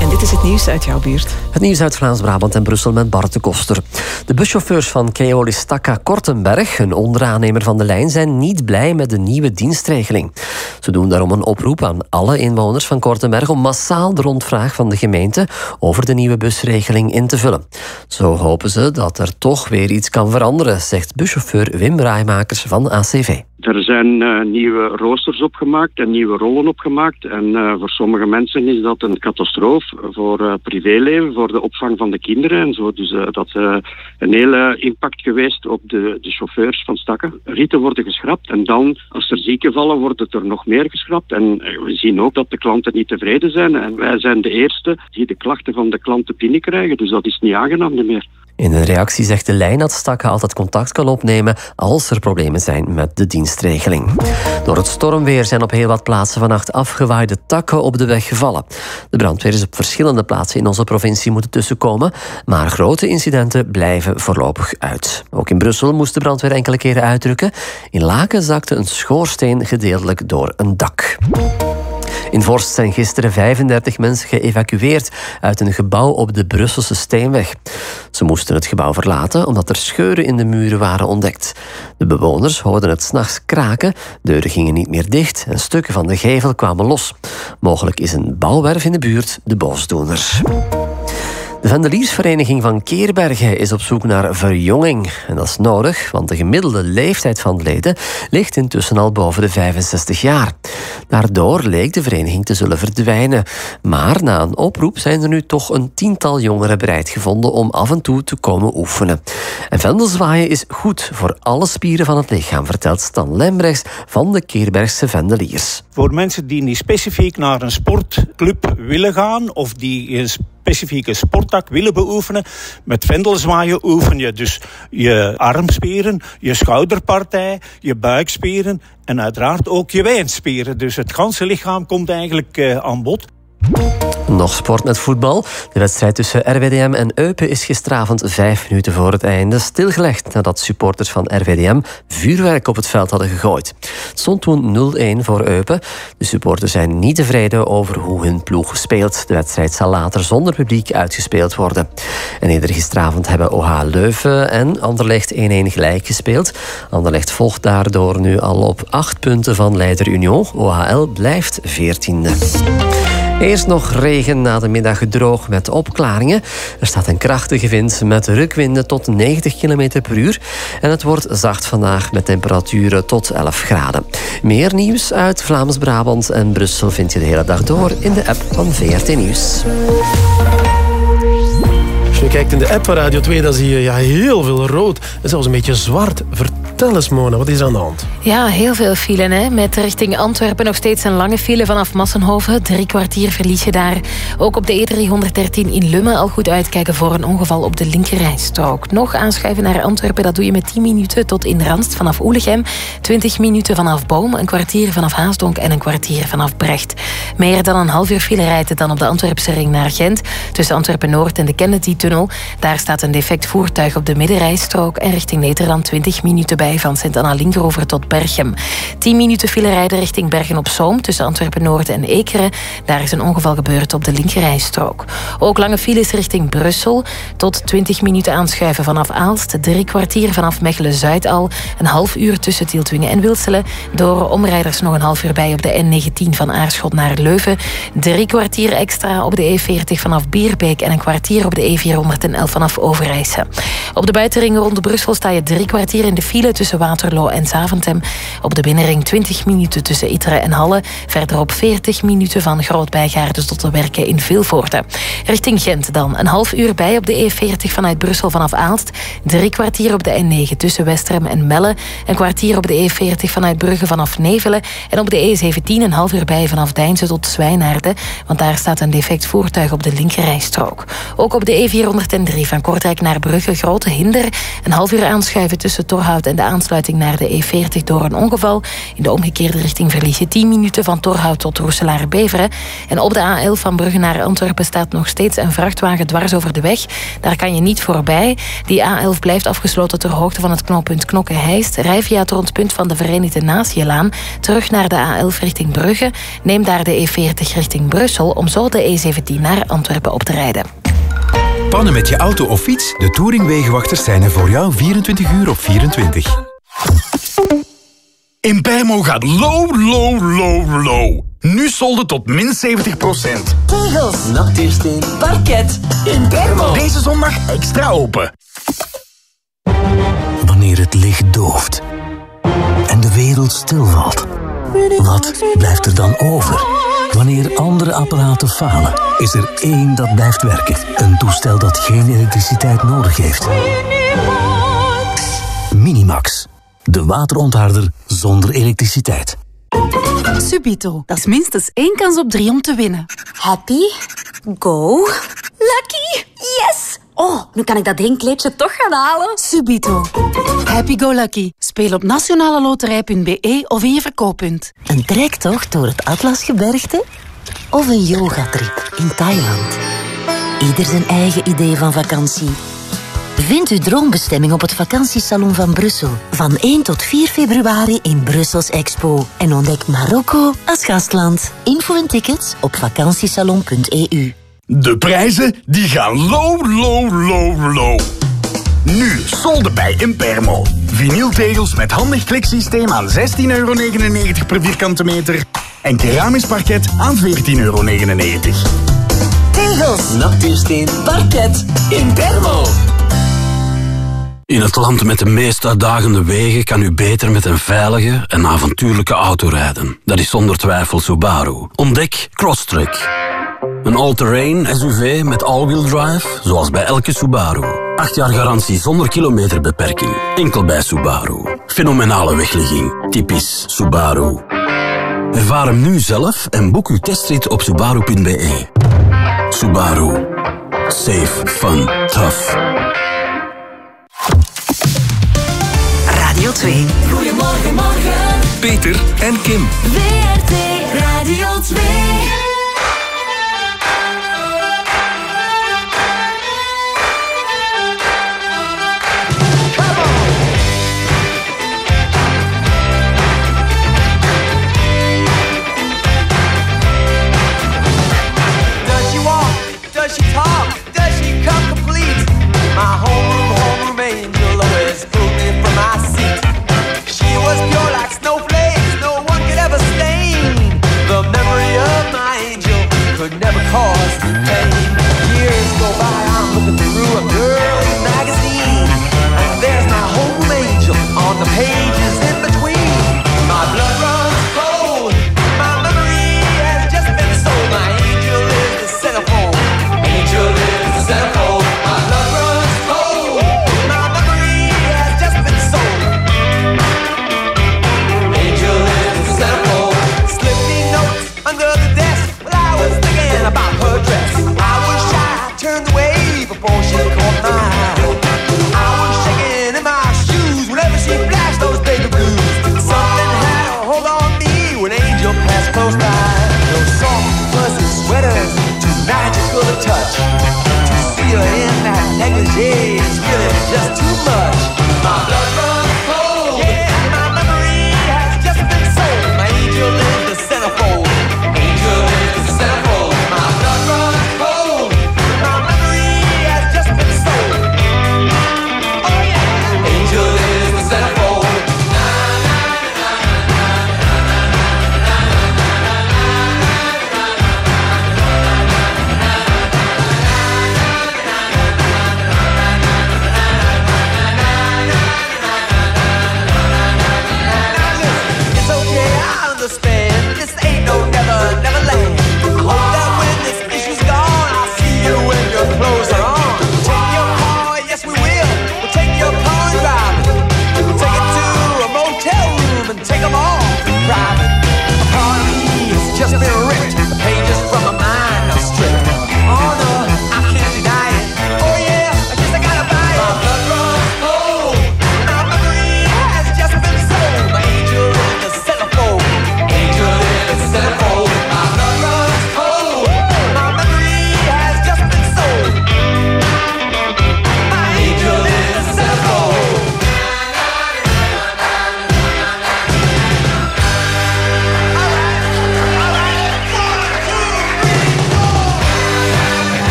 En dit is het nieuws uit jouw buurt. Het nieuws uit Vlaams-Brabant en Brussel met Bart. De Koster. De buschauffeurs van Keolis Taka Kortenberg, een onderaannemer van de lijn, zijn niet blij met de nieuwe dienstregeling. Ze doen daarom een oproep aan alle inwoners van Kortenberg om massaal de rondvraag van de gemeente over de nieuwe busregeling in te vullen. Zo hopen ze dat er toch weer iets kan veranderen, zegt buschauffeur Wim Raaimakers van ACV. Er zijn eh, nieuwe roosters opgemaakt en nieuwe rollen opgemaakt. En eh, voor sommige mensen is dat een catastrofe voor uh, privéleven, voor de opvang van de kinderen en zo. Dus dat is een hele impact geweest op de, de chauffeurs van Stakken. Ritten worden geschrapt en dan, als er zieken vallen, wordt het er nog meer geschrapt. En we zien ook dat de klanten niet tevreden zijn. En wij zijn de eerste die de klachten van de klanten binnenkrijgen. Dus dat is niet aangenaam meer. In een reactie zegt de lijn dat Stakken altijd contact kan opnemen als er problemen zijn met de dienstregeling. Door het stormweer zijn op heel wat plaatsen vannacht afgewaaide takken op de weg gevallen. De brandweer is op verschillende plaatsen in onze provincie moeten tussenkomen, maar grote incidenten blijven voorlopig uit. Ook in Brussel moest de brandweer enkele keren uitdrukken. In Laken zakte een schoorsteen gedeeltelijk door een dak. In Vorst zijn gisteren 35 mensen geëvacueerd uit een gebouw op de Brusselse Steenweg. Ze moesten het gebouw verlaten omdat er scheuren in de muren waren ontdekt. De bewoners hoorden het s'nachts kraken, deuren gingen niet meer dicht en stukken van de gevel kwamen los. Mogelijk is een bouwwerf in de buurt de boosdoener. De Vendeliersvereniging van Keerbergen is op zoek naar verjonging. En dat is nodig, want de gemiddelde leeftijd van leden ligt intussen al boven de 65 jaar. Daardoor leek de vereniging te zullen verdwijnen. Maar na een oproep zijn er nu toch een tiental jongeren bereid gevonden om af en toe te komen oefenen. En vendelzwaaien is goed voor alle spieren van het lichaam, vertelt Stan Lembrechts van de Keerbergse Vendeliers. Voor mensen die niet specifiek naar een sportclub willen gaan of die een specifieke sporttak willen beoefenen. Met vendelzwaaien oefen je dus je armspieren, je schouderpartij, je buikspieren en uiteraard ook je wijnspieren. Dus het ganse lichaam komt eigenlijk uh, aan bod. Nog sport met voetbal. De wedstrijd tussen RWDM en Eupen is gisteravond vijf minuten voor het einde stilgelegd nadat supporters van RWDM vuurwerk op het veld hadden gegooid. Het stond toen 0-1 voor Eupen. De supporters zijn niet tevreden over hoe hun ploeg speelt. De wedstrijd zal later zonder publiek uitgespeeld worden. En eerder gisteravond hebben OH Leuven en Anderlecht 1-1 gelijk gespeeld. Anderlecht volgt daardoor nu al op acht punten van leider Union. OHL blijft veertiende. Eerst nog regen, na de middag droog met opklaringen. Er staat een krachtige wind met rukwinden tot 90 km per uur. En het wordt zacht vandaag met temperaturen tot 11 graden. Meer nieuws uit Vlaams-Brabant en Brussel vind je de hele dag door in de app van VRT Nieuws. Als je kijkt in de app van Radio 2, dan zie je ja, heel veel rood. En zelfs een beetje zwart. Vertel eens, Mona, wat is aan de hand? Ja, heel veel file. Hè? Met richting Antwerpen nog steeds een lange file vanaf Massenhoven. Drie kwartier verlies je daar. Ook op de E313 in Lummen al goed uitkijken voor een ongeval op de linkerrijstrook. Nog aanschuiven naar Antwerpen, dat doe je met 10 minuten tot in Randst vanaf Oelegem. 20 minuten vanaf Boom, een kwartier vanaf Haasdonk en een kwartier vanaf Brecht. Meer dan een half uur file rijdt dan op de Antwerpse ring naar Gent. Tussen Antwerpen-Noord en de Kennedy-tunnel. Daar staat een defect voertuig op de middenrijstrook. En richting Nederland 20 minuten bij van Sint-Anna-Linkeroever tot Berchem. 10 minuten file rijden richting Bergen-op-Zoom tussen Antwerpen-Noord en Ekeren. Daar is een ongeval gebeurd op de linkerrijstrook. Ook lange files richting Brussel. Tot 20 minuten aanschuiven vanaf Aalst. Drie kwartier vanaf Mechelen-Zuid al. Een half uur tussen Tieltwingen en Wilselen. Door omrijders nog een half uur bij op de N19 van Aarschot naar Leuven. Drie kwartier extra op de E40 vanaf Bierbeek. En een kwartier op de E411 vanaf Overijse. Op de buitenring rond Brussel sta je drie kwartier in de file tussen Waterloo en Zaventem. Op de binnenring 20 minuten tussen Itre en Halle. Verderop 40 minuten van Groot-Bijgaarden tot de werken in Vilvoorde. Richting Gent dan. Een half uur bij op de E40 vanuit Brussel vanaf Aalst. Drie kwartier op de N9 tussen Westerem en Melle. Een kwartier op de E40 vanuit Brugge vanaf Nevelen. En op de E17 een half uur bij vanaf Deinze tot Zwijnaarden. Want daar staat een defect voertuig op de linkerrijstrook. Ook op de E403 van Kortrijk naar Brugge grote hinder. Een half uur aanschuiven tussen Torhout en de aansluiting naar de E40 door een ongeval. In de omgekeerde richting verlies je 10 minuten van Torhout tot Roeselaar-Beveren. En op de A11 van Brugge naar Antwerpen staat nog steeds een vrachtwagen dwars over de weg. Daar kan je niet voorbij. Die A11 blijft afgesloten ter hoogte van het knooppunt Knokke-Heist. Rij via het rondpunt van de Verenigde Natielaan terug naar de A11 richting Brugge. Neem daar de E40 richting Brussel om zo de E17 naar Antwerpen op te rijden. Verpannen met je auto of fiets? De Touringwegenwachters zijn er voor jou 24 uur op 24. Impermo gaat low, low, low, low. Nu solden tot min 70%. Tegels, nachtuursteen, parket, Impermo. Deze zondag extra open. Wanneer het licht dooft en de wereld stilvalt, wat blijft er dan over? Wanneer andere apparaten falen, is er één dat blijft werken. Een toestel dat geen elektriciteit nodig heeft. Minimax. De waterontharder zonder elektriciteit. Subito. Dat is minstens één kans op drie om te winnen. Happy, go, lucky, yes! Oh, nu kan ik dat drinkleedje toch gaan halen. Subito. Happy go lucky. Speel op nationaleloterij.be of in je verkooppunt. Een trektocht door het Atlasgebergte? Of een yogatrip in Thailand? Ieder zijn eigen idee van vakantie. Vind uw droombestemming op het vakantiesalon van Brussel. Van 1 tot 4 februari in Brussels Expo. En ontdek Marokko als gastland. Info en tickets op vakantiesalon.eu. De prijzen die gaan low, low, low, low. Nu solden bij Impermo. Vinyltegels met handig kliksysteem aan 16,99 euro per vierkante meter. En keramisch parket aan 14,99 euro. Tegels, nachtuursteen, parket, Impermo. In het land met de meest uitdagende wegen kan u beter met een veilige en avontuurlijke auto rijden. Dat is zonder twijfel Subaru. Ontdek Crosstrek. Een all-terrain SUV met all-wheel drive, zoals bij elke Subaru. 8 jaar garantie zonder kilometerbeperking. Enkel bij Subaru. Fenomenale wegligging. Typisch Subaru. Ervaar hem nu zelf en boek uw testrit op subaru.be. Subaru. Safe, fun, tough. Radio 2. Goedemorgen, morgen. Peter en Kim. WRT Radio 2.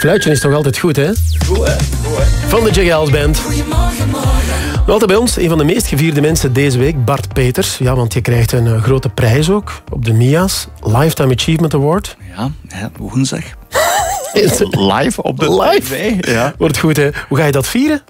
Fluitje is toch altijd goed, hè? Goed, hè? Goed, hè? Van de Jack Band. Nog altijd bij ons, een van de meest gevierde mensen deze week, Bart Peters. Ja, want je krijgt een eh, grote prijs ook op de MIA's. Lifetime Achievement Award. Ja, ja woensdag. Live op de Live? tv. Ja. Wordt goed, hè? Hoe ga je dat vieren?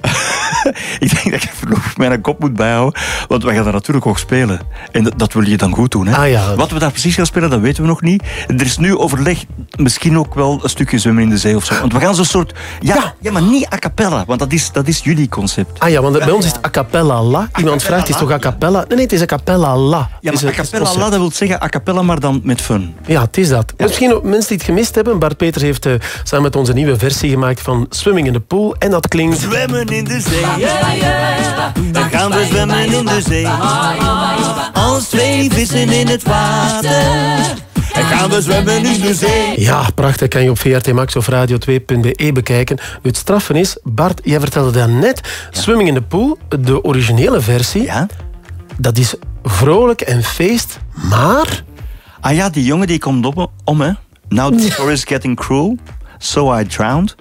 Ik denk dat ik voorlopig mijn kop moet bijhouden, want wij gaan daar natuurlijk ook spelen. En dat, dat wil je dan goed doen. Hè? Ah, ja. Wat we daar precies gaan spelen, dat weten we nog niet. Er is nu overleg, misschien ook wel een stukje zwemmen in de zee of zo. Want we gaan zo'n soort... Ja, ja. maar niet a cappella, want dat is, dat is jullie concept. Ah ja, want bij ons is het a cappella la. Iemand vraagt, is het toch a cappella? Nee, nee, het is a cappella la. Ja, maar a cappella, la, dat wil zeggen a cappella, maar dan met fun. Ja, het is dat. Misschien ook mensen die het gemist hebben. Bart Peters heeft eh, samen met onze nieuwe versie gemaakt van Swimming in the Pool. En dat klinkt... Zwemmen in de zee. Dan gaan we zwemmen in de zee. Als twee vissen in het water. En gaan we zwemmen in de zee. Ja, prachtig. Kan je op VRT Max of radio2.be bekijken. Nu, Het straffen is, Bart, jij vertelde daarnet, Swimming in the Pool, de originele versie. Dat is vrolijk en feest, maar... Ah ja, die jongen die komt op, om, hè. Now the story is getting cruel, so I drowned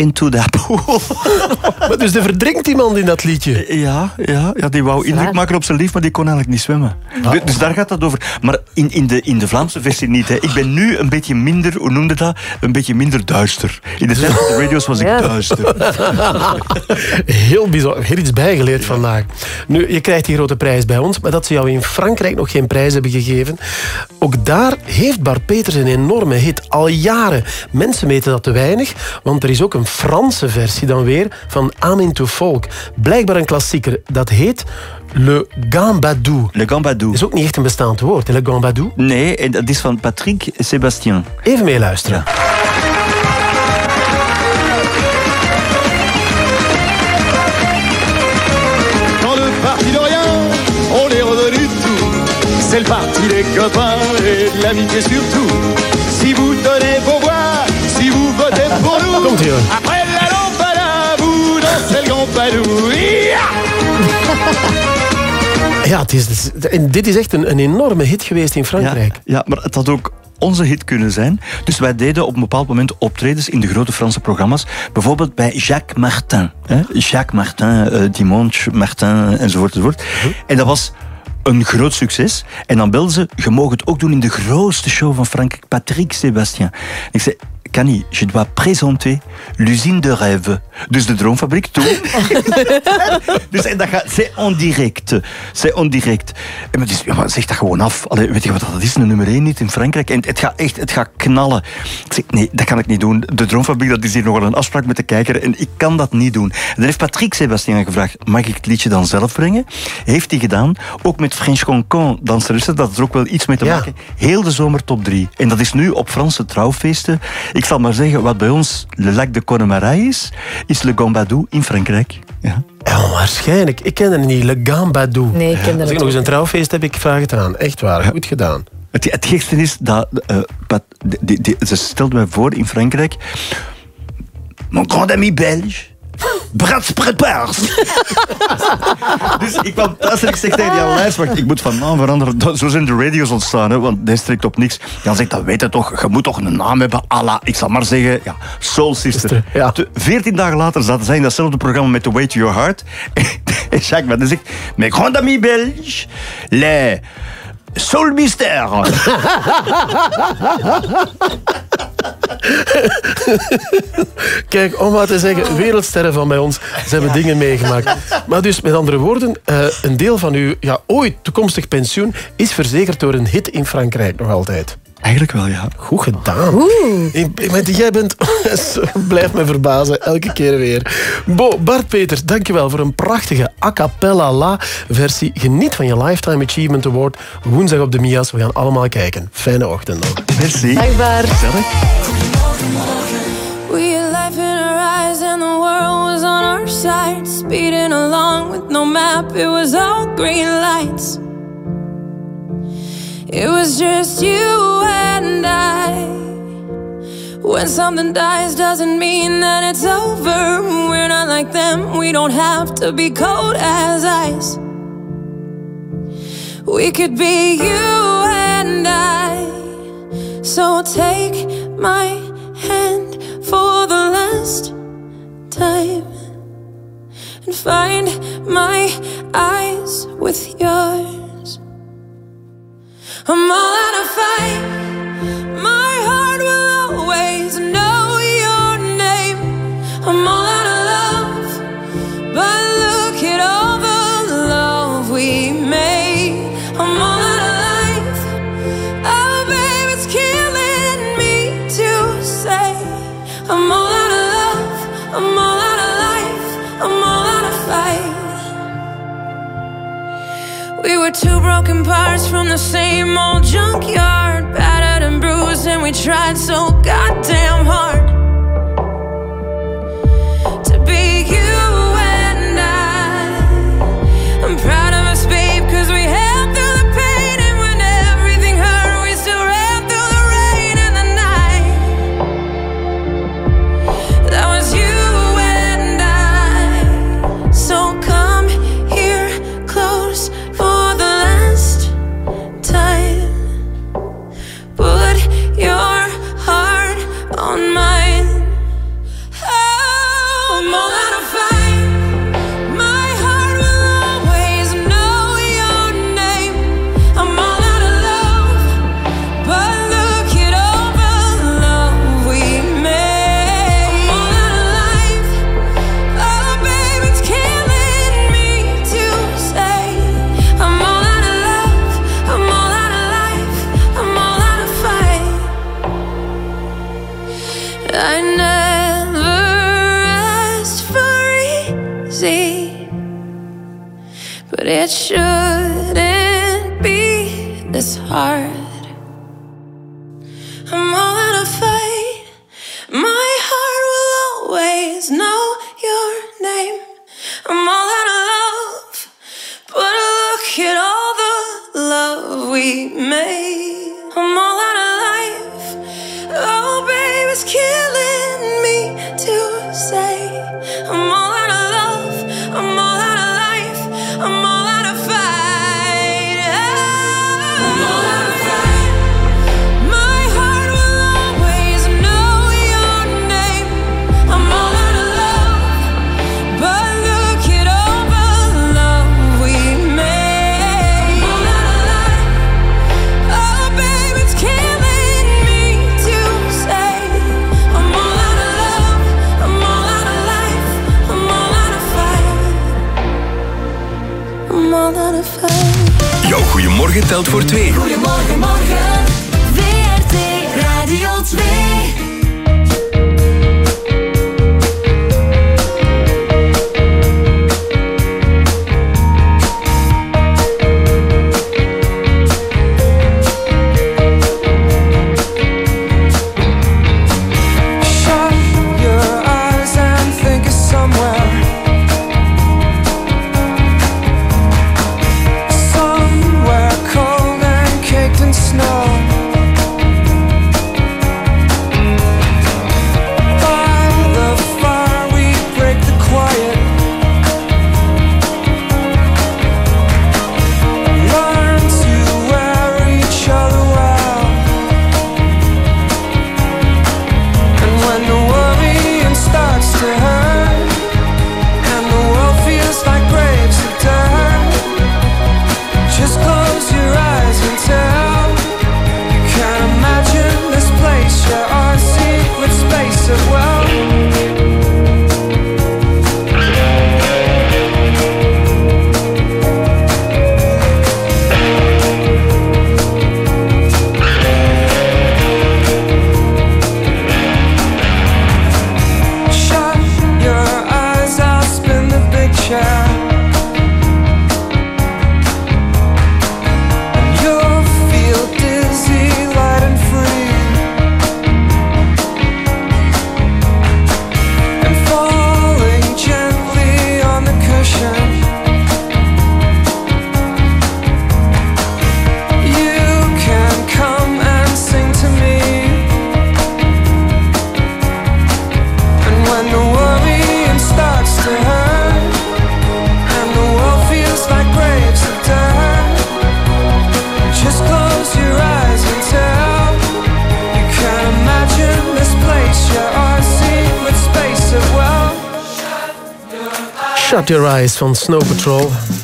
into that pool. Maar dus er verdrinkt iemand in dat liedje. Ja, ja, ja die wou indruk maken op zijn lief, maar die kon eigenlijk niet zwemmen. Dus, dus daar gaat dat over. Maar in, in, de, in de Vlaamse versie niet. Hè. Ik ben nu een beetje minder, hoe noemde dat? Een beetje minder duister. In de tijd van de radio's was ik Ja. duister. Heel bijzonder. Heel iets bijgeleerd vandaag. Nu, je krijgt die grote prijs bij ons, maar dat ze jou in Frankrijk nog geen prijs hebben gegeven. Ook daar heeft Bart Peters een enorme hit. Al jaren. Mensen weten dat te weinig, want er is ook een Franse versie dan weer van Amin to Folk. Blijkbaar een klassieker. Dat heet Le Gambadou. Le Gambadou. Dat is ook niet echt een bestaand woord, Le Gambadou. Nee, en dat is van Patrick Sébastien. Even meeluisteren. C'est le parti des copains et de l'amitié surtout. Si vous donnez vos pour nous, Komt ie, hoor. après la lampada, vous dansez le gampadou. Ja! Ja, het is, het is- dit is echt een, een enorme hit geweest in Frankrijk. Ja, maar het had ook onze hit kunnen zijn. Dus wij deden op een bepaald moment optredens in de grote Franse programma's. Bijvoorbeeld bij Jacques Martin. Hè? Jacques Martin, eh, Dimanche Martin, enzovoort, enzovoort. En dat was een groot succes. En dan belden ze, je mag het ook doen in de grootste show van Frankrijk, Patrick Sébastien. Ik zei, kan niet, je dois présenter l'usine de rêve. Dus de droomfabriek toen. dus en dat gaat, c'est en direct. C'est en direct. En maar, dus, ja, maar zeg dat gewoon af. Allee, weet je wat dat is? Een nummer 1 niet in Frankrijk. En het gaat echt, het gaat knallen. Ik zeg, nee, dat kan ik niet doen. De droomfabriek, dat is hier nogal een afspraak met de kijker. En ik kan dat niet doen. En dan heeft Patrick Sébastien gevraagd, mag ik het liedje dan zelf brengen? Heeft hij gedaan. Ook met French Concon, danseressen. Dat is er ook wel iets mee te maken. Heel de zomer top 3. En dat is nu op Franse trouwfeesten. Ik zal maar zeggen, wat bij ons Le Lac de Connemara is, is Le Gambadou in Frankrijk. Ja. Ja, waarschijnlijk. Ik ken het niet. Le Gambadou. Nee, ik ken dat Als ik nog eens een trouwfeest heb, ik vraag het aan. Echt waar. Goed gedaan. Het, het gekste is dat... eh, Pat- die- die- ze stelde mij voor in Frankrijk... Mon grand ami belge... Prepars. dus ik kwam thuis en ik zeg tegen die lijst, wacht, ik moet van naam veranderen. Dat- Zo zijn de radio's ontstaan, hè, want die strikt op niks. Dan zegt dat weet je toch, je moet toch een naam hebben, ala, ik zal maar zeggen, ja, Soul Sister. Te- Veertien dagen later zaten zij in datzelfde programma met The Way to Your Heart. En Jacques Madden zegt, mes grand ami belge, les Soul Mystère. Kijk, om maar te zeggen, wereldsterren van bij ons, ze hebben dingen meegemaakt. Maar dus, met andere woorden, eh, een deel van uw ja, ooit toekomstig pensioen is verzekerd door een hit in Frankrijk nog altijd. Eigenlijk wel, ja. Goed gedaan. Ik- Jij bent... Blijf me verbazen, elke keer weer. Bo, Bart Peters, dankjewel voor een prachtige a cappella la versie. Geniet van je Lifetime Achievement Award. Woensdag op de Mia's. We gaan allemaal kijken. Fijne ochtend nog. Merci. Dag Bart. We had life in our eyes and the world was on our side. Speeding along with no map, it was all green lights. It was just you and I. When something dies, doesn't mean that it's over. We're not like them, we don't have to be cold as ice. We could be you and I. So take my hand for the last time and find my eyes with yours. I'm all out of fight. My heart will. We were two broken parts from the same old junkyard Battered and bruised and we tried so goddamn hard To be you me. I'm all out of life. Oh, baby, it's killing me to say. I'm Morgen telt voor twee. Goedemorgen, morgen. Van Snow Patrol.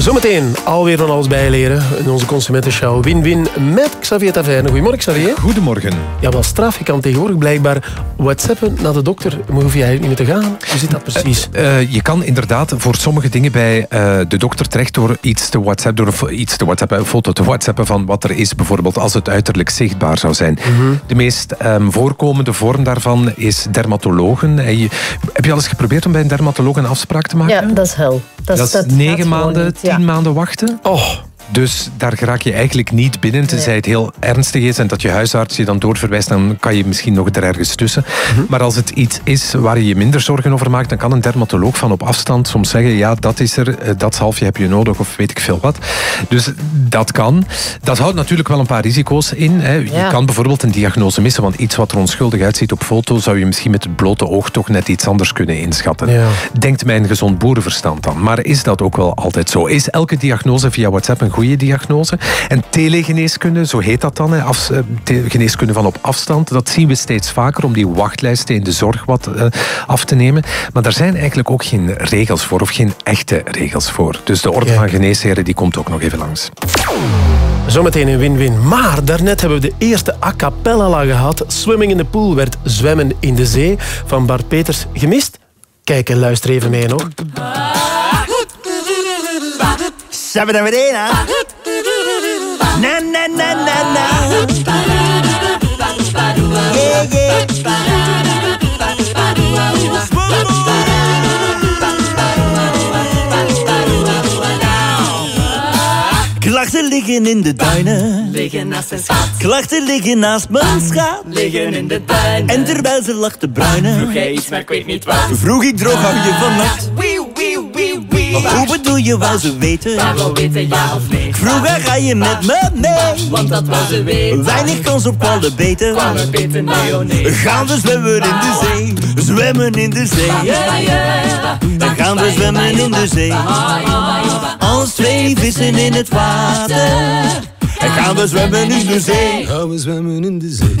Zometeen alweer van alles bijleren in onze consumentenshow Win-Win met Xavier Taverne. Goedemorgen Xavier. Goedemorgen. Ja, wel straf. Je kan tegenwoordig blijkbaar whatsappen naar de dokter. Maar hoef je eigenlijk niet meer te gaan. Hoe zit dat precies? Eh, je kan inderdaad voor sommige dingen bij eh, de dokter terecht door iets te whatsappen, door iets te whatsappen, een foto te whatsappen van wat er is, bijvoorbeeld als het uiterlijk zichtbaar zou zijn. Mhm. De meest ehm, voorkomende vorm daarvan is dermatologen. Je- heb je al eens geprobeerd om bij een dermatoloog een afspraak te maken? Ja, dat is hel. Dat, Dat is negen maanden, niet, ja. tien maanden wachten. Oh. Dus daar geraak je eigenlijk niet binnen, tenzij het heel ernstig is en dat je huisarts je dan doorverwijst, dan kan je misschien nog er ergens tussen. Mhm. Maar als het iets is waar je je minder zorgen over maakt, dan kan een dermatoloog van op afstand soms zeggen, ja, dat is er, eh, dat zalfje heb je nodig of weet ik veel wat. Dus dat kan. Dat houdt natuurlijk wel een paar risico's in. Hè. Je Ja. kan bijvoorbeeld een diagnose missen, want iets wat er onschuldig uitziet op foto, zou je misschien met het blote oog toch net iets anders kunnen inschatten. Ja. Denkt mijn gezond boerenverstand dan. Maar is dat ook wel altijd zo? Is elke diagnose via WhatsApp een goede diagnose? En telegeneeskunde, zo heet dat dan, hè, af, eh, geneeskunde van op afstand, dat zien we steeds vaker om die wachtlijsten in de zorg wat eh, af te nemen. Maar daar zijn eigenlijk ook geen regels voor, of geen echte regels voor. Dus de Orde van Geneesheren die komt ook nog even langs. Zometeen een win-win. Maar daarnet hebben we de eerste a cappella gehad. Swimming in the Pool werd Zwemmen in de Zee van Bart Peters gemist. Kijk en luister even mee nog. Sabadabadena. Na na na na na. Yeah, yeah. Klachten liggen in de duinen. Liggen naast een schat. Klachten liggen naast mijn schat. Liggen in de duinen. En terwijl ze lacht te bruinen. Vroeg jij iets, maar ik weet niet wat. Vroeg ik droog hou je vannacht. Hoe bedoel je, wou ze weten? Maar wil weten ja of nee. Vroeger ga je met me mee. Want dat wou ze weten. Weinig kans op kwallen beter. Kwallen beter, nee oh nee. Gaan we zwemmen in de zee. Zwemmen in de zee. Dan gaan we zwemmen in de zee. Als twee vissen in het water. En gaan we zwemmen in de zee. Gaan we zwemmen in de zee.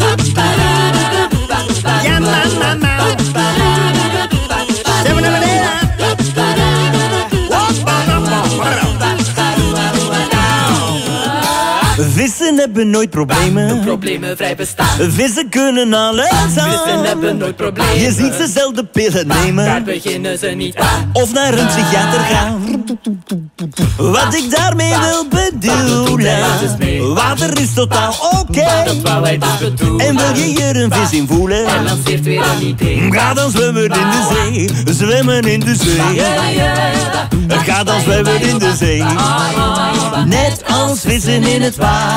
Ja, mama, mama. Vissen hebben nooit problemen. Problemen vrij bestaan. Vissen kunnen alles aan. Vissen hebben nooit problemen. Je ziet ze zelden pillen Daar nemen. beginnen ze niet aan. Of naar een psychiater gaan. Wat ik daarmee wil bedoelen. Water is totaal oké. En wil je hier een vis in voelen? En lanceert weer een idee. Ga dan zwemmen in de zee. Zwemmen in de zee. Ga dan zwemmen in de zee. Net als vissen in het water.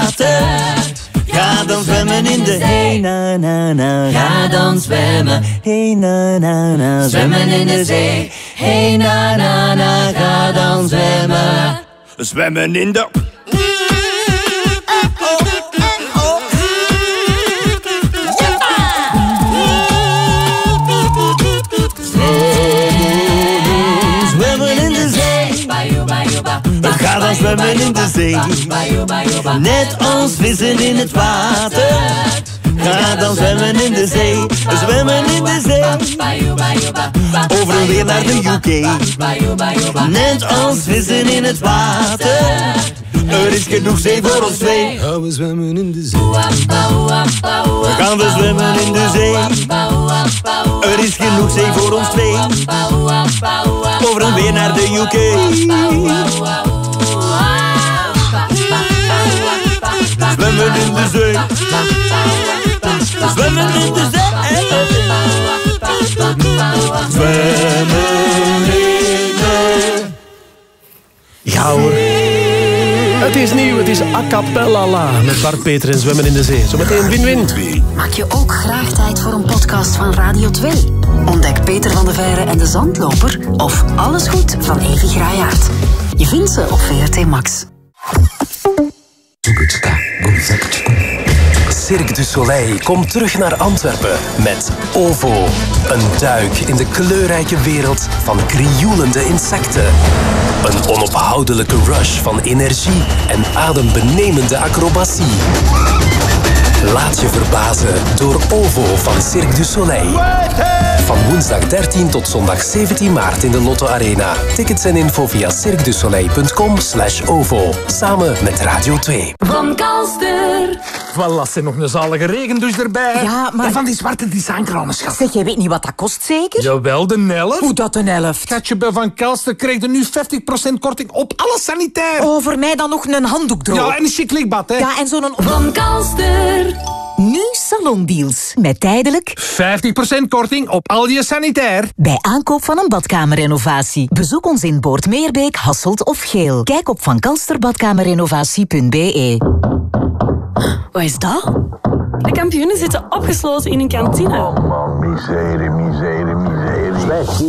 Ga dan zwemmen in de hey na na na. Ga dan zwemmen. Hey na na na. Zwemmen in de zee. Hey na na na. Ga dan zwemmen. Zwemmen in de. Ga dan zwemmen in de zee. Net als vissen in het water. Ga dan zwemmen in de zee. Zwemmen in de zee. Over en weer naar de UK. Net als vissen in het water. Er is genoeg zee voor ons twee. Gaan we zwemmen in de zee. Gaan we zwemmen in de zee. Er is genoeg zee voor ons twee. Over en weer naar de UK. Zwemmen in de zee. Zwemmen in de zee. Zwemmen in de Ja hoor. Het is nieuw, het is a cappella la met Bart Peter en Zwemmen in de Zee. Zometeen win-win. Maak je ook graag tijd voor een podcast van Radio 2? Ontdek Peter van de Veire en de Zandloper of Alles Goed van Evi Graaiaert. Je vindt ze op VRT Max. Cirque du Soleil komt terug naar Antwerpen met OVO. Een duik in de kleurrijke wereld van krioelende insecten. Een onophoudelijke rush van energie en adembenemende acrobatie. Laat je verbazen door OVO van Cirque du Soleil. Van woensdag 13 tot zondag 17 maart in de Lotto Arena. Tickets en info via cirquedusoleil.com slash OVO. Samen met Radio 2. Van Kalster. Voilà, ze nog een zalige regendouche erbij. Ja, maar- En van die zwarte designkranen, schat. Zeg, jij weet niet wat dat kost, zeker? Jawel, de helft. Hoe dat een helft? Schatje, bij Van Kalster krijg je nu 50% korting op alles sanitair. Oh, voor mij dan nog een handdoek droog. Ja, en een chic hè. Ja, en zo'n... Van Kalster. Nu salondeals. Met tijdelijk 50% korting op al je sanitair. bij aankoop van een badkamerrenovatie. Bezoek ons in Boordmeerbeek, Hasselt of Geel. Kijk op vankalsterbadkamerrenovatie.be. Wat is dat? De kampioenen zitten opgesloten in een kantine. Miserie, miserie, miserie. Zwijg,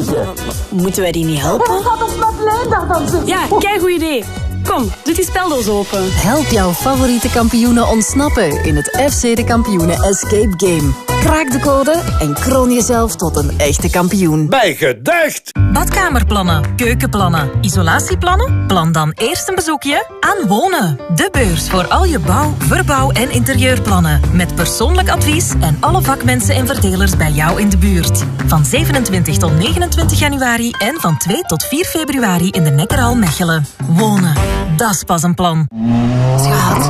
Moeten wij die niet helpen? Gaat ons Madeleine daar dan zitten? Ja, kijk goed idee. Kom, doe die speldoos open. Help jouw favoriete kampioenen ontsnappen in het FC de Kampioenen Escape Game. Kraak de code en kroon jezelf tot een echte kampioen. Bij gedacht! Badkamerplannen, keukenplannen, isolatieplannen? Plan dan eerst een bezoekje aan Wonen. De beurs voor al je bouw, verbouw en interieurplannen. Met persoonlijk advies en alle vakmensen en verdelers bij jou in de buurt. Van 27 tot 29 januari en van 2 tot 4 februari in de Nekkerhal Mechelen. Wonen, dat is pas een plan. Schat.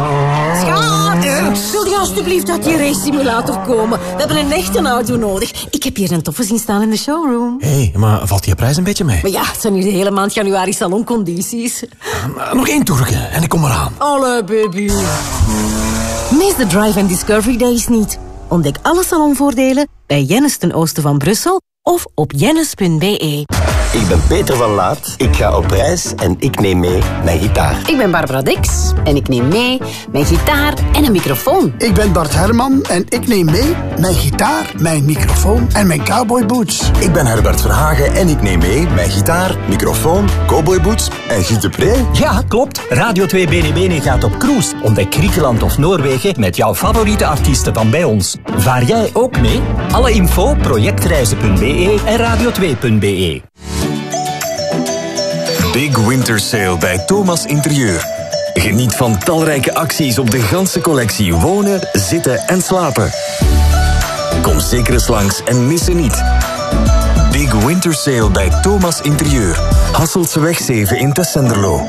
Schat. Wil je alsjeblieft uit die race simulator komen? We hebben een echte auto nodig. Ik heb hier een toffe zien staan in de showroom. Hé, hey, maar valt die prijs een beetje mee? Maar ja, het zijn nu de hele maand januari saloncondities. Nog één toerke en ik kom eraan. Alle baby. Mis de Drive and Discovery Days niet. Ontdek alle salonvoordelen bij Jennis ten oosten van Brussel of op jennis.be. Ik ben Peter van Laat, ik ga op reis en ik neem mee mijn gitaar. Ik ben Barbara Dix en ik neem mee mijn gitaar en een microfoon. Ik ben Bart Herman en ik neem mee mijn gitaar, mijn microfoon en mijn cowboyboots. Ik ben Herbert Verhagen en ik neem mee mijn gitaar, microfoon, cowboyboots en Giet de Pre. Ja, klopt. Radio 2 BNB gaat op cruise. Ontdek Griekenland of Noorwegen met jouw favoriete artiesten van bij ons. Vaar jij ook mee? Alle info projectreizen.be en radio2.be. Big Winter Sale bij Thomas Interieur. Geniet van talrijke acties op de ganse collectie wonen, zitten en slapen. Kom zeker eens langs en mis ze niet. Big Winter Sale bij Thomas Interieur. Hasseltseweg 7 in Tessenderlo.